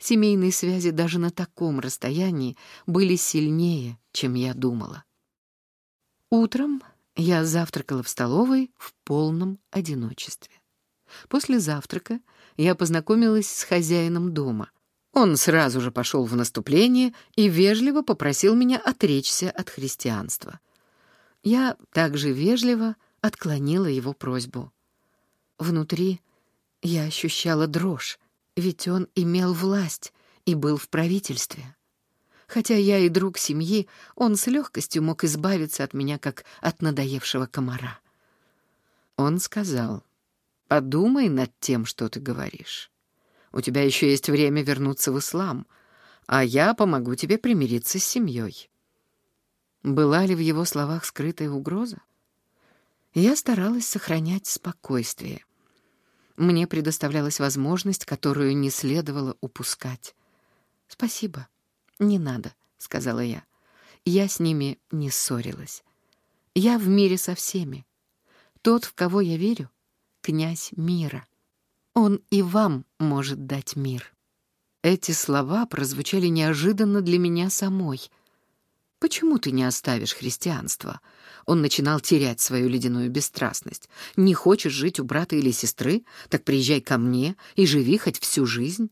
Семейные связи даже на таком расстоянии были сильнее, чем я думала. Утром я завтракала в столовой в полном одиночестве. После завтрака я познакомилась с хозяином дома. Он сразу же пошел в наступление и вежливо попросил меня отречься от христианства. Я также вежливо отклонила его просьбу. Внутри я ощущала дрожь, ведь он имел власть и был в правительстве. Хотя я и друг семьи, он с легкостью мог избавиться от меня, как от надоевшего комара. Он сказал, «Подумай над тем, что ты говоришь. У тебя еще есть время вернуться в ислам, а я помогу тебе примириться с семьей». Была ли в его словах скрытая угроза? Я старалась сохранять спокойствие. Мне предоставлялась возможность, которую не следовало упускать. «Спасибо», «Не надо», — сказала я. Я с ними не ссорилась. Я в мире со всеми. Тот, в кого я верю, — князь мира. Он и вам может дать мир. Эти слова прозвучали неожиданно для меня самой. «Почему ты не оставишь христианство?» Он начинал терять свою ледяную бесстрастность. «Не хочешь жить у брата или сестры? Так приезжай ко мне и живи хоть всю жизнь».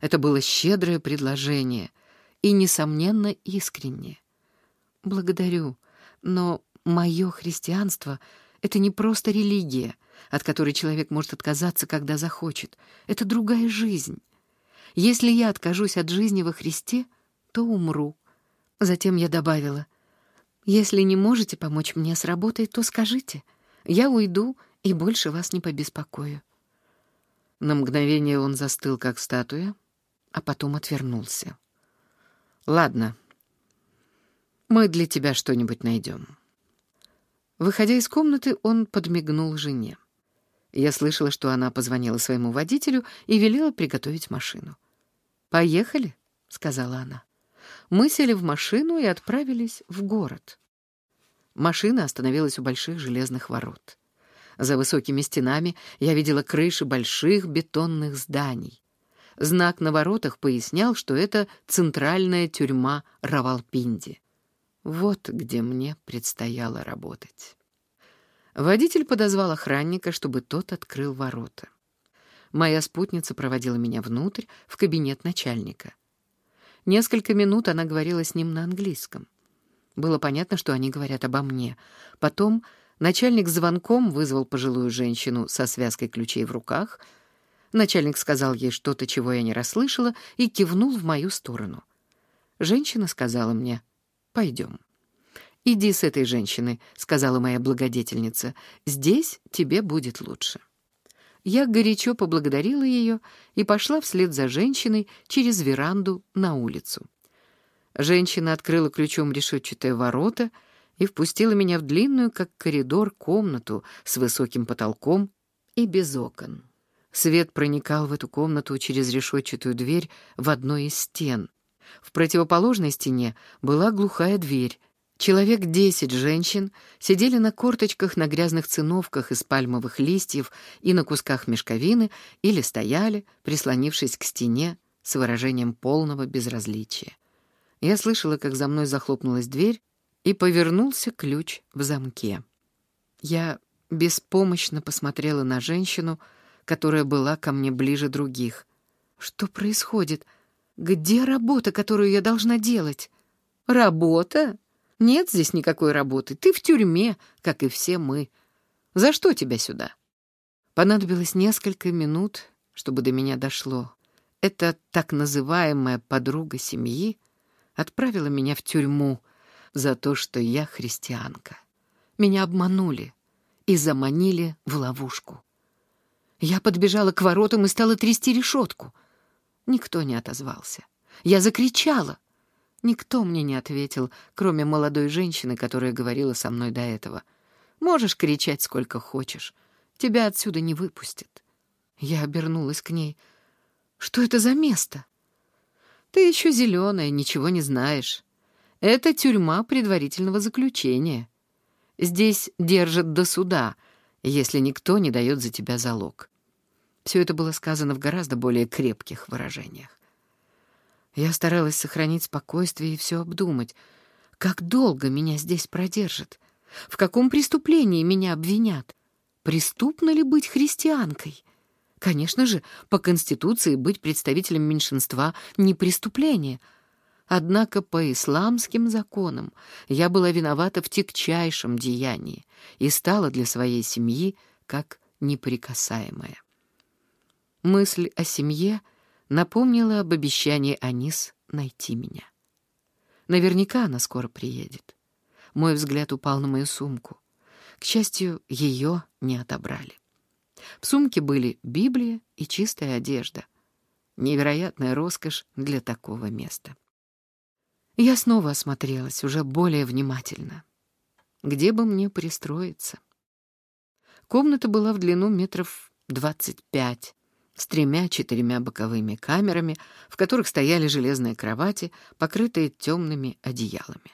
Это было щедрое предложение и, несомненно, искреннее. Благодарю, но мое христианство — это не просто религия, от которой человек может отказаться, когда захочет. Это другая жизнь. Если я откажусь от жизни во Христе, то умру. Затем я добавила, если не можете помочь мне с работой, то скажите. Я уйду и больше вас не побеспокою. На мгновение он застыл, как статуя, а потом отвернулся. «Ладно, мы для тебя что-нибудь найдем». Выходя из комнаты, он подмигнул жене. Я слышала, что она позвонила своему водителю и велела приготовить машину. «Поехали», — сказала она. Мы сели в машину и отправились в город. Машина остановилась у больших железных ворот. За высокими стенами я видела крыши больших бетонных зданий. Знак на воротах пояснял, что это центральная тюрьма Равалпинди. Вот где мне предстояло работать. Водитель подозвал охранника, чтобы тот открыл ворота. Моя спутница проводила меня внутрь, в кабинет начальника. Несколько минут она говорила с ним на английском. Было понятно, что они говорят обо мне. Потом начальник звонком вызвал пожилую женщину со связкой ключей в руках — Начальник сказал ей что-то, чего я не расслышала, и кивнул в мою сторону. Женщина сказала мне «Пойдем». «Иди с этой женщиной», — сказала моя благодетельница. «Здесь тебе будет лучше». Я горячо поблагодарила ее и пошла вслед за женщиной через веранду на улицу. Женщина открыла ключом решетчатые ворота и впустила меня в длинную, как коридор, комнату с высоким потолком и без окон. Свет проникал в эту комнату через решетчатую дверь в одной из стен. В противоположной стене была глухая дверь. Человек десять женщин сидели на корточках на грязных циновках из пальмовых листьев и на кусках мешковины или стояли, прислонившись к стене с выражением полного безразличия. Я слышала, как за мной захлопнулась дверь, и повернулся ключ в замке. Я беспомощно посмотрела на женщину, которая была ко мне ближе других. Что происходит? Где работа, которую я должна делать? Работа? Нет здесь никакой работы. Ты в тюрьме, как и все мы. За что тебя сюда? Понадобилось несколько минут, чтобы до меня дошло. Эта так называемая подруга семьи отправила меня в тюрьму за то, что я христианка. Меня обманули и заманили в ловушку. Я подбежала к воротам и стала трясти решетку. Никто не отозвался. Я закричала. Никто мне не ответил, кроме молодой женщины, которая говорила со мной до этого. «Можешь кричать сколько хочешь. Тебя отсюда не выпустят». Я обернулась к ней. «Что это за место?» «Ты еще зеленая, ничего не знаешь. Это тюрьма предварительного заключения. Здесь держат до суда, если никто не дает за тебя залог. Все это было сказано в гораздо более крепких выражениях. Я старалась сохранить спокойствие и все обдумать. Как долго меня здесь продержат? В каком преступлении меня обвинят? Преступно ли быть христианкой? Конечно же, по Конституции быть представителем меньшинства — не преступление. Однако по исламским законам я была виновата в тягчайшем деянии и стала для своей семьи как неприкасаемая. Мысль о семье напомнила об обещании Анис найти меня. Наверняка она скоро приедет. Мой взгляд упал на мою сумку. К счастью, ее не отобрали. В сумке были Библия и чистая одежда. Невероятная роскошь для такого места. Я снова осмотрелась, уже более внимательно. Где бы мне пристроиться? Комната была в длину метров двадцать пять, с тремя-четырьмя боковыми камерами, в которых стояли железные кровати, покрытые темными одеялами.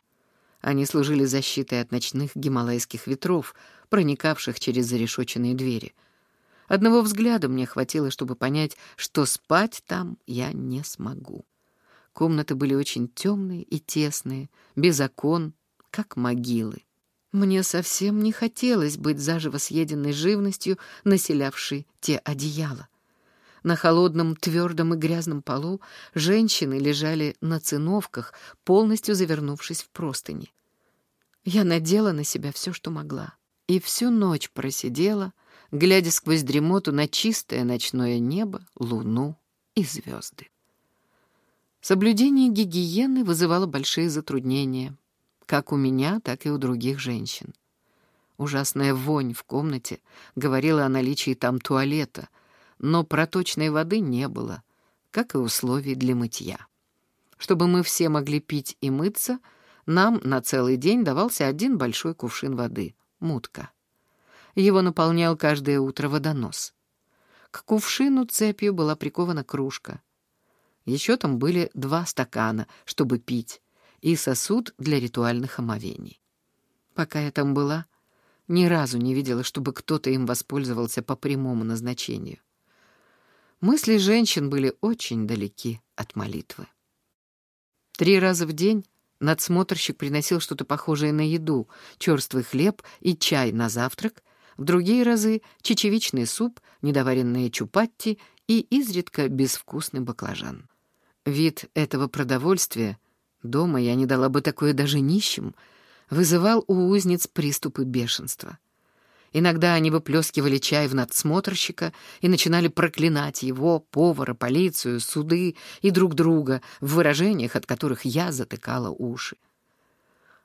Они служили защитой от ночных гималайских ветров, проникавших через зарешоченные двери. Одного взгляда мне хватило, чтобы понять, что спать там я не смогу. Комнаты были очень темные и тесные, без окон, как могилы. Мне совсем не хотелось быть заживо съеденной живностью, населявшей те одеяла. На холодном, твердом и грязном полу женщины лежали на циновках, полностью завернувшись в простыни. Я надела на себя все, что могла, и всю ночь просидела, глядя сквозь дремоту на чистое ночное небо, луну и звезды. Соблюдение гигиены вызывало большие затруднения, как у меня, так и у других женщин. Ужасная вонь в комнате говорила о наличии там туалета — но проточной воды не было, как и условий для мытья. Чтобы мы все могли пить и мыться, нам на целый день давался один большой кувшин воды — мутка. Его наполнял каждое утро водонос. К кувшину цепью была прикована кружка. Еще там были два стакана, чтобы пить, и сосуд для ритуальных омовений. Пока я там была, ни разу не видела, чтобы кто-то им воспользовался по прямому назначению. Мысли женщин были очень далеки от молитвы. Три раза в день надсмотрщик приносил что-то похожее на еду, черствый хлеб и чай на завтрак, в другие разы — чечевичный суп, недоваренные чупатти и изредка безвкусный баклажан. Вид этого продовольствия, дома я не дала бы такое даже нищим, вызывал у узниц приступы бешенства — Иногда они выплескивали чай в надсмотрщика и начинали проклинать его, повара, полицию, суды и друг друга в выражениях, от которых я затыкала уши.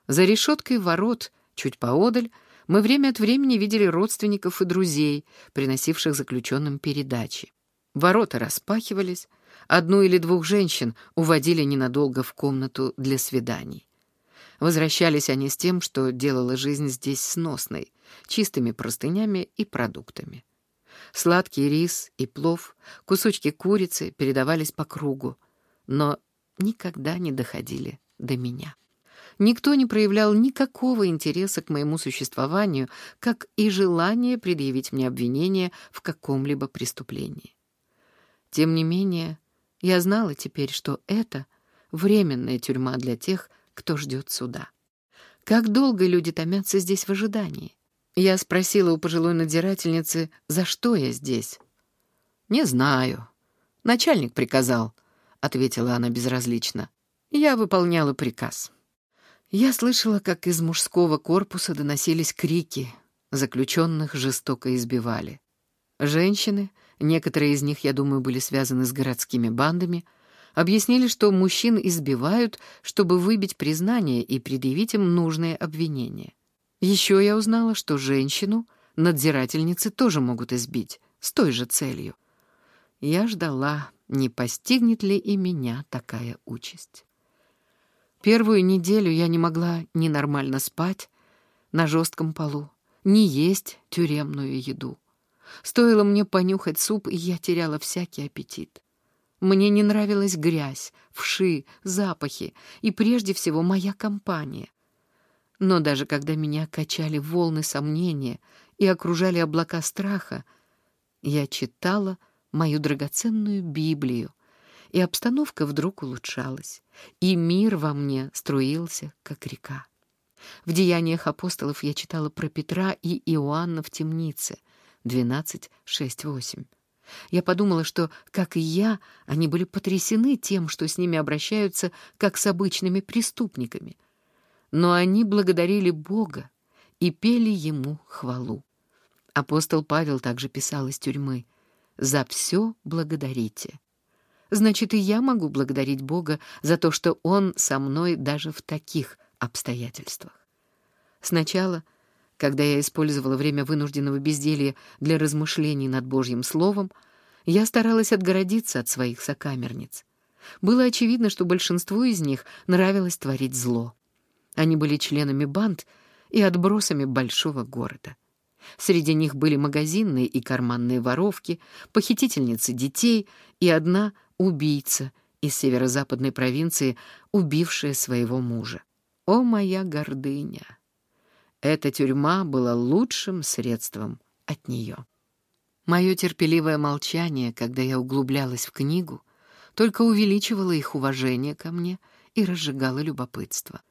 За решеткой ворот, чуть поодаль, мы время от времени видели родственников и друзей, приносивших заключенным передачи. Ворота распахивались, одну или двух женщин уводили ненадолго в комнату для свиданий. Возвращались они с тем, что делало жизнь здесь сносной, чистыми простынями и продуктами. Сладкий рис и плов, кусочки курицы передавались по кругу, но никогда не доходили до меня. Никто не проявлял никакого интереса к моему существованию, как и желание предъявить мне обвинение в каком-либо преступлении. Тем не менее, я знала теперь, что это временная тюрьма для тех, кто ждет суда. Как долго люди томятся здесь в ожидании? Я спросила у пожилой надзирательницы, за что я здесь. «Не знаю. Начальник приказал», — ответила она безразлично. «Я выполняла приказ». Я слышала, как из мужского корпуса доносились крики. Заключенных жестоко избивали. Женщины, некоторые из них, я думаю, были связаны с городскими бандами — объяснили, что мужчин избивают, чтобы выбить признание и предъявить им нужные обвинения. Еще я узнала, что женщину надзирательницы тоже могут избить, с той же целью. Я ждала, не постигнет ли и меня такая участь. Первую неделю я не могла ни нормально спать на жестком полу, ни есть тюремную еду. Стоило мне понюхать суп, и я теряла всякий аппетит. Мне не нравилась грязь, вши, запахи и прежде всего моя компания. Но даже когда меня качали волны сомнения и окружали облака страха, я читала мою драгоценную Библию, и обстановка вдруг улучшалась, и мир во мне струился, как река. В «Деяниях апостолов» я читала про Петра и Иоанна в темнице, 12, 6, 8. Я подумала, что, как и я, они были потрясены тем, что с ними обращаются как с обычными преступниками. Но они благодарили Бога и пели Ему хвалу. Апостол Павел также писал из тюрьмы «За все благодарите». Значит, и я могу благодарить Бога за то, что Он со мной даже в таких обстоятельствах. Сначала, когда я использовала время вынужденного безделья для размышлений над Божьим Словом, я старалась отгородиться от своих сокамерниц. Было очевидно, что большинству из них нравилось творить зло. Они были членами банд и отбросами большого города. Среди них были магазинные и карманные воровки, похитительницы детей и одна убийца из северо-западной провинции, убившая своего мужа. О, моя гордыня! Эта тюрьма была лучшим средством от нее. Мое терпеливое молчание, когда я углублялась в книгу, только увеличивало их уважение ко мне и разжигало любопытство.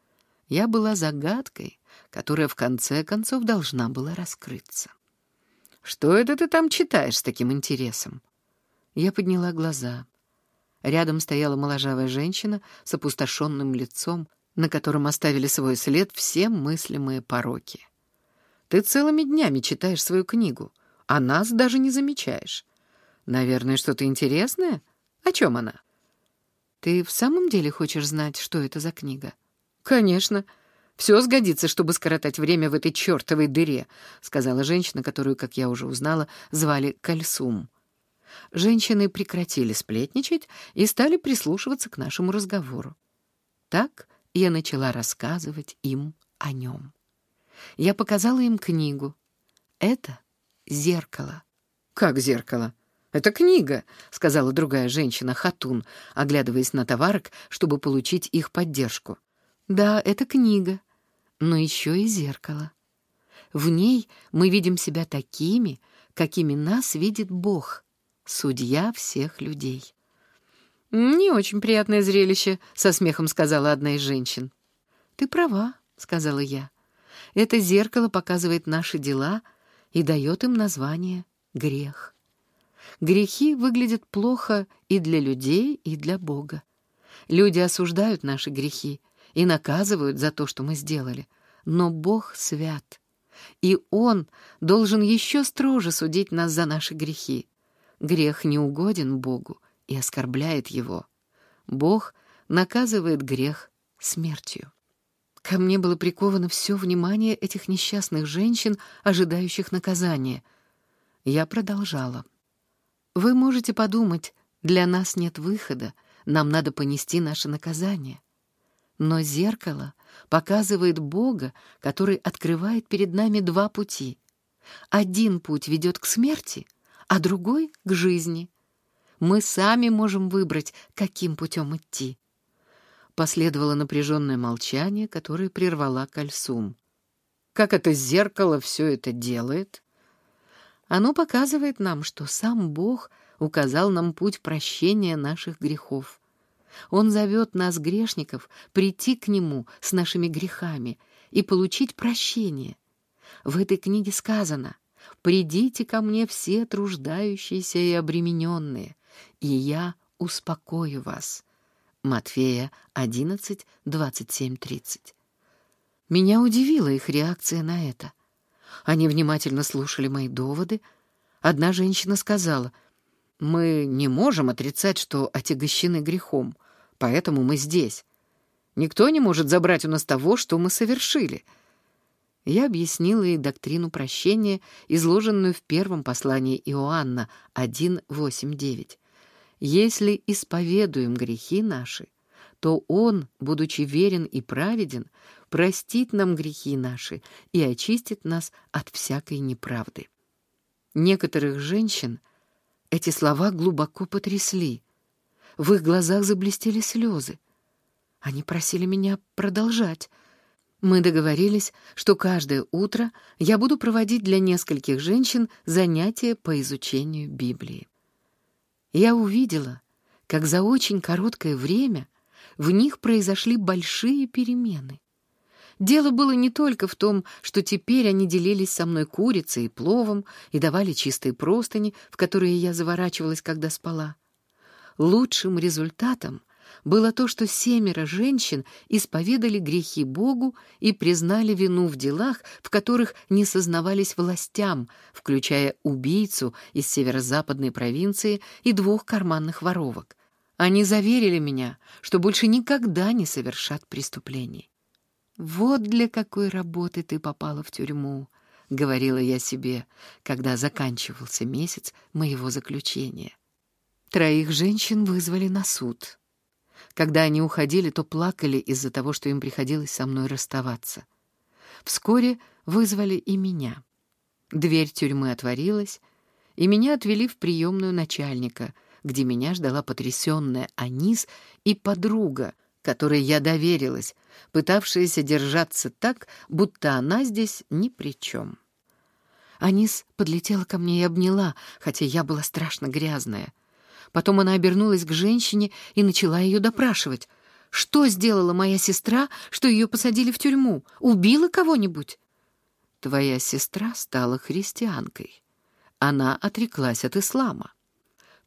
Я была загадкой, которая в конце концов должна была раскрыться. «Что это ты там читаешь с таким интересом?» Я подняла глаза. Рядом стояла моложавая женщина с опустошенным лицом, на котором оставили свой след все мыслимые пороки. Ты целыми днями читаешь свою книгу, а нас даже не замечаешь. Наверное, что-то интересное? О чем она? Ты в самом деле хочешь знать, что это за книга? Конечно. Все сгодится, чтобы скоротать время в этой чертовой дыре, сказала женщина, которую, как я уже узнала, звали Кальсум. Женщины прекратили сплетничать и стали прислушиваться к нашему разговору. Так я начала рассказывать им о нем. Я показала им книгу. Это зеркало. «Как зеркало?» «Это книга», — сказала другая женщина, Хатун, оглядываясь на товарок, чтобы получить их поддержку. «Да, это книга, но еще и зеркало. В ней мы видим себя такими, какими нас видит Бог, судья всех людей». «Не очень приятное зрелище», — со смехом сказала одна из женщин. «Ты права», — сказала я. «Это зеркало показывает наши дела и дает им название «грех». Грехи выглядят плохо и для людей, и для Бога. Люди осуждают наши грехи и наказывают за то, что мы сделали. Но Бог свят, и Он должен еще строже судить нас за наши грехи. Грех не угоден Богу, и оскорбляет его. Бог наказывает грех смертью. Ко мне было приковано все внимание этих несчастных женщин, ожидающих наказания. Я продолжала. Вы можете подумать, для нас нет выхода, нам надо понести наше наказание. Но зеркало показывает Бога, который открывает перед нами два пути. Один путь ведет к смерти, а другой — к жизни. Мы сами можем выбрать, каким путем идти. Последовало напряженное молчание, которое прервала Кальсум. Как это зеркало все это делает? Оно показывает нам, что сам Бог указал нам путь прощения наших грехов. Он зовет нас, грешников, прийти к Нему с нашими грехами и получить прощение. В этой книге сказано «Придите ко мне все труждающиеся и обремененные, и я успокою вас». Матфея 11, 27, 30. Меня удивила их реакция на это. Они внимательно слушали мои доводы. Одна женщина сказала, «Мы не можем отрицать, что отягощены грехом, поэтому мы здесь. Никто не может забрать у нас того, что мы совершили». Я объяснила ей доктрину прощения, изложенную в первом послании Иоанна 1.8.9. Если исповедуем грехи наши, то Он, будучи верен и праведен, простит нам грехи наши и очистит нас от всякой неправды. Некоторых женщин эти слова глубоко потрясли. В их глазах заблестели слезы. Они просили меня продолжать. Мы договорились, что каждое утро я буду проводить для нескольких женщин занятия по изучению Библии. Я увидела, как за очень короткое время в них произошли большие перемены. Дело было не только в том, что теперь они делились со мной курицей и пловом и давали чистые простыни, в которые я заворачивалась, когда спала. Лучшим результатом было то, что семеро женщин исповедали грехи Богу и признали вину в делах, в которых не сознавались властям, включая убийцу из северо-западной провинции и двух карманных воровок. Они заверили меня, что больше никогда не совершат преступлений. «Вот для какой работы ты попала в тюрьму», — говорила я себе, когда заканчивался месяц моего заключения. Троих женщин вызвали на суд. Когда они уходили, то плакали из-за того, что им приходилось со мной расставаться. Вскоре вызвали и меня. Дверь тюрьмы отворилась, и меня отвели в приемную начальника, где меня ждала потрясенная Анис и подруга, которой я доверилась, пытавшаяся держаться так, будто она здесь ни при чем. Анис подлетела ко мне и обняла, хотя я была страшно грязная. Потом она обернулась к женщине и начала ее допрашивать. «Что сделала моя сестра, что ее посадили в тюрьму? Убила кого-нибудь?» «Твоя сестра стала христианкой. Она отреклась от ислама».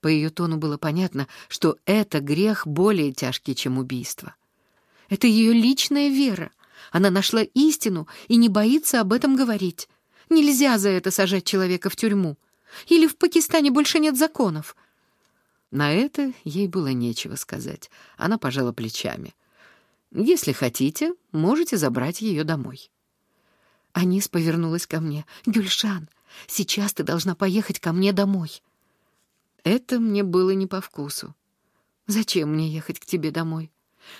По ее тону было понятно, что это грех более тяжкий, чем убийство. Это ее личная вера. Она нашла истину и не боится об этом говорить. Нельзя за это сажать человека в тюрьму. Или в Пакистане больше нет законов. На это ей было нечего сказать. Она пожала плечами. «Если хотите, можете забрать ее домой». Анис повернулась ко мне. «Гюльшан, сейчас ты должна поехать ко мне домой». Это мне было не по вкусу. «Зачем мне ехать к тебе домой?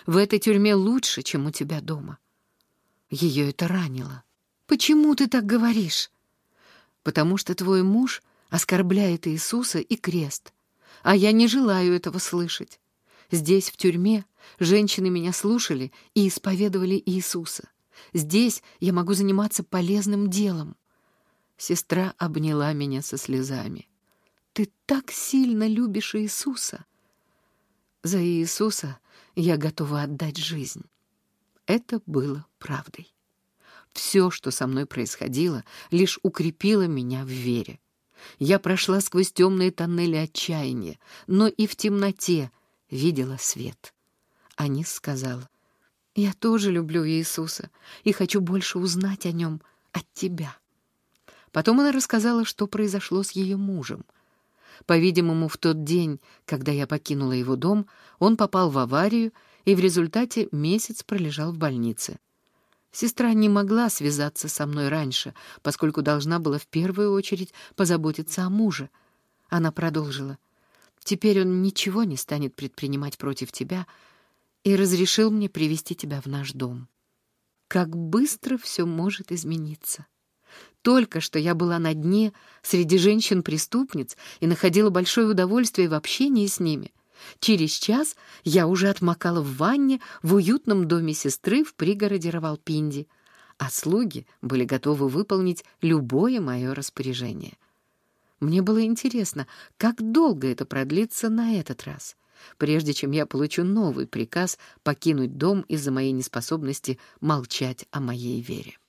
В этой тюрьме лучше, чем у тебя дома». Ее это ранило. «Почему ты так говоришь?» «Потому что твой муж оскорбляет Иисуса и крест а я не желаю этого слышать. Здесь, в тюрьме, женщины меня слушали и исповедовали Иисуса. Здесь я могу заниматься полезным делом. Сестра обняла меня со слезами. «Ты так сильно любишь Иисуса!» «За Иисуса я готова отдать жизнь». Это было правдой. Все, что со мной происходило, лишь укрепило меня в вере. Я прошла сквозь темные тоннели отчаяния, но и в темноте видела свет. Анис сказала, «Я тоже люблю Иисуса и хочу больше узнать о нем от тебя». Потом она рассказала, что произошло с ее мужем. По-видимому, в тот день, когда я покинула его дом, он попал в аварию и в результате месяц пролежал в больнице. Сестра не могла связаться со мной раньше, поскольку должна была в первую очередь позаботиться о муже. Она продолжила. «Теперь он ничего не станет предпринимать против тебя и разрешил мне привести тебя в наш дом. Как быстро все может измениться!» Только что я была на дне среди женщин-преступниц и находила большое удовольствие в общении с ними — Через час я уже отмокала в ванне в уютном доме сестры в пригороде Равалпинди, а слуги были готовы выполнить любое мое распоряжение. Мне было интересно, как долго это продлится на этот раз, прежде чем я получу новый приказ покинуть дом из-за моей неспособности молчать о моей вере.